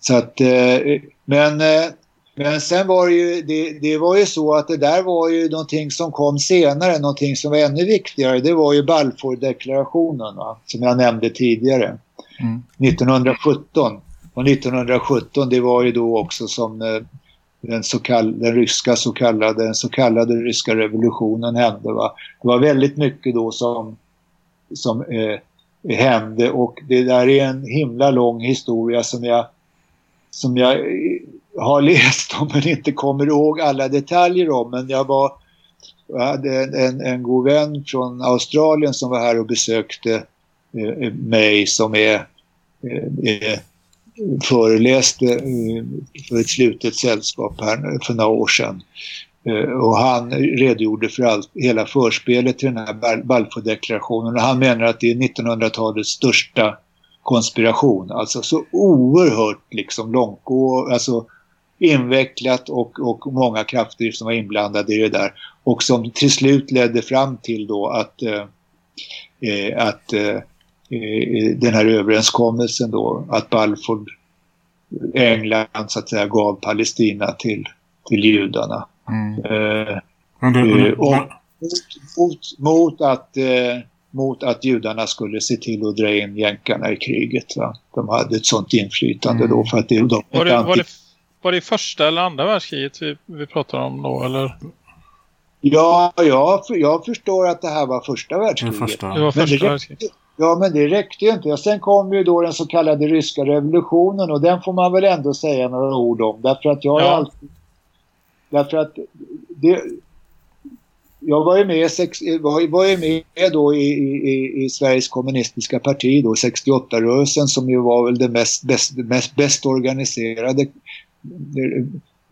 Speaker 4: så att, eh, men, eh, Men sen var det ju, det, det, var ju så att det där var ju någonting som kom senare, någonting som var ännu viktigare. Det var ju Balfour-deklarationen som jag nämnde tidigare. Mm. 1917. Och 1917 det var ju då också som eh, den, så kall, den ryska så kallade, den så kallade ryska revolutionen hände. Va? Det var väldigt mycket då som, som eh, hände och det där är en himla lång historia som jag, som jag har läst om men inte kommer ihåg alla detaljer om. Men jag var jag hade en, en, en god vän från Australien som var här och besökte eh, mig som är, eh, föreläste eh, för ett slutet sällskap här för några år sedan. Eh, och han redogjorde för all, hela förspelet till den här Balfour-deklarationen och han menar att det är 1900-talets största konspiration. Alltså så oerhört liksom långtgående, alltså invecklat och, och många krafter som var inblandade i det där. Och som till slut ledde fram till då att, eh, eh att eh, eh, den här överenskommelsen då, att Balfour, England så att säga gav Palestina till, till judarna. Mm. Eh, det, och, mot, mot, att eh, mot att judarna skulle se till att dra in jänkarna i kriget. Va? De hade ett sånt inflytande mm. då för att det, de
Speaker 5: var, det, var, det, var det första eller andra världskriget vi, vi pratar om då eller?
Speaker 4: Ja, jag, jag förstår att det här var första världskriget. Det, första.
Speaker 5: det var första det världskriget.
Speaker 4: Ja, men det räckte ju inte. Och sen kom ju då den så kallade ryska revolutionen och den får man väl ändå säga några ord om. Därför att jag ja. alltid... Därför att det, jag var ju med, sex, var, var ju med då i, i, i Sveriges kommunistiska parti då, 68-rörelsen som ju var väl det mest, bäst, mest bäst organiserade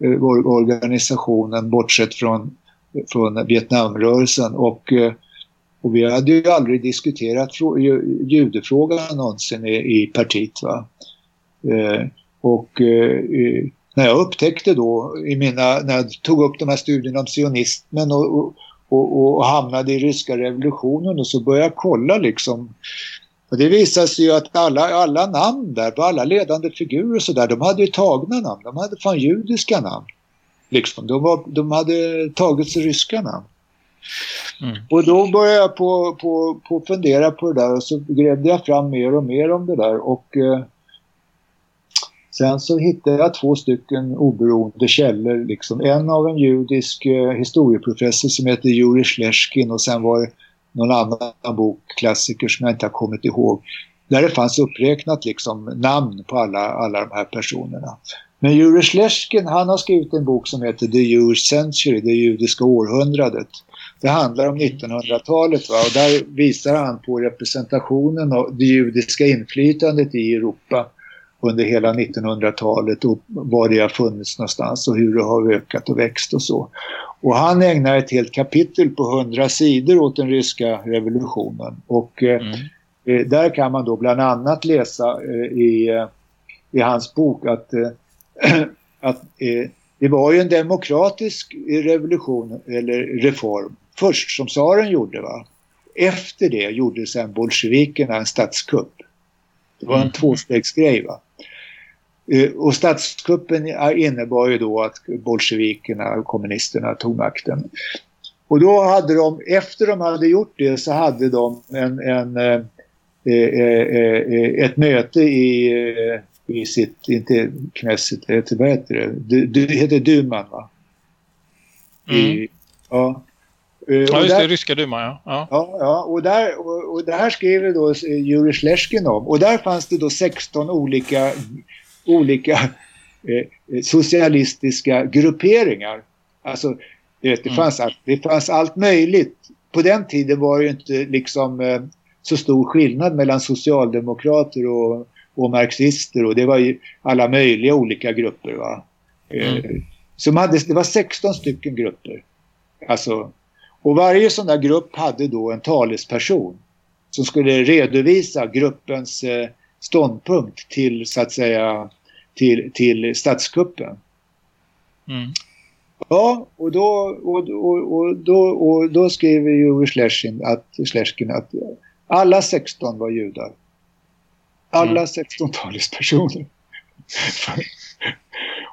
Speaker 4: eh, organisationen bortsett från, från Vietnamrörelsen och, eh, och vi hade ju aldrig diskuterat judefrågan någonsin i, i partiet. Va? Eh, och när jag upptäckte då i mina, när jag tog upp de här studierna om sionismen och, och, och, och hamnade i ryska revolutionen och så började jag kolla liksom och det visade sig ju att alla, alla namn där, på alla ledande figurer och sådär, de hade ju tagna namn. De hade fan judiska namn. Liksom. De, var, de hade tagit sig ryska namn. Mm. Och då började jag på, på, på fundera på det där och så grävde jag fram mer och mer om det där. Och eh, Sen så hittade jag två stycken oberoende källor. Liksom. En av en judisk eh, historieprofessor som heter Juri Sleskin och sen var det någon annan bok, klassiker som jag inte har kommit ihåg. Där det fanns uppräknat liksom, namn på alla, alla de här personerna. Men Juri Sleskin han har skrivit en bok som heter The Jewish Century, det judiska århundradet. Det handlar om 1900-talet och där visar han på representationen av det judiska inflytandet i Europa under hela 1900-talet och var det har funnits någonstans och hur det har ökat och växt och så. Och han ägnar ett helt kapitel på 100 sidor åt den ryska revolutionen och eh, mm. eh, där kan man då bland annat läsa eh, i, eh, i hans bok att, eh, att eh, det var ju en demokratisk revolution eller reform först som tsaren gjorde va. Efter det gjorde sen bolsjevikerna en statskupp. Det var en mm. tvåstegsgrej va. Eh, och statskuppen innebar ju då att bolsjevikerna och kommunisterna tog makten. Och då hade de, efter de hade gjort det så hade de en, en eh, eh, ett möte i, i sitt, inte Knesset, vad heter det? Det heter Duman va?
Speaker 5: Mm. I, ja. Ja, just där, det, ryska duman, ja.
Speaker 4: Ja, ja, ja och, där, och, och det här skrev då Jurij Sleskin om. Och där fanns det då 16 olika olika eh, socialistiska grupperingar. Alltså, det, det, mm. fanns allt, det fanns allt möjligt. På den tiden var det inte liksom eh, så stor skillnad mellan socialdemokrater och, och marxister och det var ju alla möjliga olika grupper. Va? Eh, mm. som hade, det var 16 stycken grupper. Alltså, och varje sån där grupp hade då en talesperson som skulle redovisa gruppens eh, ståndpunkt till så att säga till, till statskuppen. Mm. Ja, och då, och, och, och, då, och då skriver ju Schlerskin att, Schlerskin att alla 16 var judar. Alla mm. 16 talespersoner.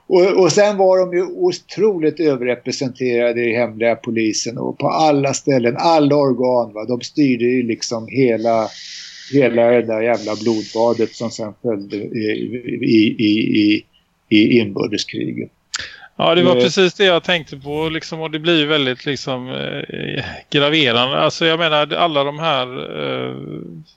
Speaker 4: Och, och sen var de ju otroligt överrepresenterade i hemliga polisen och på alla ställen, alla organ. Va? De styrde ju liksom hela, hela det där jävla blodbadet som sen följde i, i, i, i, i inbördeskriget.
Speaker 5: Ja, det var eh. precis det jag tänkte på liksom, och det blir väldigt liksom eh, graverande. Alltså jag menar alla de här eh,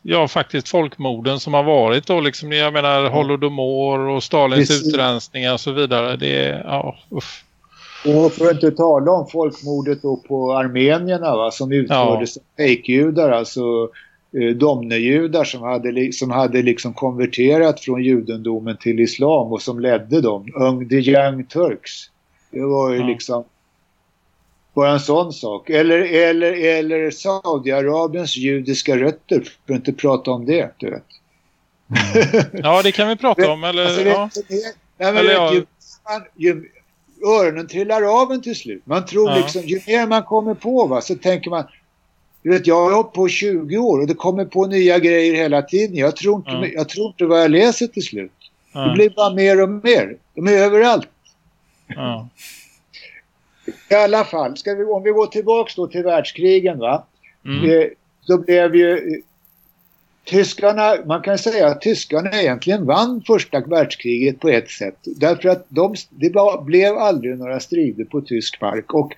Speaker 5: ja faktiskt folkmorden som har varit då liksom, jag menar Holodomor och Stalins precis. utrensningar och så vidare. Det är, ja, uff.
Speaker 4: Och för att inte tala om folkmordet då på armenierna va, som utfördes ja. som fejkjudar, alltså eh, domnejudar som hade, som hade liksom konverterat från judendomen till islam och som ledde dem, Ung the Young Turks. Det var ju ja. liksom bara en sån sak. Eller, eller, eller Saudiarabiens judiska rötter, för att inte prata om det, du vet.
Speaker 5: Mm. Ja, det kan vi prata om. Eller, alltså, ja.
Speaker 4: nej, eller, ja. ju, man, ju, öronen trillar av en till slut. Man tror ja. liksom, ju mer man kommer på va, så tänker man, du vet, jag har hållit på 20 år och det kommer på nya grejer hela tiden. Jag tror inte, ja. jag tror inte vad jag läser till slut. Ja. Det blir bara mer och mer. De är överallt. Ja. I alla fall, vi, om vi går tillbaks då till världskrigen va. Mm. Eh, så blev ju eh, tyskarna, man kan säga att tyskarna egentligen vann första världskriget på ett sätt. Därför att de, det blev aldrig några strider på tysk mark och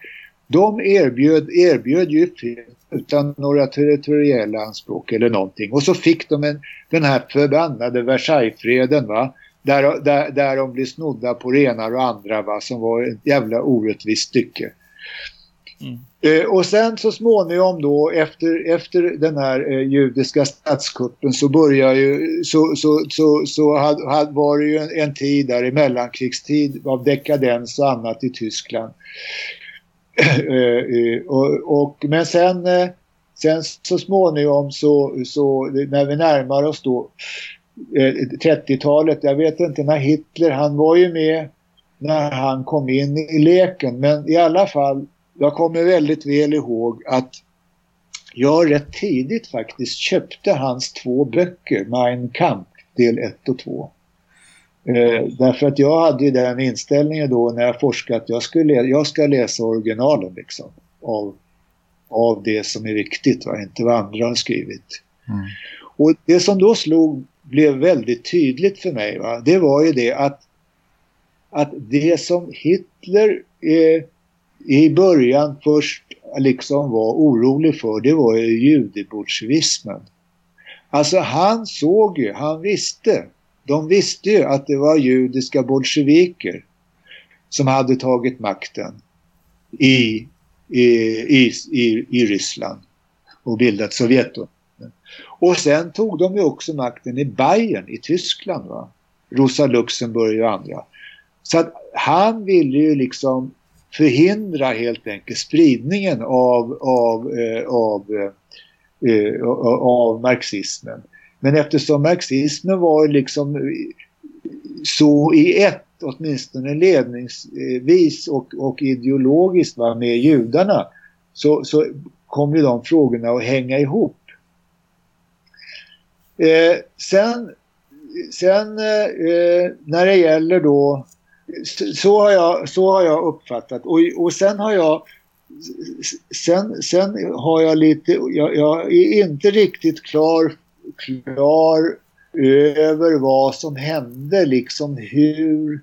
Speaker 4: de erbjöd, erbjöd ju fred utan några territoriella anspråk eller någonting. Och så fick de en, den här förbannade Versaillesfreden va där, där, där de blir snodda på renar och andra va, som var ett jävla orättvist stycke. Mm. Eh, och sen så småningom då efter, efter den här eh, judiska statskuppen så börjar ju så, så, så, så had, had, var det ju en, en, tid där i mellankrigstid av dekadens och annat i Tyskland. eh, eh och, och, men sen, sen så småningom så, så när vi närmar oss då 30-talet, eh, jag vet inte när Hitler, han var ju med när han kom in i leken men i alla fall, jag kommer väldigt väl ihåg att jag rätt tidigt faktiskt köpte hans två böcker, Mein Kampf del 1 och 2. Eh, därför att jag hade den inställningen då när jag forskat att jag, skulle, jag ska läsa originalen liksom, av, av det som är viktigt, va? inte vad andra har skrivit. Mm. Och det som då slog blev väldigt tydligt för mig. Va? Det var ju det att, att det som Hitler eh, i början först liksom var orolig för det var ju judebolsjevismen. Alltså han såg ju, han visste, de visste ju att det var judiska bolsjeviker som hade tagit makten i, i, i, i, i Ryssland och bildat Sovjetunionen. Och sen tog de ju också makten i Bayern i Tyskland. Va? Rosa Luxemburg och andra. Så att han ville ju liksom förhindra helt enkelt spridningen av, av, eh, av, eh, eh av marxismen. Men eftersom marxismen var liksom så i ett, åtminstone ledningsvis och, och ideologiskt va, med judarna, så, så kom ju de frågorna att hänga ihop. Eh, sen sen eh, eh, när det gäller då så har jag, så har jag uppfattat och, och sen har jag sen, sen har jag lite, jag, jag är inte riktigt klar, klar över vad som hände liksom hur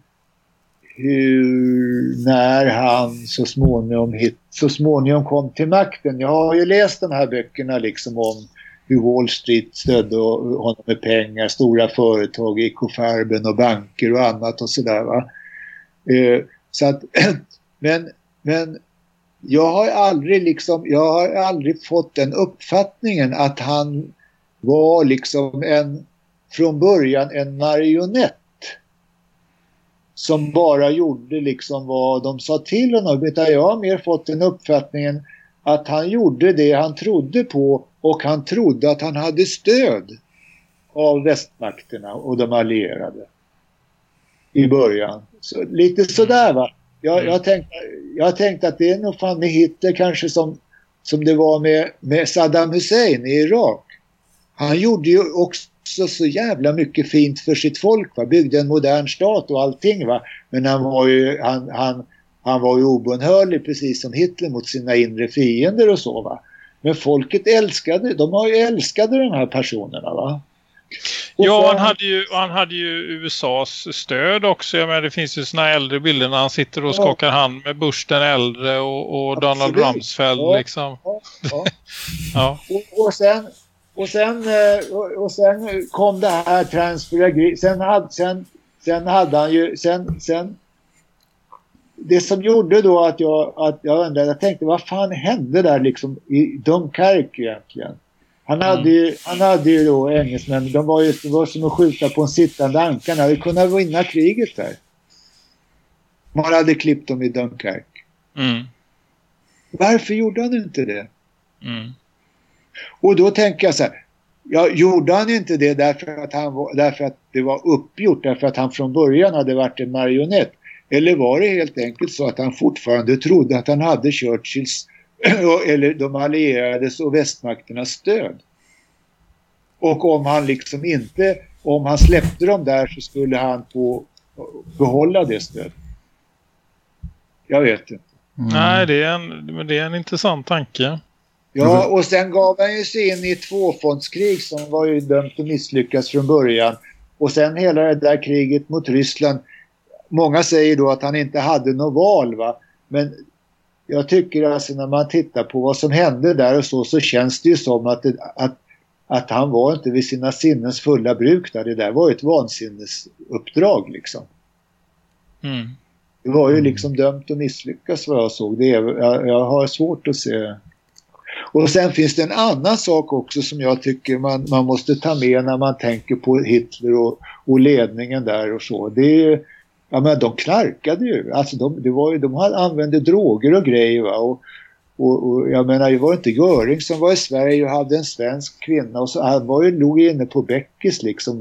Speaker 4: hur, när han så småningom, hit, så småningom kom till makten. Jag har ju läst de här böckerna liksom om hur Wall Street stödde honom med pengar, stora företag, ekofarben och banker och annat och sådär va. Eh, så att, men, men jag har aldrig liksom, jag har aldrig fått den uppfattningen att han var liksom en, från början en marionett som bara gjorde liksom vad de sa till honom. Utan jag har mer fått den uppfattningen att han gjorde det han trodde på och han trodde att han hade stöd av västmakterna och de allierade i början. Så, lite sådär va. Jag, mm. jag, tänkte, jag tänkte att det är nog fan med Hitler kanske som, som det var med, med Saddam Hussein i Irak. Han gjorde ju också också så jävla mycket fint för sitt folk. Va? Byggde en modern stat och allting. Va? Men han var ju, han, han, han var ju obönhörlig precis som Hitler mot sina inre fiender och så. Va? Men folket älskade, de har ju älskade de här personerna va.
Speaker 5: Och ja, han hade, ju, han hade ju USAs stöd också. Jag menar, det finns ju såna äldre bilder när han sitter och skakar ja. hand med Bush den äldre och, och Donald Rumsfeld. Ja, liksom. ja, ja.
Speaker 4: ja. Och, och, sen, och, sen, eh, och sen kom det här transfer sen hade, sen, sen hade han ju sen, sen det som gjorde då att jag, att jag undrade, jag tänkte vad fan hände där liksom i Dunkirk egentligen? Han hade, ju, mm. han hade ju då engelsmän, de var ju det var som att skjuta på en sittande anka. Han hade kunnat vinna kriget där. Man hade klippt dem i Dunkirk. Mm. Varför gjorde han inte det? Mm. Och då tänker jag så här, ja, gjorde han inte det därför att, han var, därför att det var uppgjort, därför att han från början hade varit en marionett? Eller var det helt enkelt så att han fortfarande trodde att han hade Churchills eller de allierades och västmakternas stöd? Och om han liksom inte, om han släppte dem där så skulle han få behålla det stödet. Jag vet inte.
Speaker 5: Mm. Nej, det är, en, det är en intressant tanke.
Speaker 4: Ja, och sen gav han ju sig in i ett tvåfrontskrig som var ju dömt att misslyckas från början. Och sen hela det där kriget mot Ryssland. Många säger då att han inte hade något val va. Men jag tycker alltså när man tittar på vad som hände där och så så känns det ju som att, det, att, att han var inte vid sina sinnens fulla bruk där. Det där var ju ett vansinnesuppdrag liksom. Mm. Det var ju liksom dömt att misslyckas vad jag såg. Det är, jag, jag har svårt att se och sen finns det en annan sak också som jag tycker man, man måste ta med när man tänker på Hitler och, och ledningen där och så. Det är, ja men de knarkade ju. Alltså de, det var ju, de använde droger och grejer va. Och, och, och, jag menar, det var inte Göring som var i Sverige och hade en svensk kvinna och så han var ju, låg inne på Bäckis liksom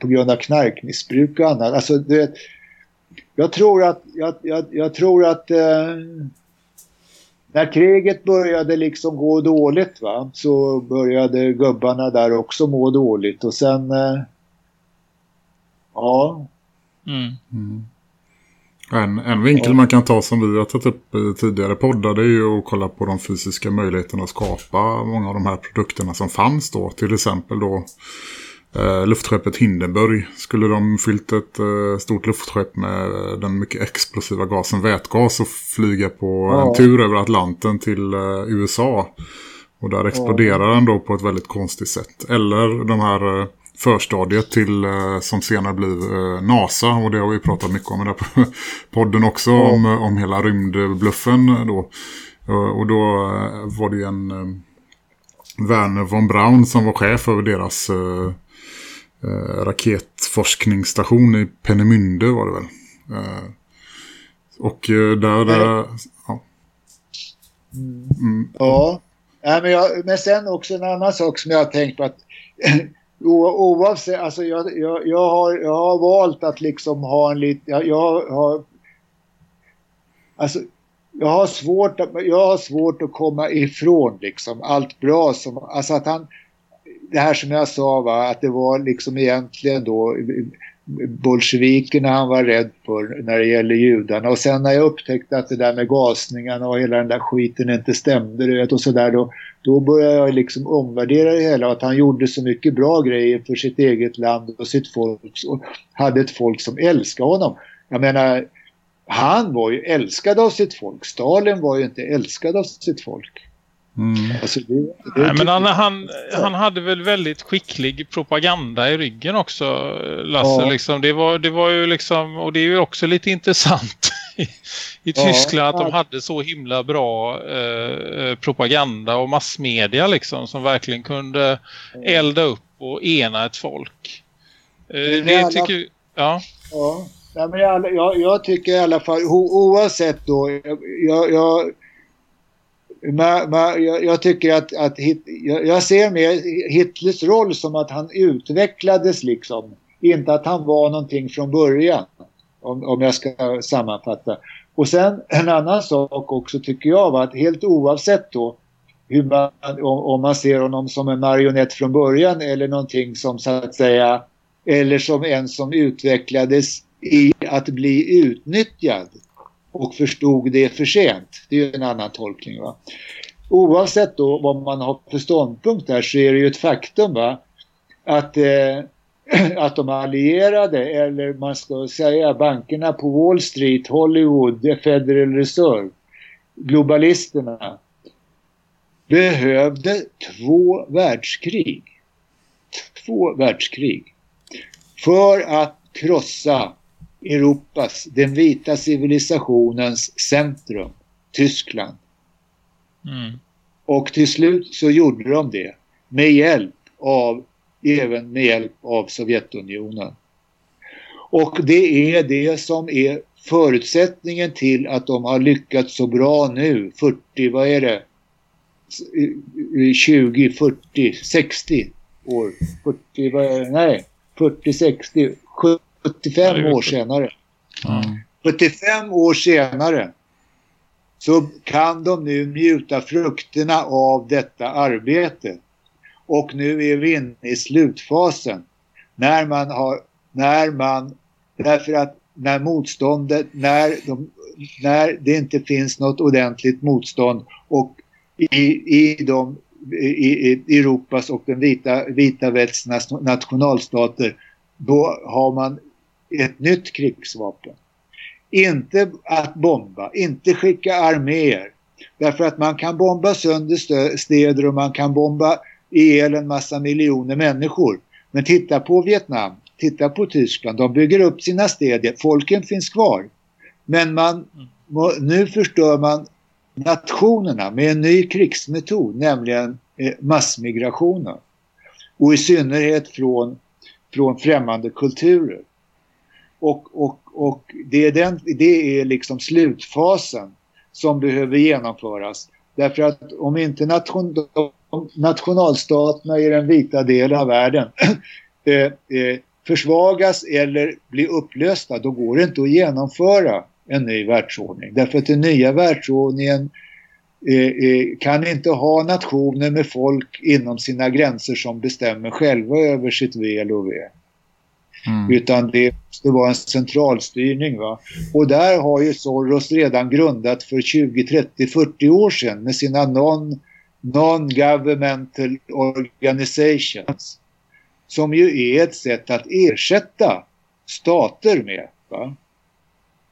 Speaker 4: på grund av knarkmissbruk och annat. Alltså det, jag tror att, jag, jag, jag tror att eh, när kriget började liksom gå dåligt va, så började gubbarna där också må dåligt och sen eh, ja. Mm.
Speaker 3: Mm. En, en vinkel man kan ta som vi har tagit upp i tidigare poddar det är ju att kolla på de fysiska möjligheterna att skapa många av de här produkterna som fanns då. Till exempel då eh, luftskeppet Hindenburg. Skulle de fyllt ett eh, stort luftskepp med den mycket explosiva gasen vätgas och flyga på ja. en tur över Atlanten till eh, USA. Och där exploderar ja. den då på ett väldigt konstigt sätt. Eller de här eh, förstadiet till eh, som senare blir eh, NASA och det har vi pratat mycket om i den här podden också ja. om, om hela rymdbluffen då. Och då eh, var det en Werner von Braun som var chef över deras raketforskningsstation i Pennemünde var det väl. och där... ja.
Speaker 4: Mm. Ja. ja men, jag, men sen också en annan sak som jag har tänkt på att oavsett, alltså jag, jag, jag, har, jag har valt att liksom ha en liten, jag, jag har, alltså jag har svårt att, jag har svårt att komma ifrån liksom allt bra som, alltså att han, det här som jag sa va, att det var liksom egentligen då bolsjevikerna han var rädd för när det gäller judarna. Och sen när jag upptäckte att det där med gasningarna och hela den där skiten inte stämde vet, och sådär då, då började jag liksom omvärdera det hela. Att han gjorde så mycket bra grejer för sitt eget land och sitt folk och hade ett folk som älskade honom. Jag menar, han var ju älskad av sitt folk. Stalin var ju inte älskad av sitt folk.
Speaker 5: Mm. Alltså det, det Nej, men han, han, han hade väl väldigt skicklig propaganda i ryggen också, Lasse. Ja. Liksom. Det, var, det var ju liksom, och det är ju också lite intressant i, i Tyskland ja. att de hade så himla bra eh, eh, propaganda och massmedia liksom, som verkligen kunde elda upp och ena ett folk. Eh, det, det tycker
Speaker 4: ja. ja. ja men jag, jag, jag, tycker i alla fall, oavsett då, jag, jag men, men jag, jag, tycker att, att hit, jag, jag, ser mer Hitlers roll som att han utvecklades liksom. Inte att han var någonting från början. Om, om jag ska sammanfatta. Och sen en annan sak också tycker jag var att helt oavsett då hur man, om, om, man ser honom som en marionett från början eller någonting som så att säga eller som en som utvecklades i att bli utnyttjad och förstod det för sent. Det är ju en annan tolkning. Va? Oavsett då vad man har för ståndpunkt där så är det ju ett faktum va? att eh, att de allierade eller man ska säga bankerna på Wall Street, Hollywood, Federal Reserve, globalisterna behövde två världskrig. Två världskrig. För att krossa Europas, den vita civilisationens centrum, Tyskland. Mm. Och till slut så gjorde de det med hjälp av även med hjälp av Sovjetunionen. Och det är det som är förutsättningen till att de har lyckats så bra nu, 40, vad är det? 20, 40, 60 år. 40, vad är det? Nej, 40, 60, 75 år senare. Mm. 75 år senare så kan de nu njuta frukterna av detta arbete. Och nu är vi inne i slutfasen. När man har, när man, därför att när motståndet, när, de, när det inte finns något ordentligt motstånd och i, i, de, i, i Europas och den vita, vita västens nationalstater, då har man ett nytt krigsvapen. Inte att bomba, inte skicka arméer. Därför att man kan bomba sönder städer och man kan bomba ihjäl en massa miljoner människor. Men titta på Vietnam, titta på Tyskland. De bygger upp sina städer. Folken finns kvar. Men man, nu förstör man nationerna med en ny krigsmetod, nämligen eh, massmigrationen. Och i synnerhet från, från främmande kulturer. Och, och, och det, är den, det är liksom slutfasen som behöver genomföras. Därför att om inte nation, nationalstaterna i den vita delen av världen eh, eh, försvagas eller blir upplösta, då går det inte att genomföra en ny världsordning. Därför att den nya världsordningen eh, eh kan inte ha nationer med folk inom sina gränser som bestämmer själva över sitt väl och ve. Mm. Utan det måste vara en centralstyrning. Va? Och där har ju Soros redan grundat för 20, 30, 40 år sedan med sina non non-governmental organizations som ju är ett sätt att ersätta stater med. Va?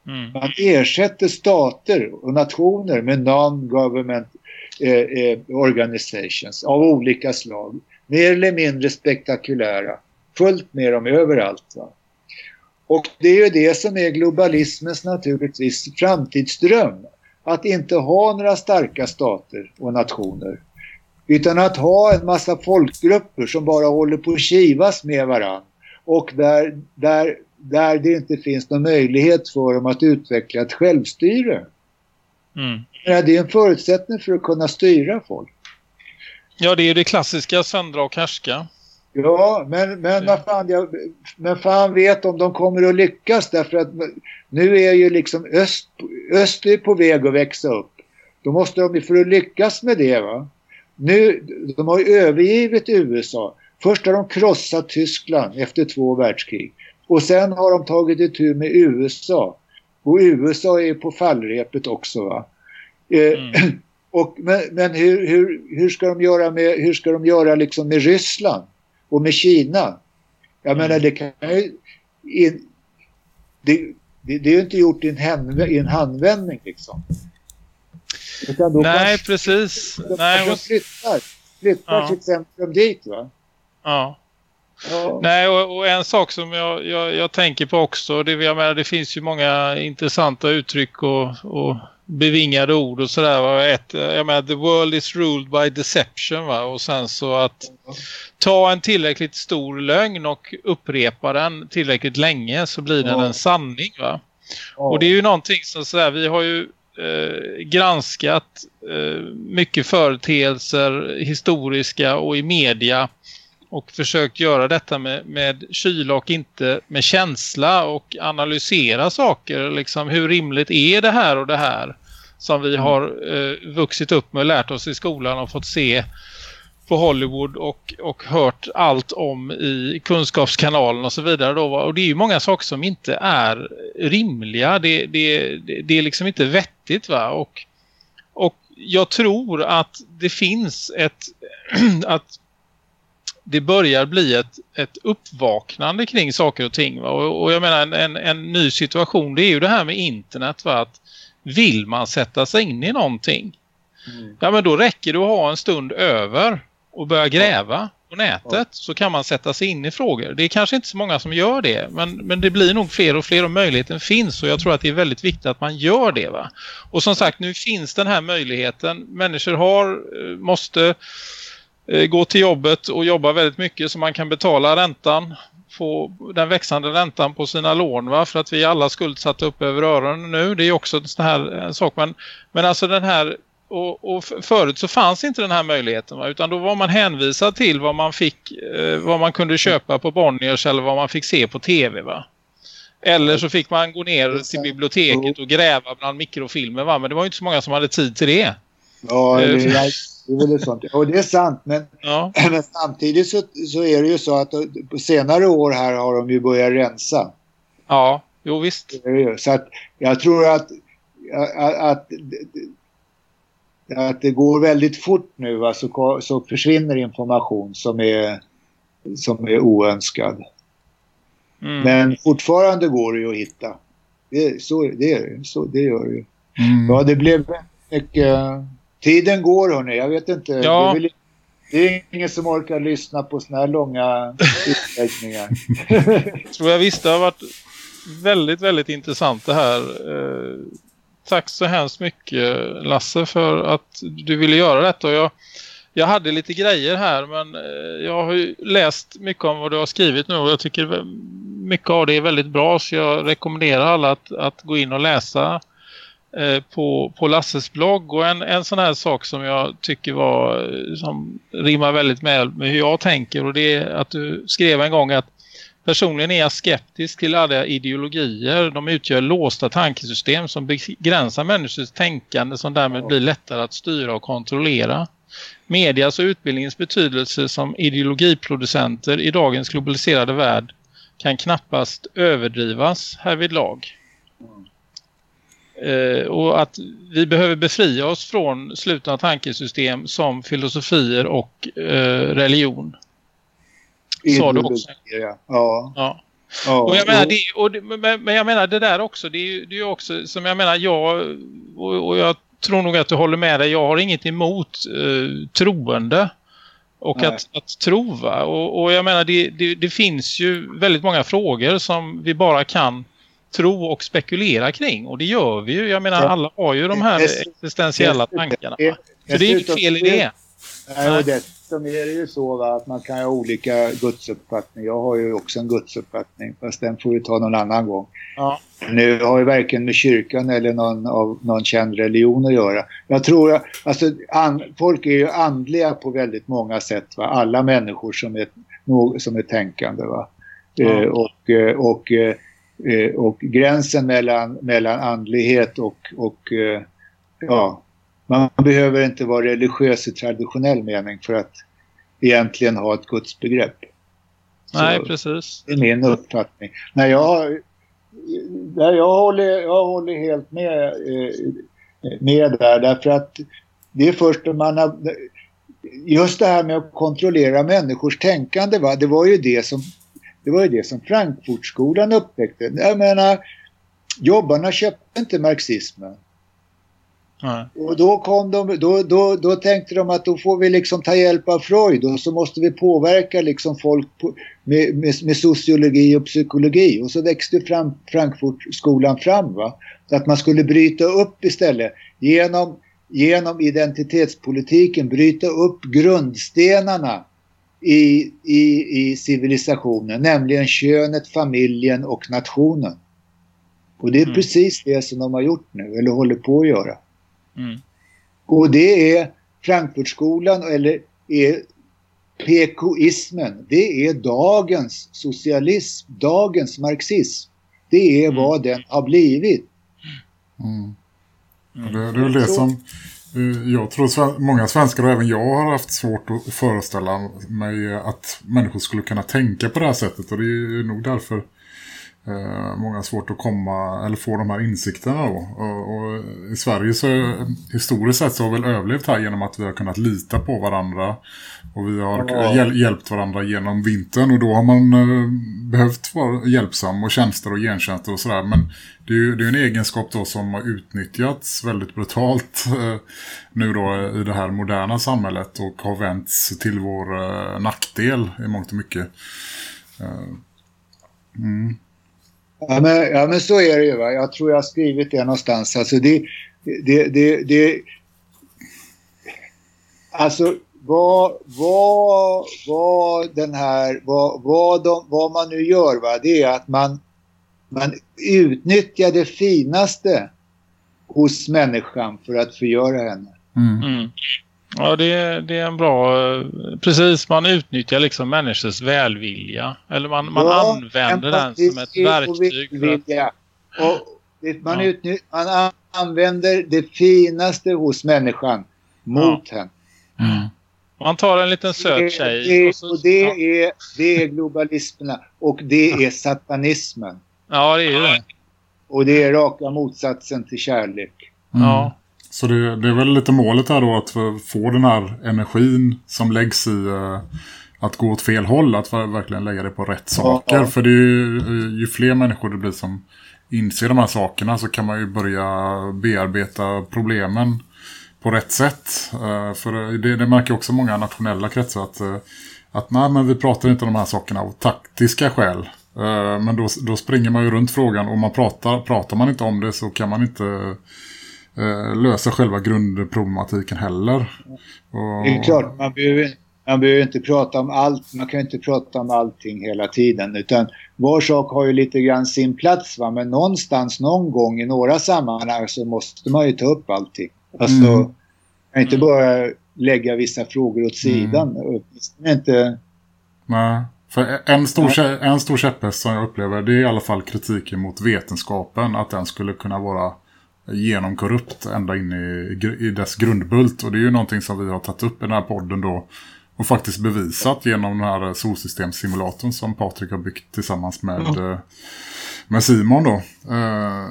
Speaker 4: Mm. Man ersätter stater och nationer med non-government eh, eh, organizations av olika slag. Mer eller mindre spektakulära. Fullt med dem överallt. Va? Och det är ju det som är globalismens naturligtvis framtidsdröm att inte ha några starka stater och nationer. Utan att ha en massa folkgrupper som bara håller på att kivas med varann. Och där, där, där det inte finns någon möjlighet för dem att utveckla ett självstyre. Mm. Det är en förutsättning för att kunna styra folk.
Speaker 5: Ja, det är det klassiska söndra och härska.
Speaker 4: Ja, men, men vad fan, jag, men fan vet om de kommer att lyckas därför att nu är ju liksom öst, öst är på väg att växa upp. Då måste de, för att lyckas med det va. Nu, de har ju övergivit USA. Först har de krossat Tyskland efter två världskrig. Och sen har de tagit itu med USA. Och USA är på fallrepet också va. Eh, mm. och, men men hur, hur, hur ska de göra med, hur ska de göra liksom med Ryssland? Och med Kina? Jag mm. menar det kan ju... Det, det, det är ju inte gjort i en, hand, i en handvändning liksom.
Speaker 5: Nej, kan, precis.
Speaker 4: De, Nej, de flyttar, flyttar ja. sitt centrum dit va?
Speaker 5: Ja. ja. Nej, och, och, en sak som jag, jag, jag tänker på också, det, jag menar, det finns ju många intressanta uttryck och, och bevingade ord och sådär. Ett, jag menar, the world is ruled by deception va? Och sen så att ta en tillräckligt stor lögn och upprepa den tillräckligt länge så blir den en sanning va? Och det är ju någonting som sådär, vi har ju eh, granskat eh, mycket företeelser historiska och i media och försökt göra detta med, med kyla och inte med känsla och analysera saker. Liksom, hur rimligt är det här och det här? som vi har eh, vuxit upp med och lärt oss i skolan och fått se på Hollywood och, och hört allt om i kunskapskanalen och så vidare. Då. Och det är ju många saker som inte är rimliga. Det, det, det, det är liksom inte vettigt va. Och, och jag tror att det finns ett att det börjar bli ett, ett uppvaknande kring saker och ting. Va? Och, och jag menar en, en, en, ny situation det är ju det här med internet. Va? Att vill man sätta sig in i någonting mm. ja men då räcker det att ha en stund över och börja gräva på nätet ja. så kan man sätta sig in i frågor. Det är kanske inte så många som gör det men, men det blir nog fler och fler och möjligheten finns och jag tror att det är väldigt viktigt att man gör det va. Och som sagt nu finns den här möjligheten. Människor har, eh, måste gå till jobbet och jobba väldigt mycket så man kan betala räntan få den växande räntan på sina lån va? för att vi alla skuldsatta upp över öronen nu. Det är också en sån här sak men, men alltså den här och, och, förut så fanns inte den här möjligheten va? utan då var man hänvisad till vad man fick eh, vad man kunde köpa på Bonniers eller vad man fick se på tv va. Eller så fick man gå ner till biblioteket och gräva bland mikrofilmer va? men det var inte så många som hade tid till det.
Speaker 4: Ja, det eh, det är sånt. Och det är sant men, ja. men samtidigt så, så är det ju så att på senare år här har de ju börjat rensa.
Speaker 5: Ja, jo visst.
Speaker 4: Så att jag tror att, att, att att det går väldigt fort nu va, så, så försvinner information som är, som är oönskad. Mm. Men fortfarande går det ju att hitta. Det, så, det, så, det gör det ju. Mm. Ja, det blev mycket... Tiden går hörni, jag vet inte. Ja. Det, är väl, det är ingen som orkar lyssna på såna här långa utläggningar.
Speaker 5: tror jag visst, det har varit väldigt, väldigt intressant det här. Eh, tack så hemskt mycket Lasse för att du ville göra detta. Och jag, jag hade lite grejer här men eh, jag har ju läst mycket om vad du har skrivit nu och jag tycker mycket av det är väldigt bra så jag rekommenderar alla att, att gå in och läsa på, på Lasses blogg och en, en sån här sak som jag tycker var eh, som rimmar väldigt med, med hur jag tänker och det är att du skrev en gång att Personligen är jag skeptisk till alla ideologier. De utgör låsta tankesystem som begränsar människors tänkande som därmed blir lättare att styra och kontrollera. Medias och utbildningens betydelse som ideologiproducenter i dagens globaliserade värld kan knappast överdrivas härvidlag. Eh, och att vi behöver befria oss från slutna tankesystem som filosofier och eh, religion. Sa du också. Ja. ja. ja. Och jag menar, det, och det, men jag menar det där också, det är ju också som jag menar, jag och, och, jag tror nog att du håller med dig, jag har inget emot eh, troende och att, att tro? Och, och jag menar det, det, det, finns ju väldigt många frågor som vi bara kan tro och spekulera kring och det gör vi ju, jag menar ja. alla har ju de här existentiella tankarna. Va? Så det är inget fel i det.
Speaker 4: Nej, och dessutom är det ju så va, att man kan ha olika gudsuppfattning. Jag har ju också en gudsuppfattning fast den får vi ta någon annan gång. Ja. Nu har ju varken med kyrkan eller någon, av, någon känd religion att göra. Jag tror att alltså, an, folk är ju andliga på väldigt många sätt. Va? Alla människor som är, som är tänkande. Va? Ja. Eh, och, eh, och, eh, och gränsen mellan, mellan andlighet och, och eh, ja, man behöver inte vara religiös i traditionell mening för att egentligen ha ett gudsbegrepp.
Speaker 5: Nej, Så precis.
Speaker 4: Det är min uppfattning. Nej, jag, jag, håller, jag håller helt med, eh, med där därför att det är först när man har... Just det här med att kontrollera människors tänkande, va? det var ju det som det var ju det som Frankfurtskolan upptäckte. Jag menar, jobbarna köpte inte marxismen. Och då, kom de, då, då, då tänkte de att då får vi liksom ta hjälp av Freud och så måste vi påverka liksom folk på, med, med, med, sociologi och psykologi. Och så växte fram, Frankfurtskolan fram. Va? Att man skulle bryta upp istället genom, genom identitetspolitiken, bryta upp grundstenarna i, i, i civilisationen, nämligen könet, familjen och nationen. Och det är mm. precis det som de har gjort nu, eller håller på att göra. Mm. Och det är Frankfurtskolan eller är PKismen. Det är dagens socialism, dagens marxism. Det är mm. vad den har blivit. Mm.
Speaker 3: Mm. Det, det är väl det som Eh, jag tror många svenskar och även jag har haft svårt att föreställa mig att människor skulle kunna tänka på det här sättet. Och det är nog därför eh, många har svårt att komma eller få de här insikterna då. Och, och i Sverige så historiskt sett så har vi väl överlevt här genom att vi har kunnat lita på varandra och vi har ja. hjäl hjälpt varandra genom vintern och då har man eh, behövt vara hjälpsam och tjänster och gentjänster och sådär. Men det är ju det är en egenskap då som har utnyttjats väldigt brutalt eh, nu då i det här moderna samhället och har vänts till vår eh, nackdel i mångt och mycket. Eh,
Speaker 4: mm. Ja men, ja men så är det ju va. Jag tror jag har skrivit det någonstans. Alltså det, det, det, det alltså vad, vad, vad den här, vad, vad, de, vad man nu gör va, det är att man, man utnyttjar det finaste hos människan för att förgöra henne.
Speaker 5: Mm. Mm. Ja, det är, det är en bra... Precis, man utnyttjar liksom människors välvilja. Eller man, man ja, använder den som ett verktyg. För att...
Speaker 4: och man, ja. utnyttjar, man använder det finaste hos människan mot ja. henne. Mm.
Speaker 5: Man tar en liten söt tjej.
Speaker 4: Det, och, så, och det, ja. är, det är globalismerna. Och det är satanismen.
Speaker 5: Ja, det är det.
Speaker 4: Och det är raka motsatsen till kärlek.
Speaker 5: Mm. Ja.
Speaker 3: Så det, det, är väl lite målet här då att få den här energin som läggs i uh, att gå åt fel håll. Att verkligen lägga det på rätt saker. Ja. För det är ju, eh, ju fler människor det blir som inser de här sakerna så kan man ju börja bearbeta problemen på rätt sätt. Uh, för det, det märker också många nationella kretsar att, att nej, men vi pratar inte om de här sakerna av taktiska skäl. Men då, då springer man ju runt frågan och man pratar, pratar man inte om det så kan man inte lösa själva grundproblematiken heller.
Speaker 4: Och... Det är klart, man behöver, man behöver inte prata om allt, man kan inte prata om allting hela tiden utan var sak har ju lite grann sin plats va? men någonstans någon gång i några sammanhang så måste man ju ta upp allting. Alltså, mm. kan inte bara lägga vissa frågor åt sidan. Mm. Inte...
Speaker 3: Nej. För en stor, en stor käpphäst som jag upplever det är i alla fall kritiken mot vetenskapen. Att den skulle kunna vara genomkorrupt ända in i, i dess grundbult. Och det är ju någonting som vi har tagit upp i den här podden då. Och faktiskt bevisat genom den här solsystemsimulatorn som Patrik har byggt tillsammans med... Mm med Simon då.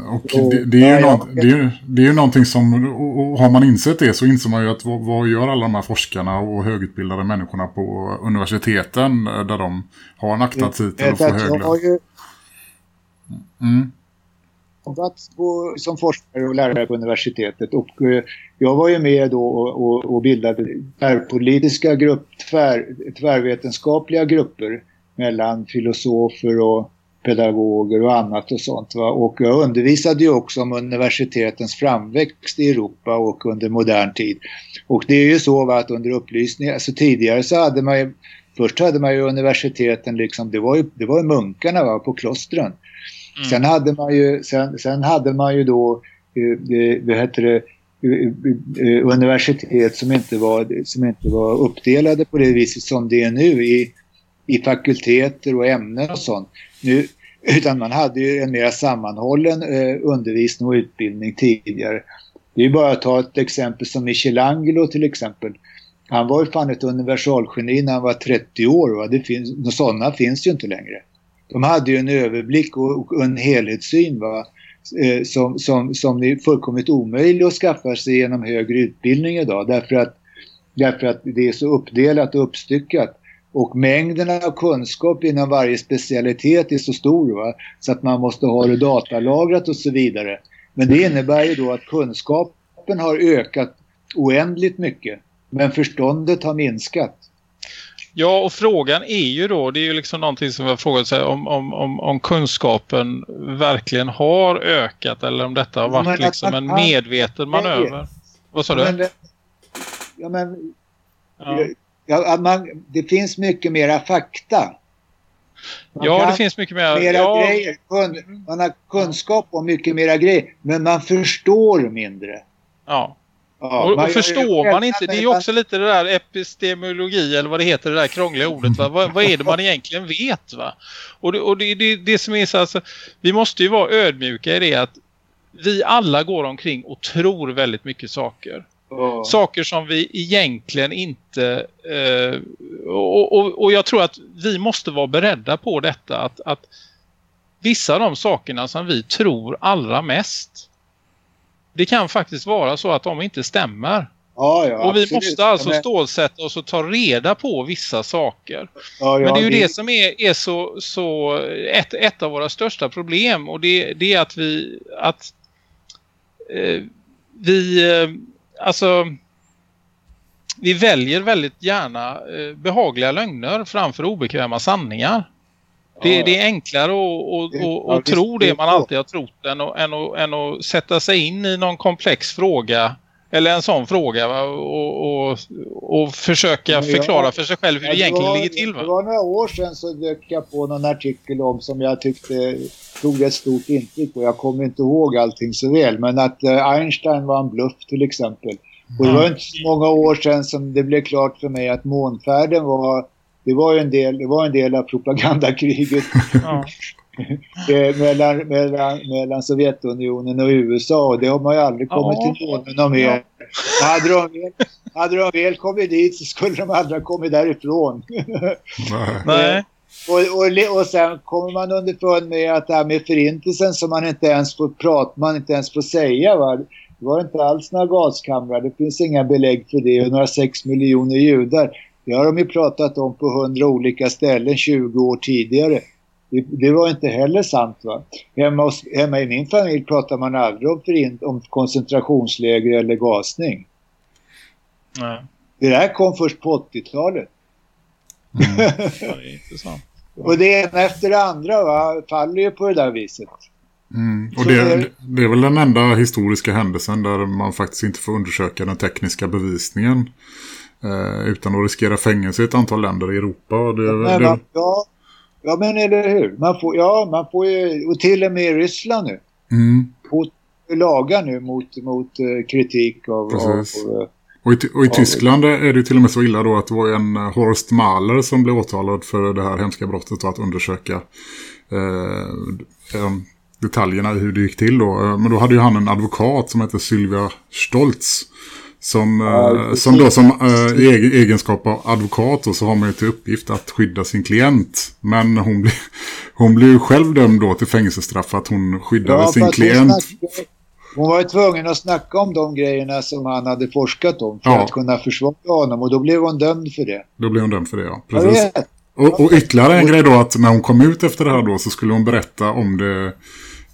Speaker 3: Och det, det, är ju något, det, är, det är ju någonting som, och har man insett det så inser man ju att vad, vad, gör alla de här forskarna och högutbildade människorna på universiteten eh, där de har en aktad titel och får hög lön?
Speaker 4: Mm jobbat som forskare och lärare på universitetet och eh, jag var ju med då och, och, och bildade tvärpolitiska grupp, tvär, tvärvetenskapliga grupper mellan filosofer och pedagoger och annat och sånt. Va? Och jag undervisade ju också om universitetens framväxt i Europa och under modern tid. Och det är ju så va, att under upplysningen, alltså tidigare så hade man ju, först hade man ju universiteten liksom, det var ju, det var ju munkarna va, på klostren. Mm. Sen hade man ju, sen, sen hade man ju då, eh, eh vad heter det, eh, universitet som inte, var, som inte var uppdelade på det viset som det är nu i, i fakulteter och ämnen och sånt. Nu, utan man hade ju en mer sammanhållen eh, undervisning och utbildning tidigare. Det är bara att ta ett exempel som Michelangelo till exempel. Han var ju fan ett universalgeni när han var 30 år. Va? Det finns, sådana finns ju inte längre. De hade ju en överblick och, och en helhetssyn va? Eh, som, som, som är fullkomligt omöjlig att skaffa sig genom högre utbildning idag. Därför att, därför att det är så uppdelat och uppstyckat. Och mängden av kunskap inom varje specialitet är så stor va? så att man måste ha det datalagrat och så vidare. Men det innebär ju då att kunskapen har ökat oändligt mycket men förståndet har minskat.
Speaker 5: Ja, och frågan är ju då, det är ju liksom någonting som vi har frågat sig om, om, om, om kunskapen verkligen har ökat eller om detta har varit men, liksom en medveten manöver. Vad sa du?
Speaker 4: ja, men ja. Ja, man, det finns mycket mera fakta.
Speaker 5: Man ja, det finns mycket mera,
Speaker 4: mera
Speaker 5: ja.
Speaker 4: grejer. Man har kunskap om mycket mera grejer. Men man förstår mindre.
Speaker 5: Ja. Ja och, och förstår man inte, det är ju också lite det där epistemologi eller vad det heter, det där krångliga ordet. Va? Vad, vad är det man egentligen vet? Va? Och, det, och det, det, det som är så alltså, vi måste ju vara ödmjuka i det att vi alla går omkring och tror väldigt mycket saker. Oh. Saker som vi egentligen inte... Eh, och, och, och, jag tror att vi måste vara beredda på detta. Att, att vissa av de sakerna som vi tror allra mest. Det kan faktiskt vara så att de inte stämmer.
Speaker 4: Ja, ja,
Speaker 5: och vi absolut. måste alltså men... stålsätta oss och ta reda på vissa saker. Ja, ja, men det är ju det, det som är, är så, så ett, ett av våra största problem. Och det, det är att vi att eh, vi eh, alltså vi väljer väldigt gärna eh, behagliga lögner framför obekväma sanningar. Det, det, är enklare att, att, att, tro det man alltid har trott än att, än, att, än att sätta sig in i någon komplex fråga eller en sån fråga va? Och, och, och försöka förklara för sig själv hur det egentligen var, ligger till. Va?
Speaker 4: Det var några år sedan så dök jag på någon artikel om som jag tyckte tog ett stort intryck och jag kommer inte ihåg allting så väl. Men att uh, Einstein var en bluff till exempel. Och det var inte så många år sedan som det blev klart för mig att månfärden var det var ju en del, det var en del av propagandakriget. Ja. Eh, mellan, mellan, mellan Sovjetunionen och USA och det har man ju aldrig kommit ja. till månen mer. Ja. Hade, de väl, hade de väl kommit dit så skulle de aldrig kommit därifrån.
Speaker 5: Nej.
Speaker 4: Och, och, och sen kommer man underfund med att det här med förintelsen som man inte ens får prata, man inte ens får säga va. Det var inte alls några gaskamrar, det finns inga belägg för det och några sex miljoner judar. Det har de ju pratat om på hundra olika ställen 20 år tidigare. Det, det, var inte heller sant va. Hemma, hos, hemma i min familj pratar man aldrig om, förint, om koncentrationsläger eller gasning.
Speaker 5: Nej.
Speaker 4: Det där kom först på 80-talet.
Speaker 5: Mm. det
Speaker 4: och det ena efter det andra va, faller ju på det där viset.
Speaker 3: Mm. Och det, är, det är väl den enda historiska händelsen där man faktiskt inte får undersöka den tekniska bevisningen utan att riskera fängelse i ett antal länder i Europa. Det,
Speaker 4: men, det... Ja, ja, men eller hur? Man får, ja, man får ju, och till och med i Ryssland nu.
Speaker 3: Mm.
Speaker 4: På lagar nu mot, mot uh, kritik av...
Speaker 3: Precis. av uh, och i, och i Tyskland är det till och med så illa då att det var en Horst Mahler som blev åtalad för det här hemska brottet och att undersöka eh, detaljerna i hur det gick till då. Men då hade ju han en advokat som heter Sylvia Stoltz som, ja, eh, som då som äh, i egenskap av advokat och så har man ju till uppgift att skydda sin klient. Men hon blir, hon blir ju själv dömd då till fängelsestraff för att hon skyddade ja, sin klient. Hon, snackade,
Speaker 4: hon var ju tvungen att snacka om de grejerna som han hade forskat om för ja. att kunna försvara honom. Och då blev hon dömd för det.
Speaker 3: Då blev hon dömd för det, ja. Precis. Och, och ytterligare en grej då att när hon kom ut efter det här då så skulle hon berätta om det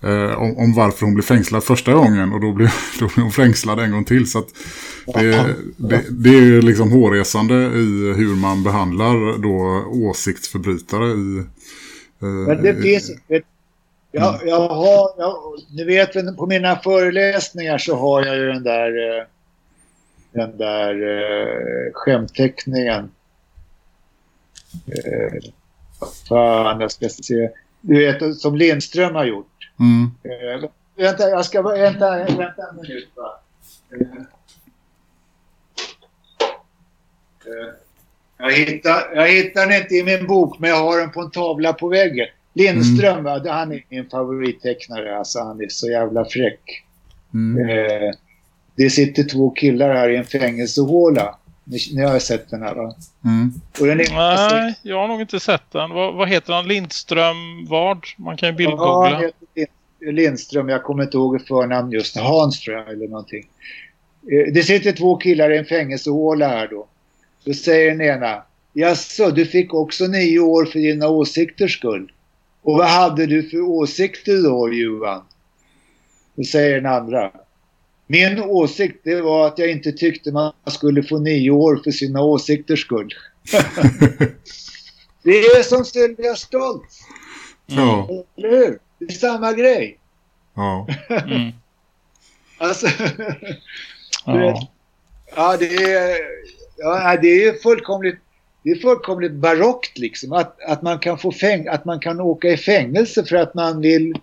Speaker 3: eh, om, om, varför hon blev fängslad första gången och då blev, då blev hon fängslad en gång till så det, det, det är liksom hårresande i hur man behandlar då åsiktsförbrytare i...
Speaker 4: Eh, Men det finns... Ett, jag, mm. jag har, jag, ni vet på mina föreläsningar så har jag ju den där eh, den där eh, skämteckningen. Eh, fan, jag ska se. Du vet, som Lindström har gjort.
Speaker 3: Mm.
Speaker 4: Eh, vänta, jag ska vänta, vänta en minut va. Eh, eh, jag hittar, jag hittar den inte i min bok men jag har den på en tavla på väggen. Lindström, mm. va, han är min favorittecknare. Alltså, han är så jävla fräck.
Speaker 3: Mm.
Speaker 4: Det sitter två killar här i en fängelsehåla. Ni, ni har sett den här va?
Speaker 3: Mm.
Speaker 5: Och den är Nej, jag har nog inte sett den. Vad, vad heter han? Lindström vad? Man kan ju bildgoogla. Ja, han heter
Speaker 4: Lindström. Jag kommer inte ihåg förnamn just. Hans tror jag eller någonting. Eh, det sitter två killar i en fängelsehåla här då. Då säger den ena. Jaså, du fick också nio år för dina åsikters skull. Och vad hade du för åsikter då, Johan? Då säger den andra. Min åsikt det var att jag inte tyckte man skulle få nio år för sina åsikters skull. det är som Sylvia Stoltz.
Speaker 3: Ja.
Speaker 4: Eller hur? Det är samma grej.
Speaker 3: Ja.
Speaker 5: Mm.
Speaker 4: alltså, ja. ja, det är, ja, det är fullkomligt det är fullkomligt barockt liksom att, att man kan få fäng att man kan åka i fängelse för att man vill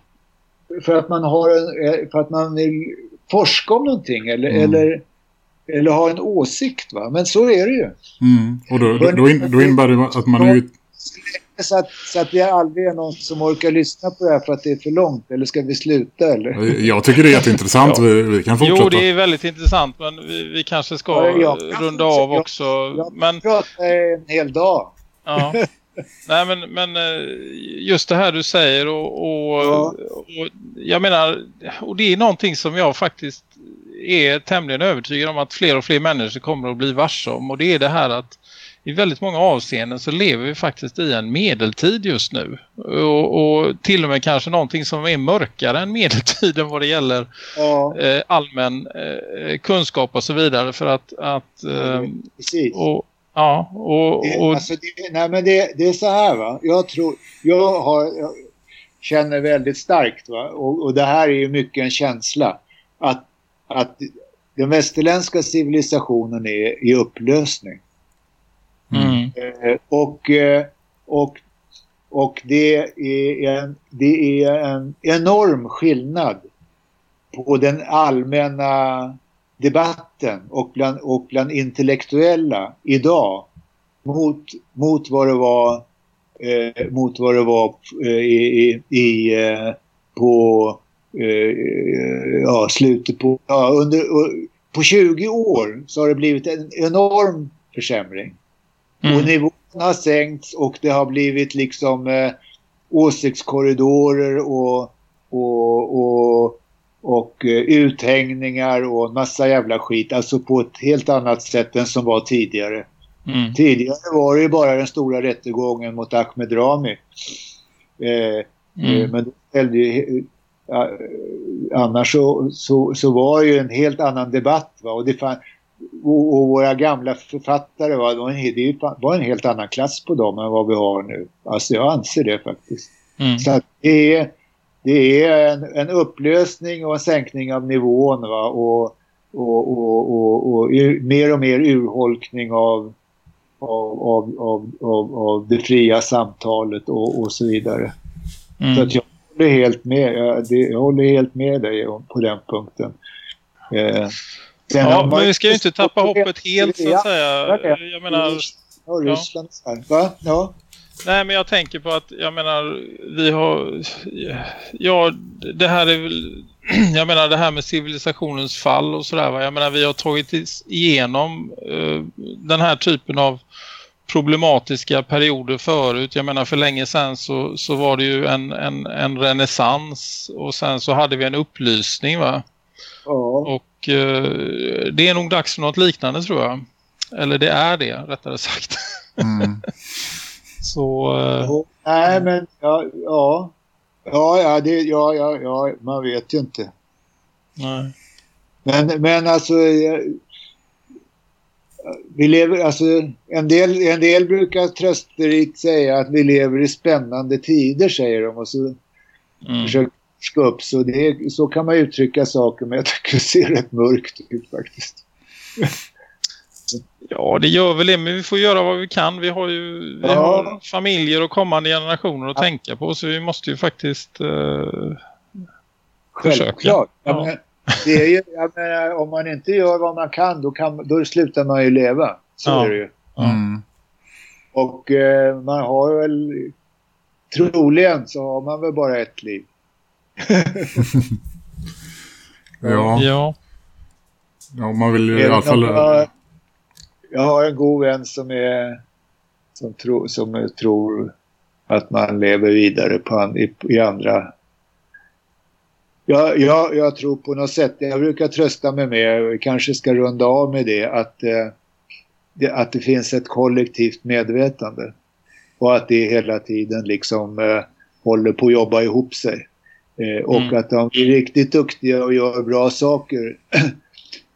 Speaker 4: för att man har en, för att man vill forska om någonting eller, mm. eller, eller ha en åsikt va. Men så är det ju.
Speaker 3: Mm. Och då, då, då, in, då innebär det att man är ju...
Speaker 4: så att, så att det aldrig är någon som orkar lyssna på det här för att det är för långt? Eller ska vi sluta? Eller?
Speaker 3: Jag tycker det är jätteintressant. ja. vi, vi, kan fortsätta.
Speaker 5: Jo, det är väldigt intressant. Men vi, vi kanske ska ja, runda av också.
Speaker 4: Jag, jag pratar en hel dag.
Speaker 5: Ja. Nej men, men eh, just det här du säger och, och, ja. och, jag menar och det är någonting som jag faktiskt är tämligen övertygad om att fler och fler människor kommer att bli varse om och det är det här att i väldigt många avseenden så lever vi faktiskt i en medeltid just nu. Och, och till och med kanske någonting som är mörkare än medeltiden vad det gäller ja. eh, allmän eh, kunskap och så vidare. För att... att eh,
Speaker 4: Precis.
Speaker 5: Ja, och... och...
Speaker 4: Alltså det, nej men det, det, är så här va. Jag tror... Jag, har, jag känner väldigt starkt va. Och, och det här är ju mycket en känsla. Att, att den västerländska civilisationen är i upplösning. Mm. Eh, och, eh, och, och det, är en, det är en enorm skillnad på den allmänna debatten och bland, och bland intellektuella idag mot, mot vad det var eh, mot vad det var eh, i, i, eh, på eh, ja, slutet på ja, under på 20 år så har det blivit en enorm försämring. Mm. Och nivån har sänkts och det har blivit liksom eh, åsiktskorridorer och, och, och, och eh, uthängningar och massa jävla skit. Alltså på ett helt annat sätt än som var tidigare. Mm. Tidigare var det ju bara den stora rättegången mot Ahmed Rami. Eh, mm. eh, men ju, eh, annars så, så, så var det ju en helt annan debatt. Va? Och det fann, och, och, våra gamla författare va, de, det var en helt annan klass på dem än vad vi har nu. Alltså jag anser det faktiskt. Mm. Så det är, det är en, en, upplösning och en sänkning av nivån va, och, och, och, och, och mer och mer urholkning av, av, av, av, av, av det fria samtalet och, och så vidare. Mm. Så att jag håller helt med, jag, det, jag håller helt med dig på den punkten. Eh,
Speaker 5: ja, men vi ska ju inte tappa hoppet helt så att säga. Jag menar...
Speaker 4: Ja, Ryssland. Va? Ja.
Speaker 5: Nej, men jag tänker på att, jag menar, vi har... Ja, det här är väl... Jag menar, det här med civilisationens fall och sådär. Jag menar, vi har tagit igenom uh, den här typen av problematiska perioder förut. Jag menar, för länge sedan så, så var det ju en, en, en renässans och sen så hade vi en upplysning, va? Ja. Och eh, det är nog dags för något liknande tror jag. Eller det är det, rättare sagt. Mm. Så...
Speaker 4: Eh, nej, men ja, ja. Ja, ja, det, ja, ja, ja, man vet ju inte.
Speaker 5: Nej.
Speaker 4: Men, men alltså... Vi lever, alltså, en, del, en del brukar trösterikt säga att vi lever i spännande tider, säger de. Och så mm. försöker ska upp. Så, det, så kan man uttrycka saker men jag tycker det ser rätt mörkt ut faktiskt.
Speaker 5: Ja, det gör väl det, men vi får göra vad vi kan. Vi har ju vi ja. har familjer och kommande generationer att ja. tänka på, så vi måste ju faktiskt uh,
Speaker 4: försöka. Ja. Men, det är ju, menar, om man inte gör vad man kan då, kan, då slutar man ju leva. Så ja. är det ju. Mm. Och uh, man har väl, troligen så har man väl bara ett liv.
Speaker 3: ja.
Speaker 5: ja.
Speaker 3: Ja, man vill ju i alla fall... Jag,
Speaker 4: jag har en god vän som är som, tro, som tror att man lever vidare på, i, i andra... Jag, jag, jag tror på något sätt, jag brukar trösta mig med, vi kanske ska runda av med det, att, eh, det, att det finns ett kollektivt medvetande. Och att det hela tiden liksom eh, håller på att jobba ihop sig. Eh, och mm. att de blir riktigt duktiga och gör bra saker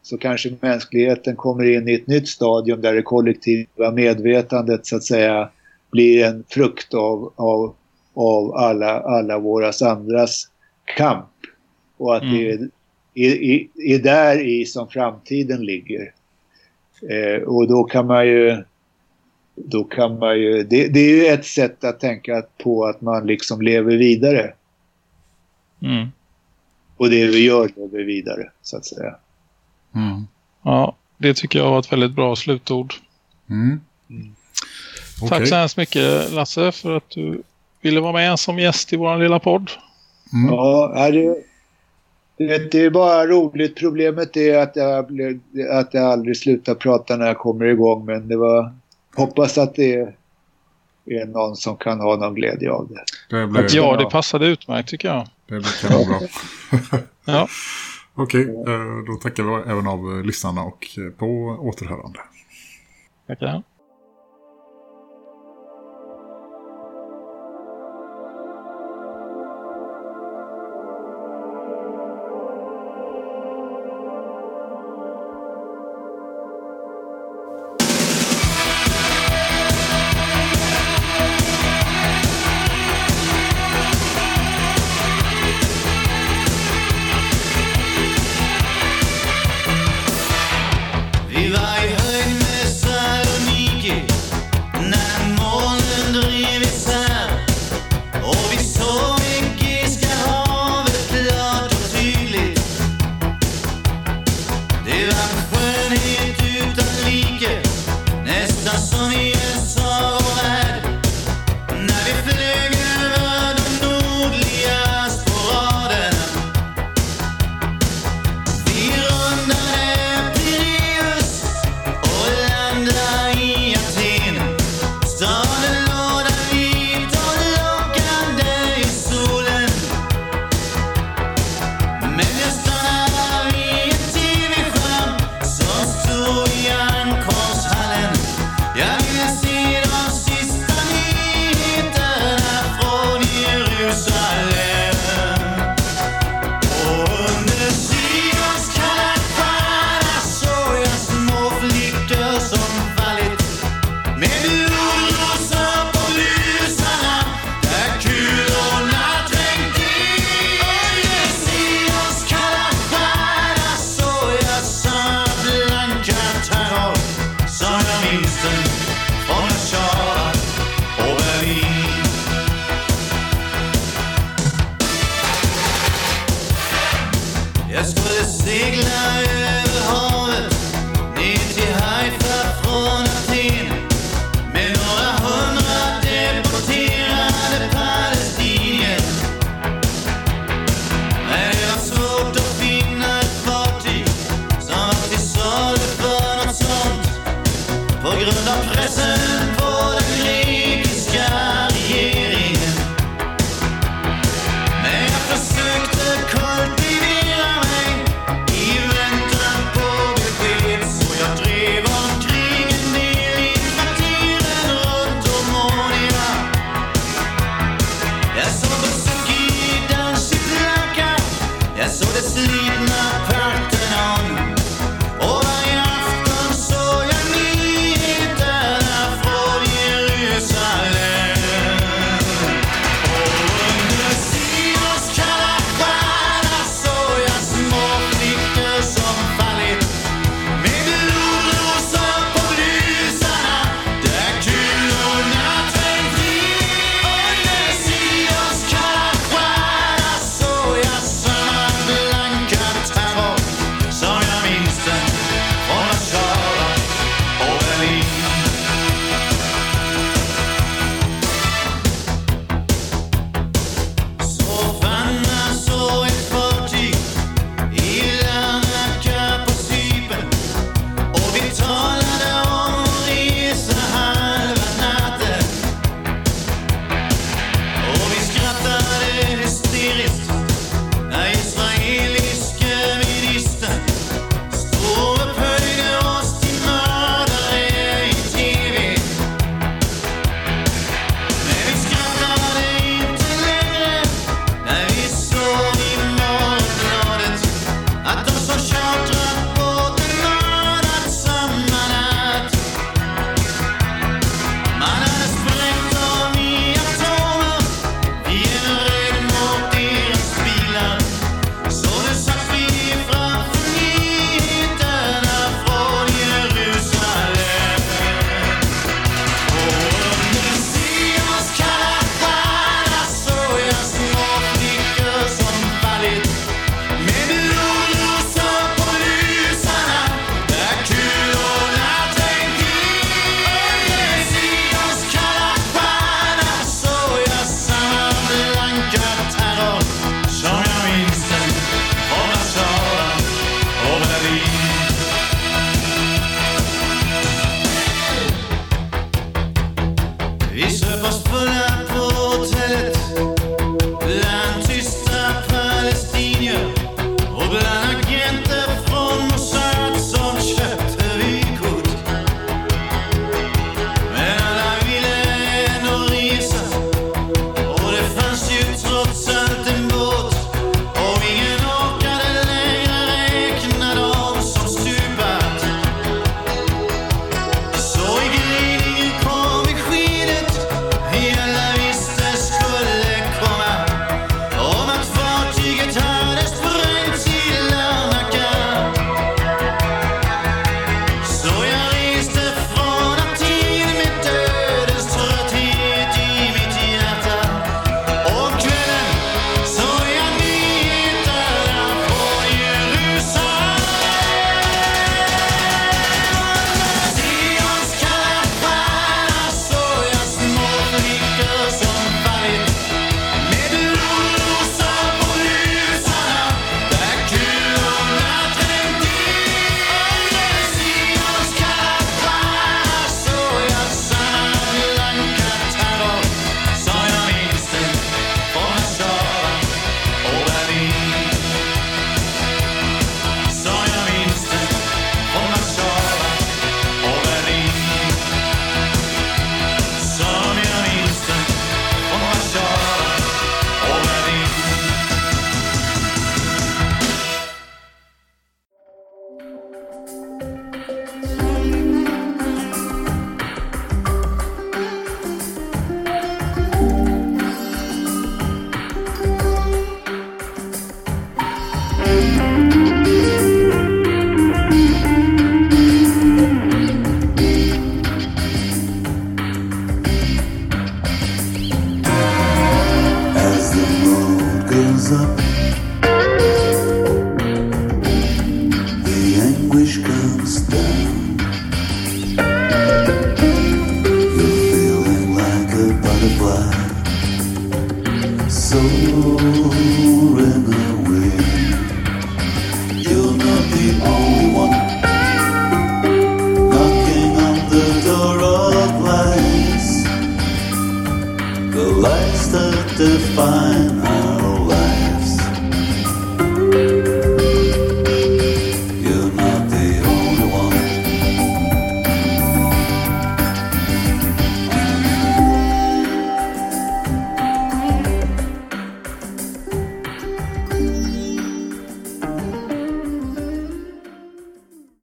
Speaker 4: så kanske mänskligheten kommer in i ett nytt stadium där det kollektiva medvetandet så att säga blir en frukt av, av, av alla, alla våras andras kamp. Och att mm. det är, är, är där i som framtiden ligger. Eh, och då kan man ju då kan man ju, det, det, är ju ett sätt att tänka på att man liksom lever vidare.
Speaker 5: Mm.
Speaker 4: Och det vi gör lever vidare, så att säga.
Speaker 5: Mm. Ja, det tycker jag var ett väldigt bra slutord.
Speaker 3: Mm. mm.
Speaker 6: Okay. Tack så hemskt mycket Lasse för att du ville vara med som gäst i vår lilla podd.
Speaker 4: Mm. Ja, det, det, det, är bara roligt. Problemet är att jag, att jag aldrig slutar prata när jag kommer igång. Men det var, hoppas att det är, är någon som kan ha någon glädje av det.
Speaker 6: det blev, ja, det passade utmärkt tycker jag.
Speaker 3: Det blir bra. ja. Okej, okay, då tackar vi även av lyssnarna och eh, på återhörande.
Speaker 6: Tackar.